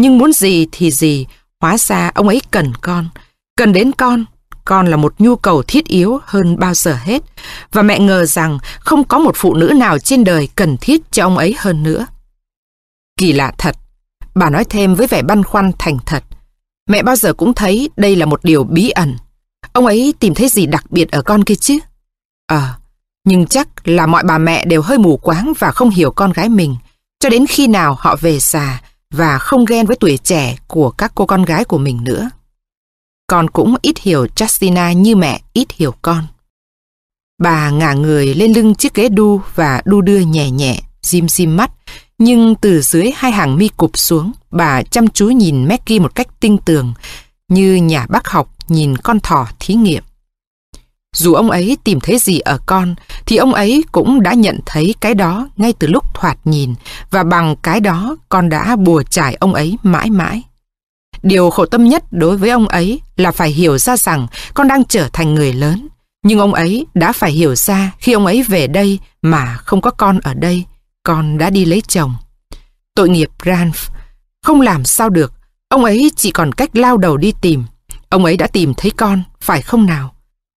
[SPEAKER 1] Nhưng muốn gì thì gì, hóa ra ông ấy cần con. Cần đến con, con là một nhu cầu thiết yếu hơn bao giờ hết. Và mẹ ngờ rằng không có một phụ nữ nào trên đời cần thiết cho ông ấy hơn nữa. Kỳ lạ thật, bà nói thêm với vẻ băn khoăn thành thật. Mẹ bao giờ cũng thấy đây là một điều bí ẩn. Ông ấy tìm thấy gì đặc biệt ở con kia chứ? Ờ, nhưng chắc là mọi bà mẹ đều hơi mù quáng và không hiểu con gái mình, cho đến khi nào họ về già và không ghen với tuổi trẻ của các cô con gái của mình nữa. Con cũng ít hiểu Justina như mẹ ít hiểu con. Bà ngả người lên lưng chiếc ghế đu và đu đưa nhẹ nhẹ, dim dim mắt, nhưng từ dưới hai hàng mi cụp xuống, bà chăm chú nhìn Maggie một cách tinh tường, như nhà bác học nhìn con thỏ thí nghiệm. Dù ông ấy tìm thấy gì ở con, thì ông ấy cũng đã nhận thấy cái đó ngay từ lúc thoạt nhìn, và bằng cái đó con đã bùa trải ông ấy mãi mãi. Điều khổ tâm nhất đối với ông ấy là phải hiểu ra rằng con đang trở thành người lớn. Nhưng ông ấy đã phải hiểu ra khi ông ấy về đây mà không có con ở đây, con đã đi lấy chồng. Tội nghiệp Ranf, không làm sao được, ông ấy chỉ còn cách lao đầu đi tìm. Ông ấy đã tìm thấy con, phải không nào?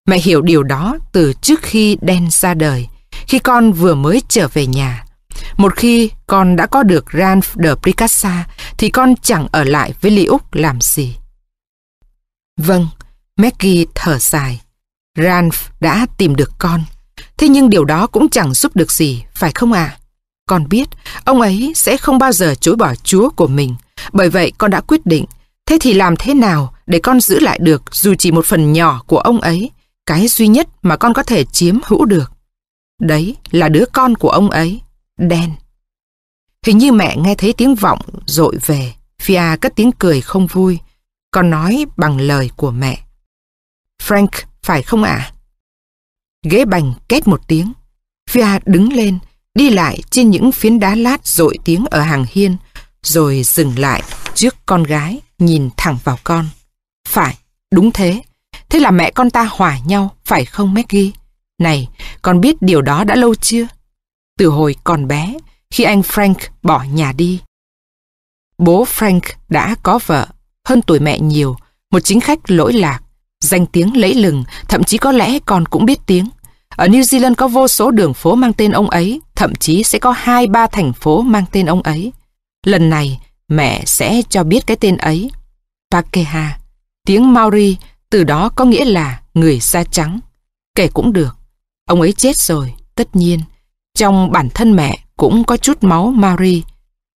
[SPEAKER 1] Mẹ hiểu điều đó từ trước khi đen ra đời, khi con vừa mới trở về nhà. Một khi con đã có được Ralph de Pricassa thì con chẳng ở lại với Lý Úc làm gì. Vâng, Maggie thở dài. Ralph đã tìm được con. Thế nhưng điều đó cũng chẳng giúp được gì, phải không ạ? À? Con biết, ông ấy sẽ không bao giờ chối bỏ Chúa của mình. Bởi vậy con đã quyết định, thế thì làm thế nào để con giữ lại được dù chỉ một phần nhỏ của ông ấy, cái duy nhất mà con có thể chiếm hữu được. Đấy là đứa con của ông ấy, đen. Hình như mẹ nghe thấy tiếng vọng rội về, Fia cất tiếng cười không vui. còn nói bằng lời của mẹ. Frank, phải không ạ? À? Ghế bành két một tiếng. Fia đứng lên, đi lại trên những phiến đá lát rội tiếng ở hàng hiên, rồi dừng lại trước con gái, nhìn thẳng vào con. Phải, đúng thế. Thế là mẹ con ta hòa nhau, phải không Maggie? Này, con biết điều đó đã lâu chưa? từ hồi còn bé, khi anh Frank bỏ nhà đi. Bố Frank đã có vợ, hơn tuổi mẹ nhiều, một chính khách lỗi lạc, danh tiếng lẫy lừng, thậm chí có lẽ con cũng biết tiếng. Ở New Zealand có vô số đường phố mang tên ông ấy, thậm chí sẽ có hai ba thành phố mang tên ông ấy. Lần này, mẹ sẽ cho biết cái tên ấy. Pakeha, tiếng Maori, từ đó có nghĩa là người da trắng. Kể cũng được, ông ấy chết rồi, tất nhiên. Trong bản thân mẹ cũng có chút máu Maori,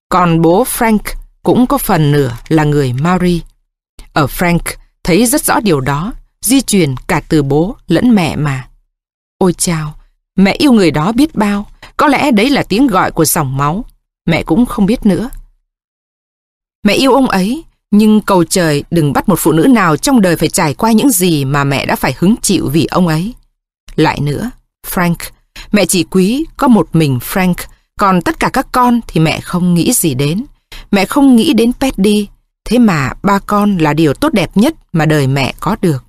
[SPEAKER 1] còn bố Frank cũng có phần nửa là người Maori. Ở Frank thấy rất rõ điều đó, di truyền cả từ bố lẫn mẹ mà. Ôi chao, mẹ yêu người đó biết bao, có lẽ đấy là tiếng gọi của dòng máu. Mẹ cũng không biết nữa. Mẹ yêu ông ấy, nhưng cầu trời đừng bắt một phụ nữ nào trong đời phải trải qua những gì mà mẹ đã phải hứng chịu vì ông ấy. Lại nữa, Frank, mẹ chỉ quý có một mình Frank, còn tất cả các con thì mẹ không nghĩ gì đến. Mẹ không nghĩ đến Petty, thế mà ba con là điều tốt đẹp nhất mà đời mẹ có được.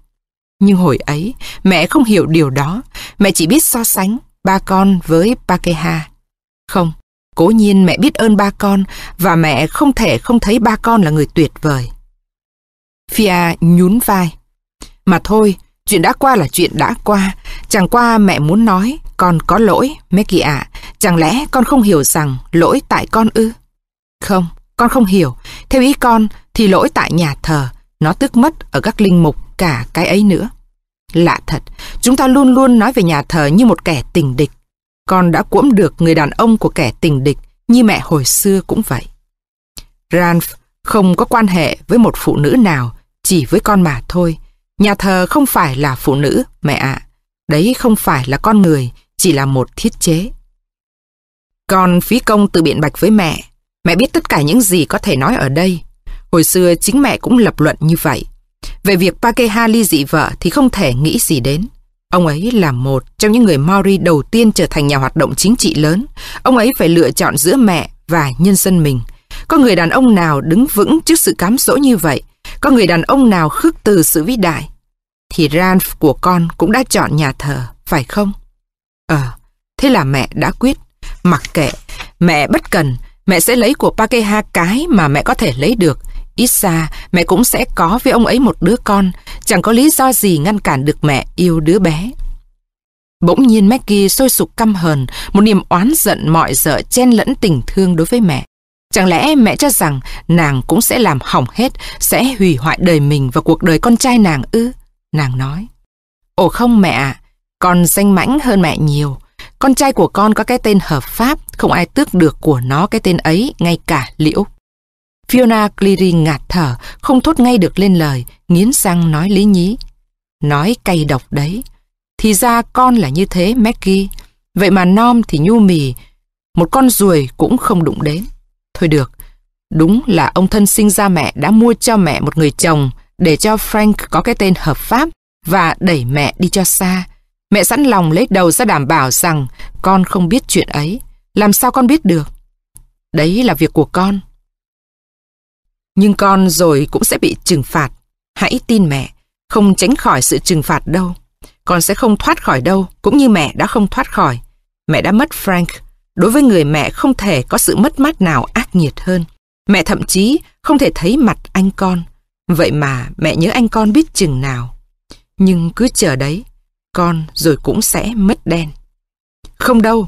[SPEAKER 1] Nhưng hồi ấy, mẹ không hiểu điều đó, mẹ chỉ biết so sánh ba con với Pakeha. Không, cố nhiên mẹ biết ơn ba con và mẹ không thể không thấy ba con là người tuyệt vời. Fia nhún vai. Mà thôi, chuyện đã qua là chuyện đã qua. Chẳng qua mẹ muốn nói, con có lỗi, Maggie ạ. Chẳng lẽ con không hiểu rằng lỗi tại con ư? Không, con không hiểu. Theo ý con thì lỗi tại nhà thờ, nó tức mất ở các linh mục cả cái ấy nữa. Lạ thật, chúng ta luôn luôn nói về nhà thờ như một kẻ tình địch. Con đã cuỗm được người đàn ông của kẻ tình địch như mẹ hồi xưa cũng vậy. Ranf không có quan hệ với một phụ nữ nào, chỉ với con mà thôi. Nhà thờ không phải là phụ nữ, mẹ ạ. Đấy không phải là con người, chỉ là một thiết chế. Con phí công tự biện bạch với mẹ. Mẹ biết tất cả những gì có thể nói ở đây. Hồi xưa chính mẹ cũng lập luận như vậy. Về việc Pakeha ly dị vợ thì không thể nghĩ gì đến. Ông ấy là một trong những người Maori đầu tiên trở thành nhà hoạt động chính trị lớn. Ông ấy phải lựa chọn giữa mẹ và nhân dân mình. Có người đàn ông nào đứng vững trước sự cám dỗ như vậy? Có người đàn ông nào khước từ sự vĩ đại? Thì Ranf của con cũng đã chọn nhà thờ, phải không? Ờ, thế là mẹ đã quyết. Mặc kệ, mẹ bất cần, mẹ sẽ lấy của Pakeha cái mà mẹ có thể lấy được Ít ra, mẹ cũng sẽ có với ông ấy một đứa con, chẳng có lý do gì ngăn cản được mẹ yêu đứa bé. Bỗng nhiên Maggie sôi sục căm hờn, một niềm oán giận mọi dở chen lẫn tình thương đối với mẹ. Chẳng lẽ mẹ cho rằng nàng cũng sẽ làm hỏng hết, sẽ hủy hoại đời mình và cuộc đời con trai nàng ư? Nàng nói. Ồ không mẹ ạ, con danh mãnh hơn mẹ nhiều. Con trai của con có cái tên hợp pháp, không ai tước được của nó cái tên ấy, ngay cả liễu. Fiona Cleary ngạt thở, không thốt ngay được lên lời, nghiến răng nói lý nhí. Nói cay độc đấy. Thì ra con là như thế, Maggie. Vậy mà Nom thì nhu mì, một con ruồi cũng không đụng đến. Thôi được, đúng là ông thân sinh ra mẹ đã mua cho mẹ một người chồng để cho Frank có cái tên hợp pháp và đẩy mẹ đi cho xa. Mẹ sẵn lòng lấy đầu ra đảm bảo rằng con không biết chuyện ấy. Làm sao con biết được? Đấy là việc của con. Nhưng con rồi cũng sẽ bị trừng phạt. Hãy tin mẹ, không tránh khỏi sự trừng phạt đâu. Con sẽ không thoát khỏi đâu, cũng như mẹ đã không thoát khỏi. Mẹ đã mất Frank. Đối với người mẹ không thể có sự mất mát nào ác nghiệt hơn. Mẹ thậm chí không thể thấy mặt anh con. Vậy mà mẹ nhớ anh con biết chừng nào. Nhưng cứ chờ đấy, con rồi cũng sẽ mất đen. Không đâu,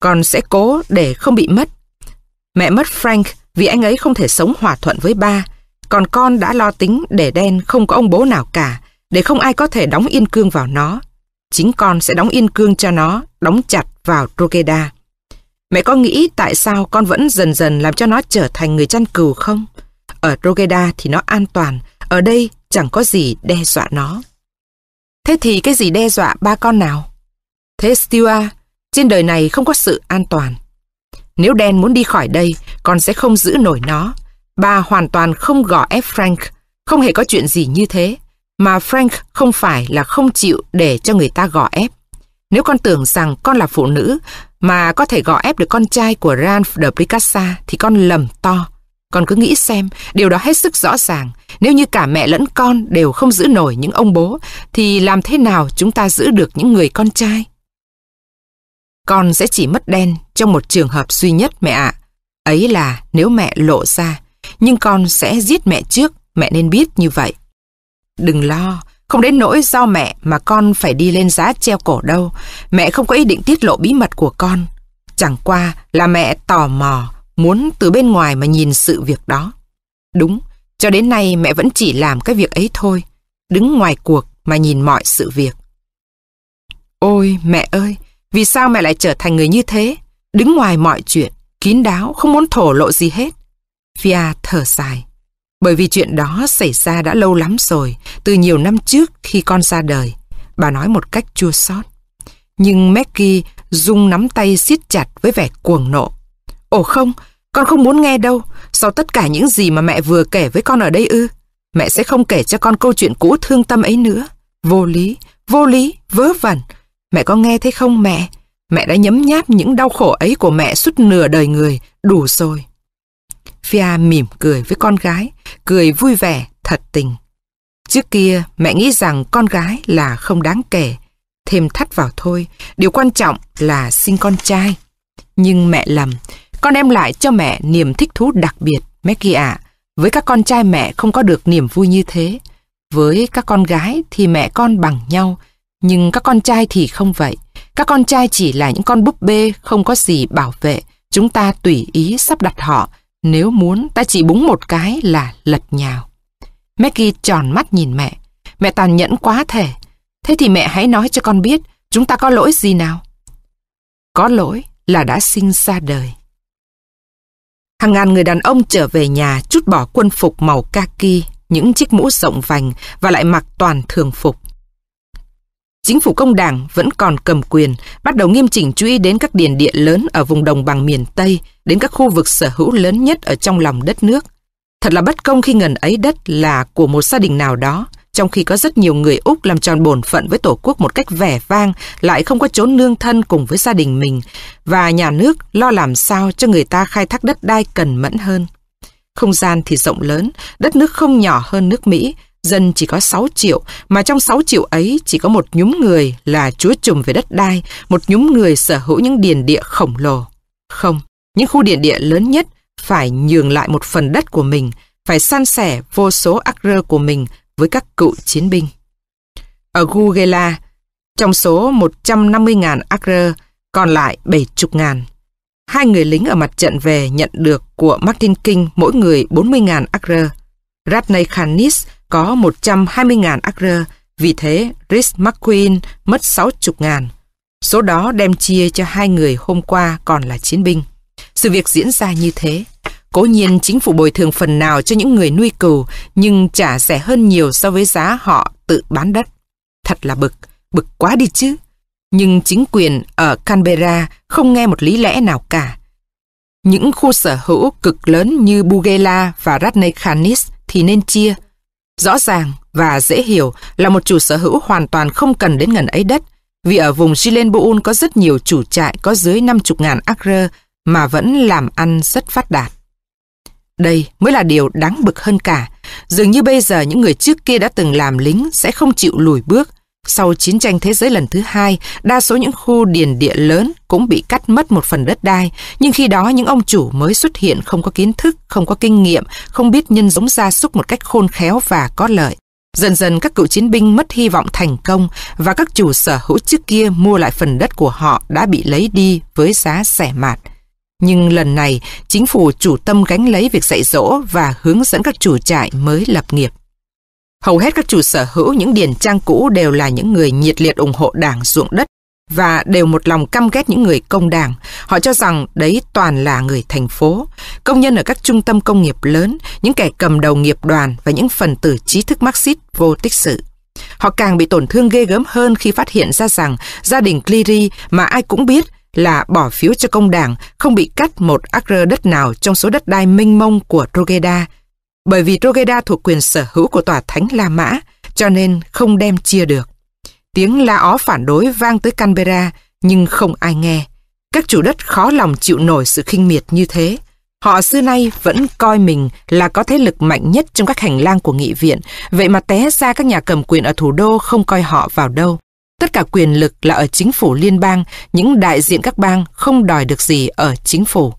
[SPEAKER 1] con sẽ cố để không bị mất. Mẹ mất Frank vì anh ấy không thể sống hòa thuận với ba, còn con đã lo tính để đen không có ông bố nào cả, để không ai có thể đóng yên cương vào nó. Chính con sẽ đóng yên cương cho nó, đóng chặt vào Trogeda. Mẹ có nghĩ tại sao con vẫn dần dần làm cho nó trở thành người chăn cừu không? Ở Rogeda thì nó an toàn, ở đây chẳng có gì đe dọa nó. Thế thì cái gì đe dọa ba con nào? Thế Stua, trên đời này không có sự an toàn. Nếu đen muốn đi khỏi đây, con sẽ không giữ nổi nó. Bà hoàn toàn không gò ép Frank, không hề có chuyện gì như thế. Mà Frank không phải là không chịu để cho người ta gò ép. Nếu con tưởng rằng con là phụ nữ mà có thể gò ép được con trai của Ralph de Picassa thì con lầm to. Con cứ nghĩ xem, điều đó hết sức rõ ràng. Nếu như cả mẹ lẫn con đều không giữ nổi những ông bố, thì làm thế nào chúng ta giữ được những người con trai? Con sẽ chỉ mất đen trong một trường hợp duy nhất mẹ ạ. Ấy là nếu mẹ lộ ra, nhưng con sẽ giết mẹ trước, mẹ nên biết như vậy. Đừng lo, không đến nỗi do mẹ mà con phải đi lên giá treo cổ đâu. Mẹ không có ý định tiết lộ bí mật của con. Chẳng qua là mẹ tò mò, muốn từ bên ngoài mà nhìn sự việc đó. Đúng, cho đến nay mẹ vẫn chỉ làm cái việc ấy thôi, đứng ngoài cuộc mà nhìn mọi sự việc. Ôi mẹ ơi, vì sao mẹ lại trở thành người như thế? Đứng ngoài mọi chuyện, kín đáo, không muốn thổ lộ gì hết. Fia thở dài. Bởi vì chuyện đó xảy ra đã lâu lắm rồi, từ nhiều năm trước khi con ra đời. Bà nói một cách chua xót. Nhưng Maggie rung nắm tay siết chặt với vẻ cuồng nộ. Ồ không, con không muốn nghe đâu. Sau tất cả những gì mà mẹ vừa kể với con ở đây ư? Mẹ sẽ không kể cho con câu chuyện cũ thương tâm ấy nữa. Vô lý, vô lý, vớ vẩn. Mẹ có nghe thấy không mẹ? Mẹ đã nhấm nháp những đau khổ ấy của mẹ suốt nửa đời người, đủ rồi. Fia mỉm cười với con gái, cười vui vẻ, thật tình. Trước kia mẹ nghĩ rằng con gái là không đáng kể, thêm thắt vào thôi, điều quan trọng là sinh con trai. Nhưng mẹ lầm, con đem lại cho mẹ niềm thích thú đặc biệt, Maggie ạ. Với các con trai mẹ không có được niềm vui như thế. Với các con gái thì mẹ con bằng nhau, nhưng các con trai thì không vậy. Các con trai chỉ là những con búp bê không có gì bảo vệ. Chúng ta tùy ý sắp đặt họ. Nếu muốn ta chỉ búng một cái là lật nhào. Maggie tròn mắt nhìn mẹ. Mẹ tàn nhẫn quá thể. Thế thì mẹ hãy nói cho con biết chúng ta có lỗi gì nào? Có lỗi là đã sinh ra đời. Hàng ngàn người đàn ông trở về nhà chút bỏ quân phục màu kaki, những chiếc mũ rộng vành và lại mặc toàn thường phục. Chính phủ công đảng vẫn còn cầm quyền, bắt đầu nghiêm chỉnh chú ý đến các điền địa lớn ở vùng đồng bằng miền Tây, đến các khu vực sở hữu lớn nhất ở trong lòng đất nước. Thật là bất công khi ngần ấy đất là của một gia đình nào đó, trong khi có rất nhiều người Úc làm tròn bổn phận với Tổ quốc một cách vẻ vang, lại không có chốn nương thân cùng với gia đình mình, và nhà nước lo làm sao cho người ta khai thác đất đai cần mẫn hơn. Không gian thì rộng lớn, đất nước không nhỏ hơn nước Mỹ, dân chỉ có 6 triệu, mà trong 6 triệu ấy chỉ có một nhúm người là chúa trùm về đất đai, một nhúm người sở hữu những điền địa khổng lồ. Không, những khu điền địa lớn nhất phải nhường lại một phần đất của mình, phải san sẻ vô số acre của mình với các cựu chiến binh. Ở Gugela, trong số 150.000 acre, còn lại 70.000. Hai người lính ở mặt trận về nhận được của Martin King mỗi người 40.000 acre. Radney Khanis có 120.000 acre, vì thế Rhys McQueen mất 60.000. Số đó đem chia cho hai người hôm qua còn là chiến binh. Sự việc diễn ra như thế. Cố nhiên chính phủ bồi thường phần nào cho những người nuôi cừu, nhưng trả rẻ hơn nhiều so với giá họ tự bán đất. Thật là bực, bực quá đi chứ. Nhưng chính quyền ở Canberra không nghe một lý lẽ nào cả. Những khu sở hữu cực lớn như Bugela và Radney Khanis thì nên chia. Rõ ràng và dễ hiểu là một chủ sở hữu hoàn toàn không cần đến ngần ấy đất, vì ở vùng Gilenbuun có rất nhiều chủ trại có dưới 50.000 acre mà vẫn làm ăn rất phát đạt. Đây mới là điều đáng bực hơn cả. Dường như bây giờ những người trước kia đã từng làm lính sẽ không chịu lùi bước. Sau chiến tranh thế giới lần thứ hai, đa số những khu điền địa lớn cũng bị cắt mất một phần đất đai. Nhưng khi đó những ông chủ mới xuất hiện không có kiến thức, không có kinh nghiệm, không biết nhân giống gia súc một cách khôn khéo và có lợi. Dần dần các cựu chiến binh mất hy vọng thành công và các chủ sở hữu trước kia mua lại phần đất của họ đã bị lấy đi với giá rẻ mạt. Nhưng lần này, chính phủ chủ tâm gánh lấy việc dạy dỗ và hướng dẫn các chủ trại mới lập nghiệp. Hầu hết các chủ sở hữu những điền trang cũ đều là những người nhiệt liệt ủng hộ đảng ruộng đất và đều một lòng căm ghét những người công đảng. Họ cho rằng đấy toàn là người thành phố, công nhân ở các trung tâm công nghiệp lớn, những kẻ cầm đầu nghiệp đoàn và những phần tử trí thức Marxist vô tích sự. Họ càng bị tổn thương ghê gớm hơn khi phát hiện ra rằng gia đình Cleary mà ai cũng biết là bỏ phiếu cho công đảng không bị cắt một acre đất nào trong số đất đai mênh mông của Rogeda. Bởi vì Rogeda thuộc quyền sở hữu của tòa thánh La Mã, cho nên không đem chia được. Tiếng la ó phản đối vang tới Canberra, nhưng không ai nghe. Các chủ đất khó lòng chịu nổi sự khinh miệt như thế. Họ xưa nay vẫn coi mình là có thế lực mạnh nhất trong các hành lang của nghị viện, vậy mà té ra các nhà cầm quyền ở thủ đô không coi họ vào đâu. Tất cả quyền lực là ở chính phủ liên bang, những đại diện các bang không đòi được gì ở chính phủ.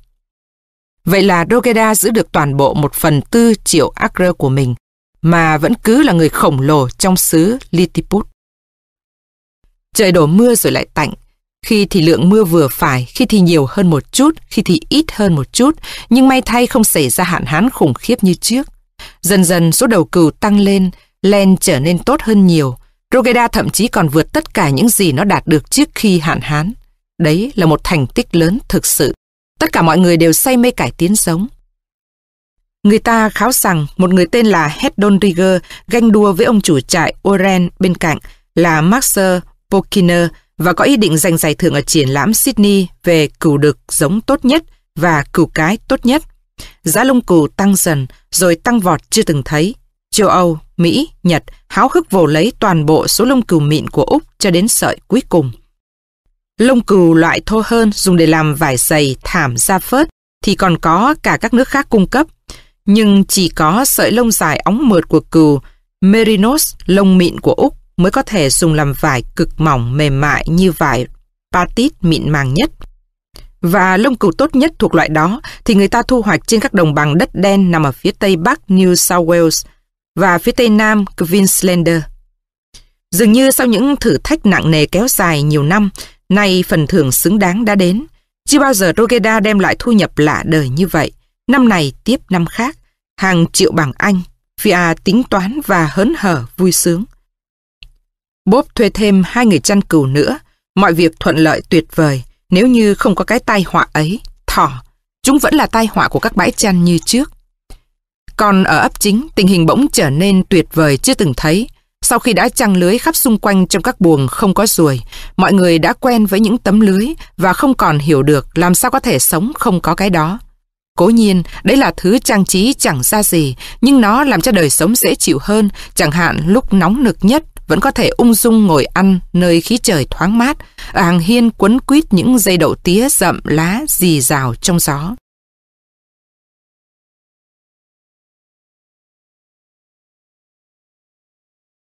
[SPEAKER 1] Vậy là Rogeda giữ được toàn bộ một phần tư triệu acre của mình, mà vẫn cứ là người khổng lồ trong xứ Litiput. Trời đổ mưa rồi lại tạnh, khi thì lượng mưa vừa phải, khi thì nhiều hơn một chút, khi thì ít hơn một chút, nhưng may thay không xảy ra hạn hán khủng khiếp như trước. Dần dần số đầu cừu tăng lên, len trở nên tốt hơn nhiều. Rogeda thậm chí còn vượt tất cả những gì nó đạt được trước khi hạn hán. Đấy là một thành tích lớn thực sự. Tất cả mọi người đều say mê cải tiến giống. Người ta kháo rằng một người tên là Hedon Rigger ganh đua với ông chủ trại Oren bên cạnh là Maxer Pokiner và có ý định giành giải thưởng ở triển lãm Sydney về cừu đực giống tốt nhất và cừu cái tốt nhất. Giá lông cừu tăng dần rồi tăng vọt chưa từng thấy. Châu Âu, Mỹ, Nhật háo hức vồ lấy toàn bộ số lông cừu mịn của Úc cho đến sợi cuối cùng. Lông cừu loại thô hơn dùng để làm vải dày, thảm, da phớt thì còn có cả các nước khác cung cấp. Nhưng chỉ có sợi lông dài óng mượt của cừu Merinos, lông mịn của Úc mới có thể dùng làm vải cực mỏng mềm mại như vải patit mịn màng nhất. Và lông cừu tốt nhất thuộc loại đó thì người ta thu hoạch trên các đồng bằng đất đen nằm ở phía tây bắc New South Wales và phía tây nam Queenslander. Dường như sau những thử thách nặng nề kéo dài nhiều năm, nay phần thưởng xứng đáng đã đến. Chưa bao giờ Rogeda đem lại thu nhập lạ đời như vậy. Năm này tiếp năm khác, hàng triệu bảng Anh. Fia tính toán và hớn hở vui sướng. Bob thuê thêm hai người chăn cừu nữa. Mọi việc thuận lợi tuyệt vời. Nếu như không có cái tai họa ấy, thỏ, chúng vẫn là tai họa của các bãi chăn như trước. Còn ở ấp chính, tình hình bỗng trở nên tuyệt vời chưa từng thấy. Sau khi đã trăng lưới khắp xung quanh trong các buồng không có ruồi, mọi người đã quen với những tấm lưới và không còn hiểu được làm sao có thể sống không có cái đó. Cố nhiên, đấy là thứ trang trí chẳng ra gì, nhưng nó làm cho đời sống dễ chịu hơn, chẳng hạn lúc nóng nực nhất vẫn có thể ung dung ngồi ăn nơi khí trời thoáng mát, ở hàng hiên quấn quýt những dây đậu tía rậm lá dì rào trong gió.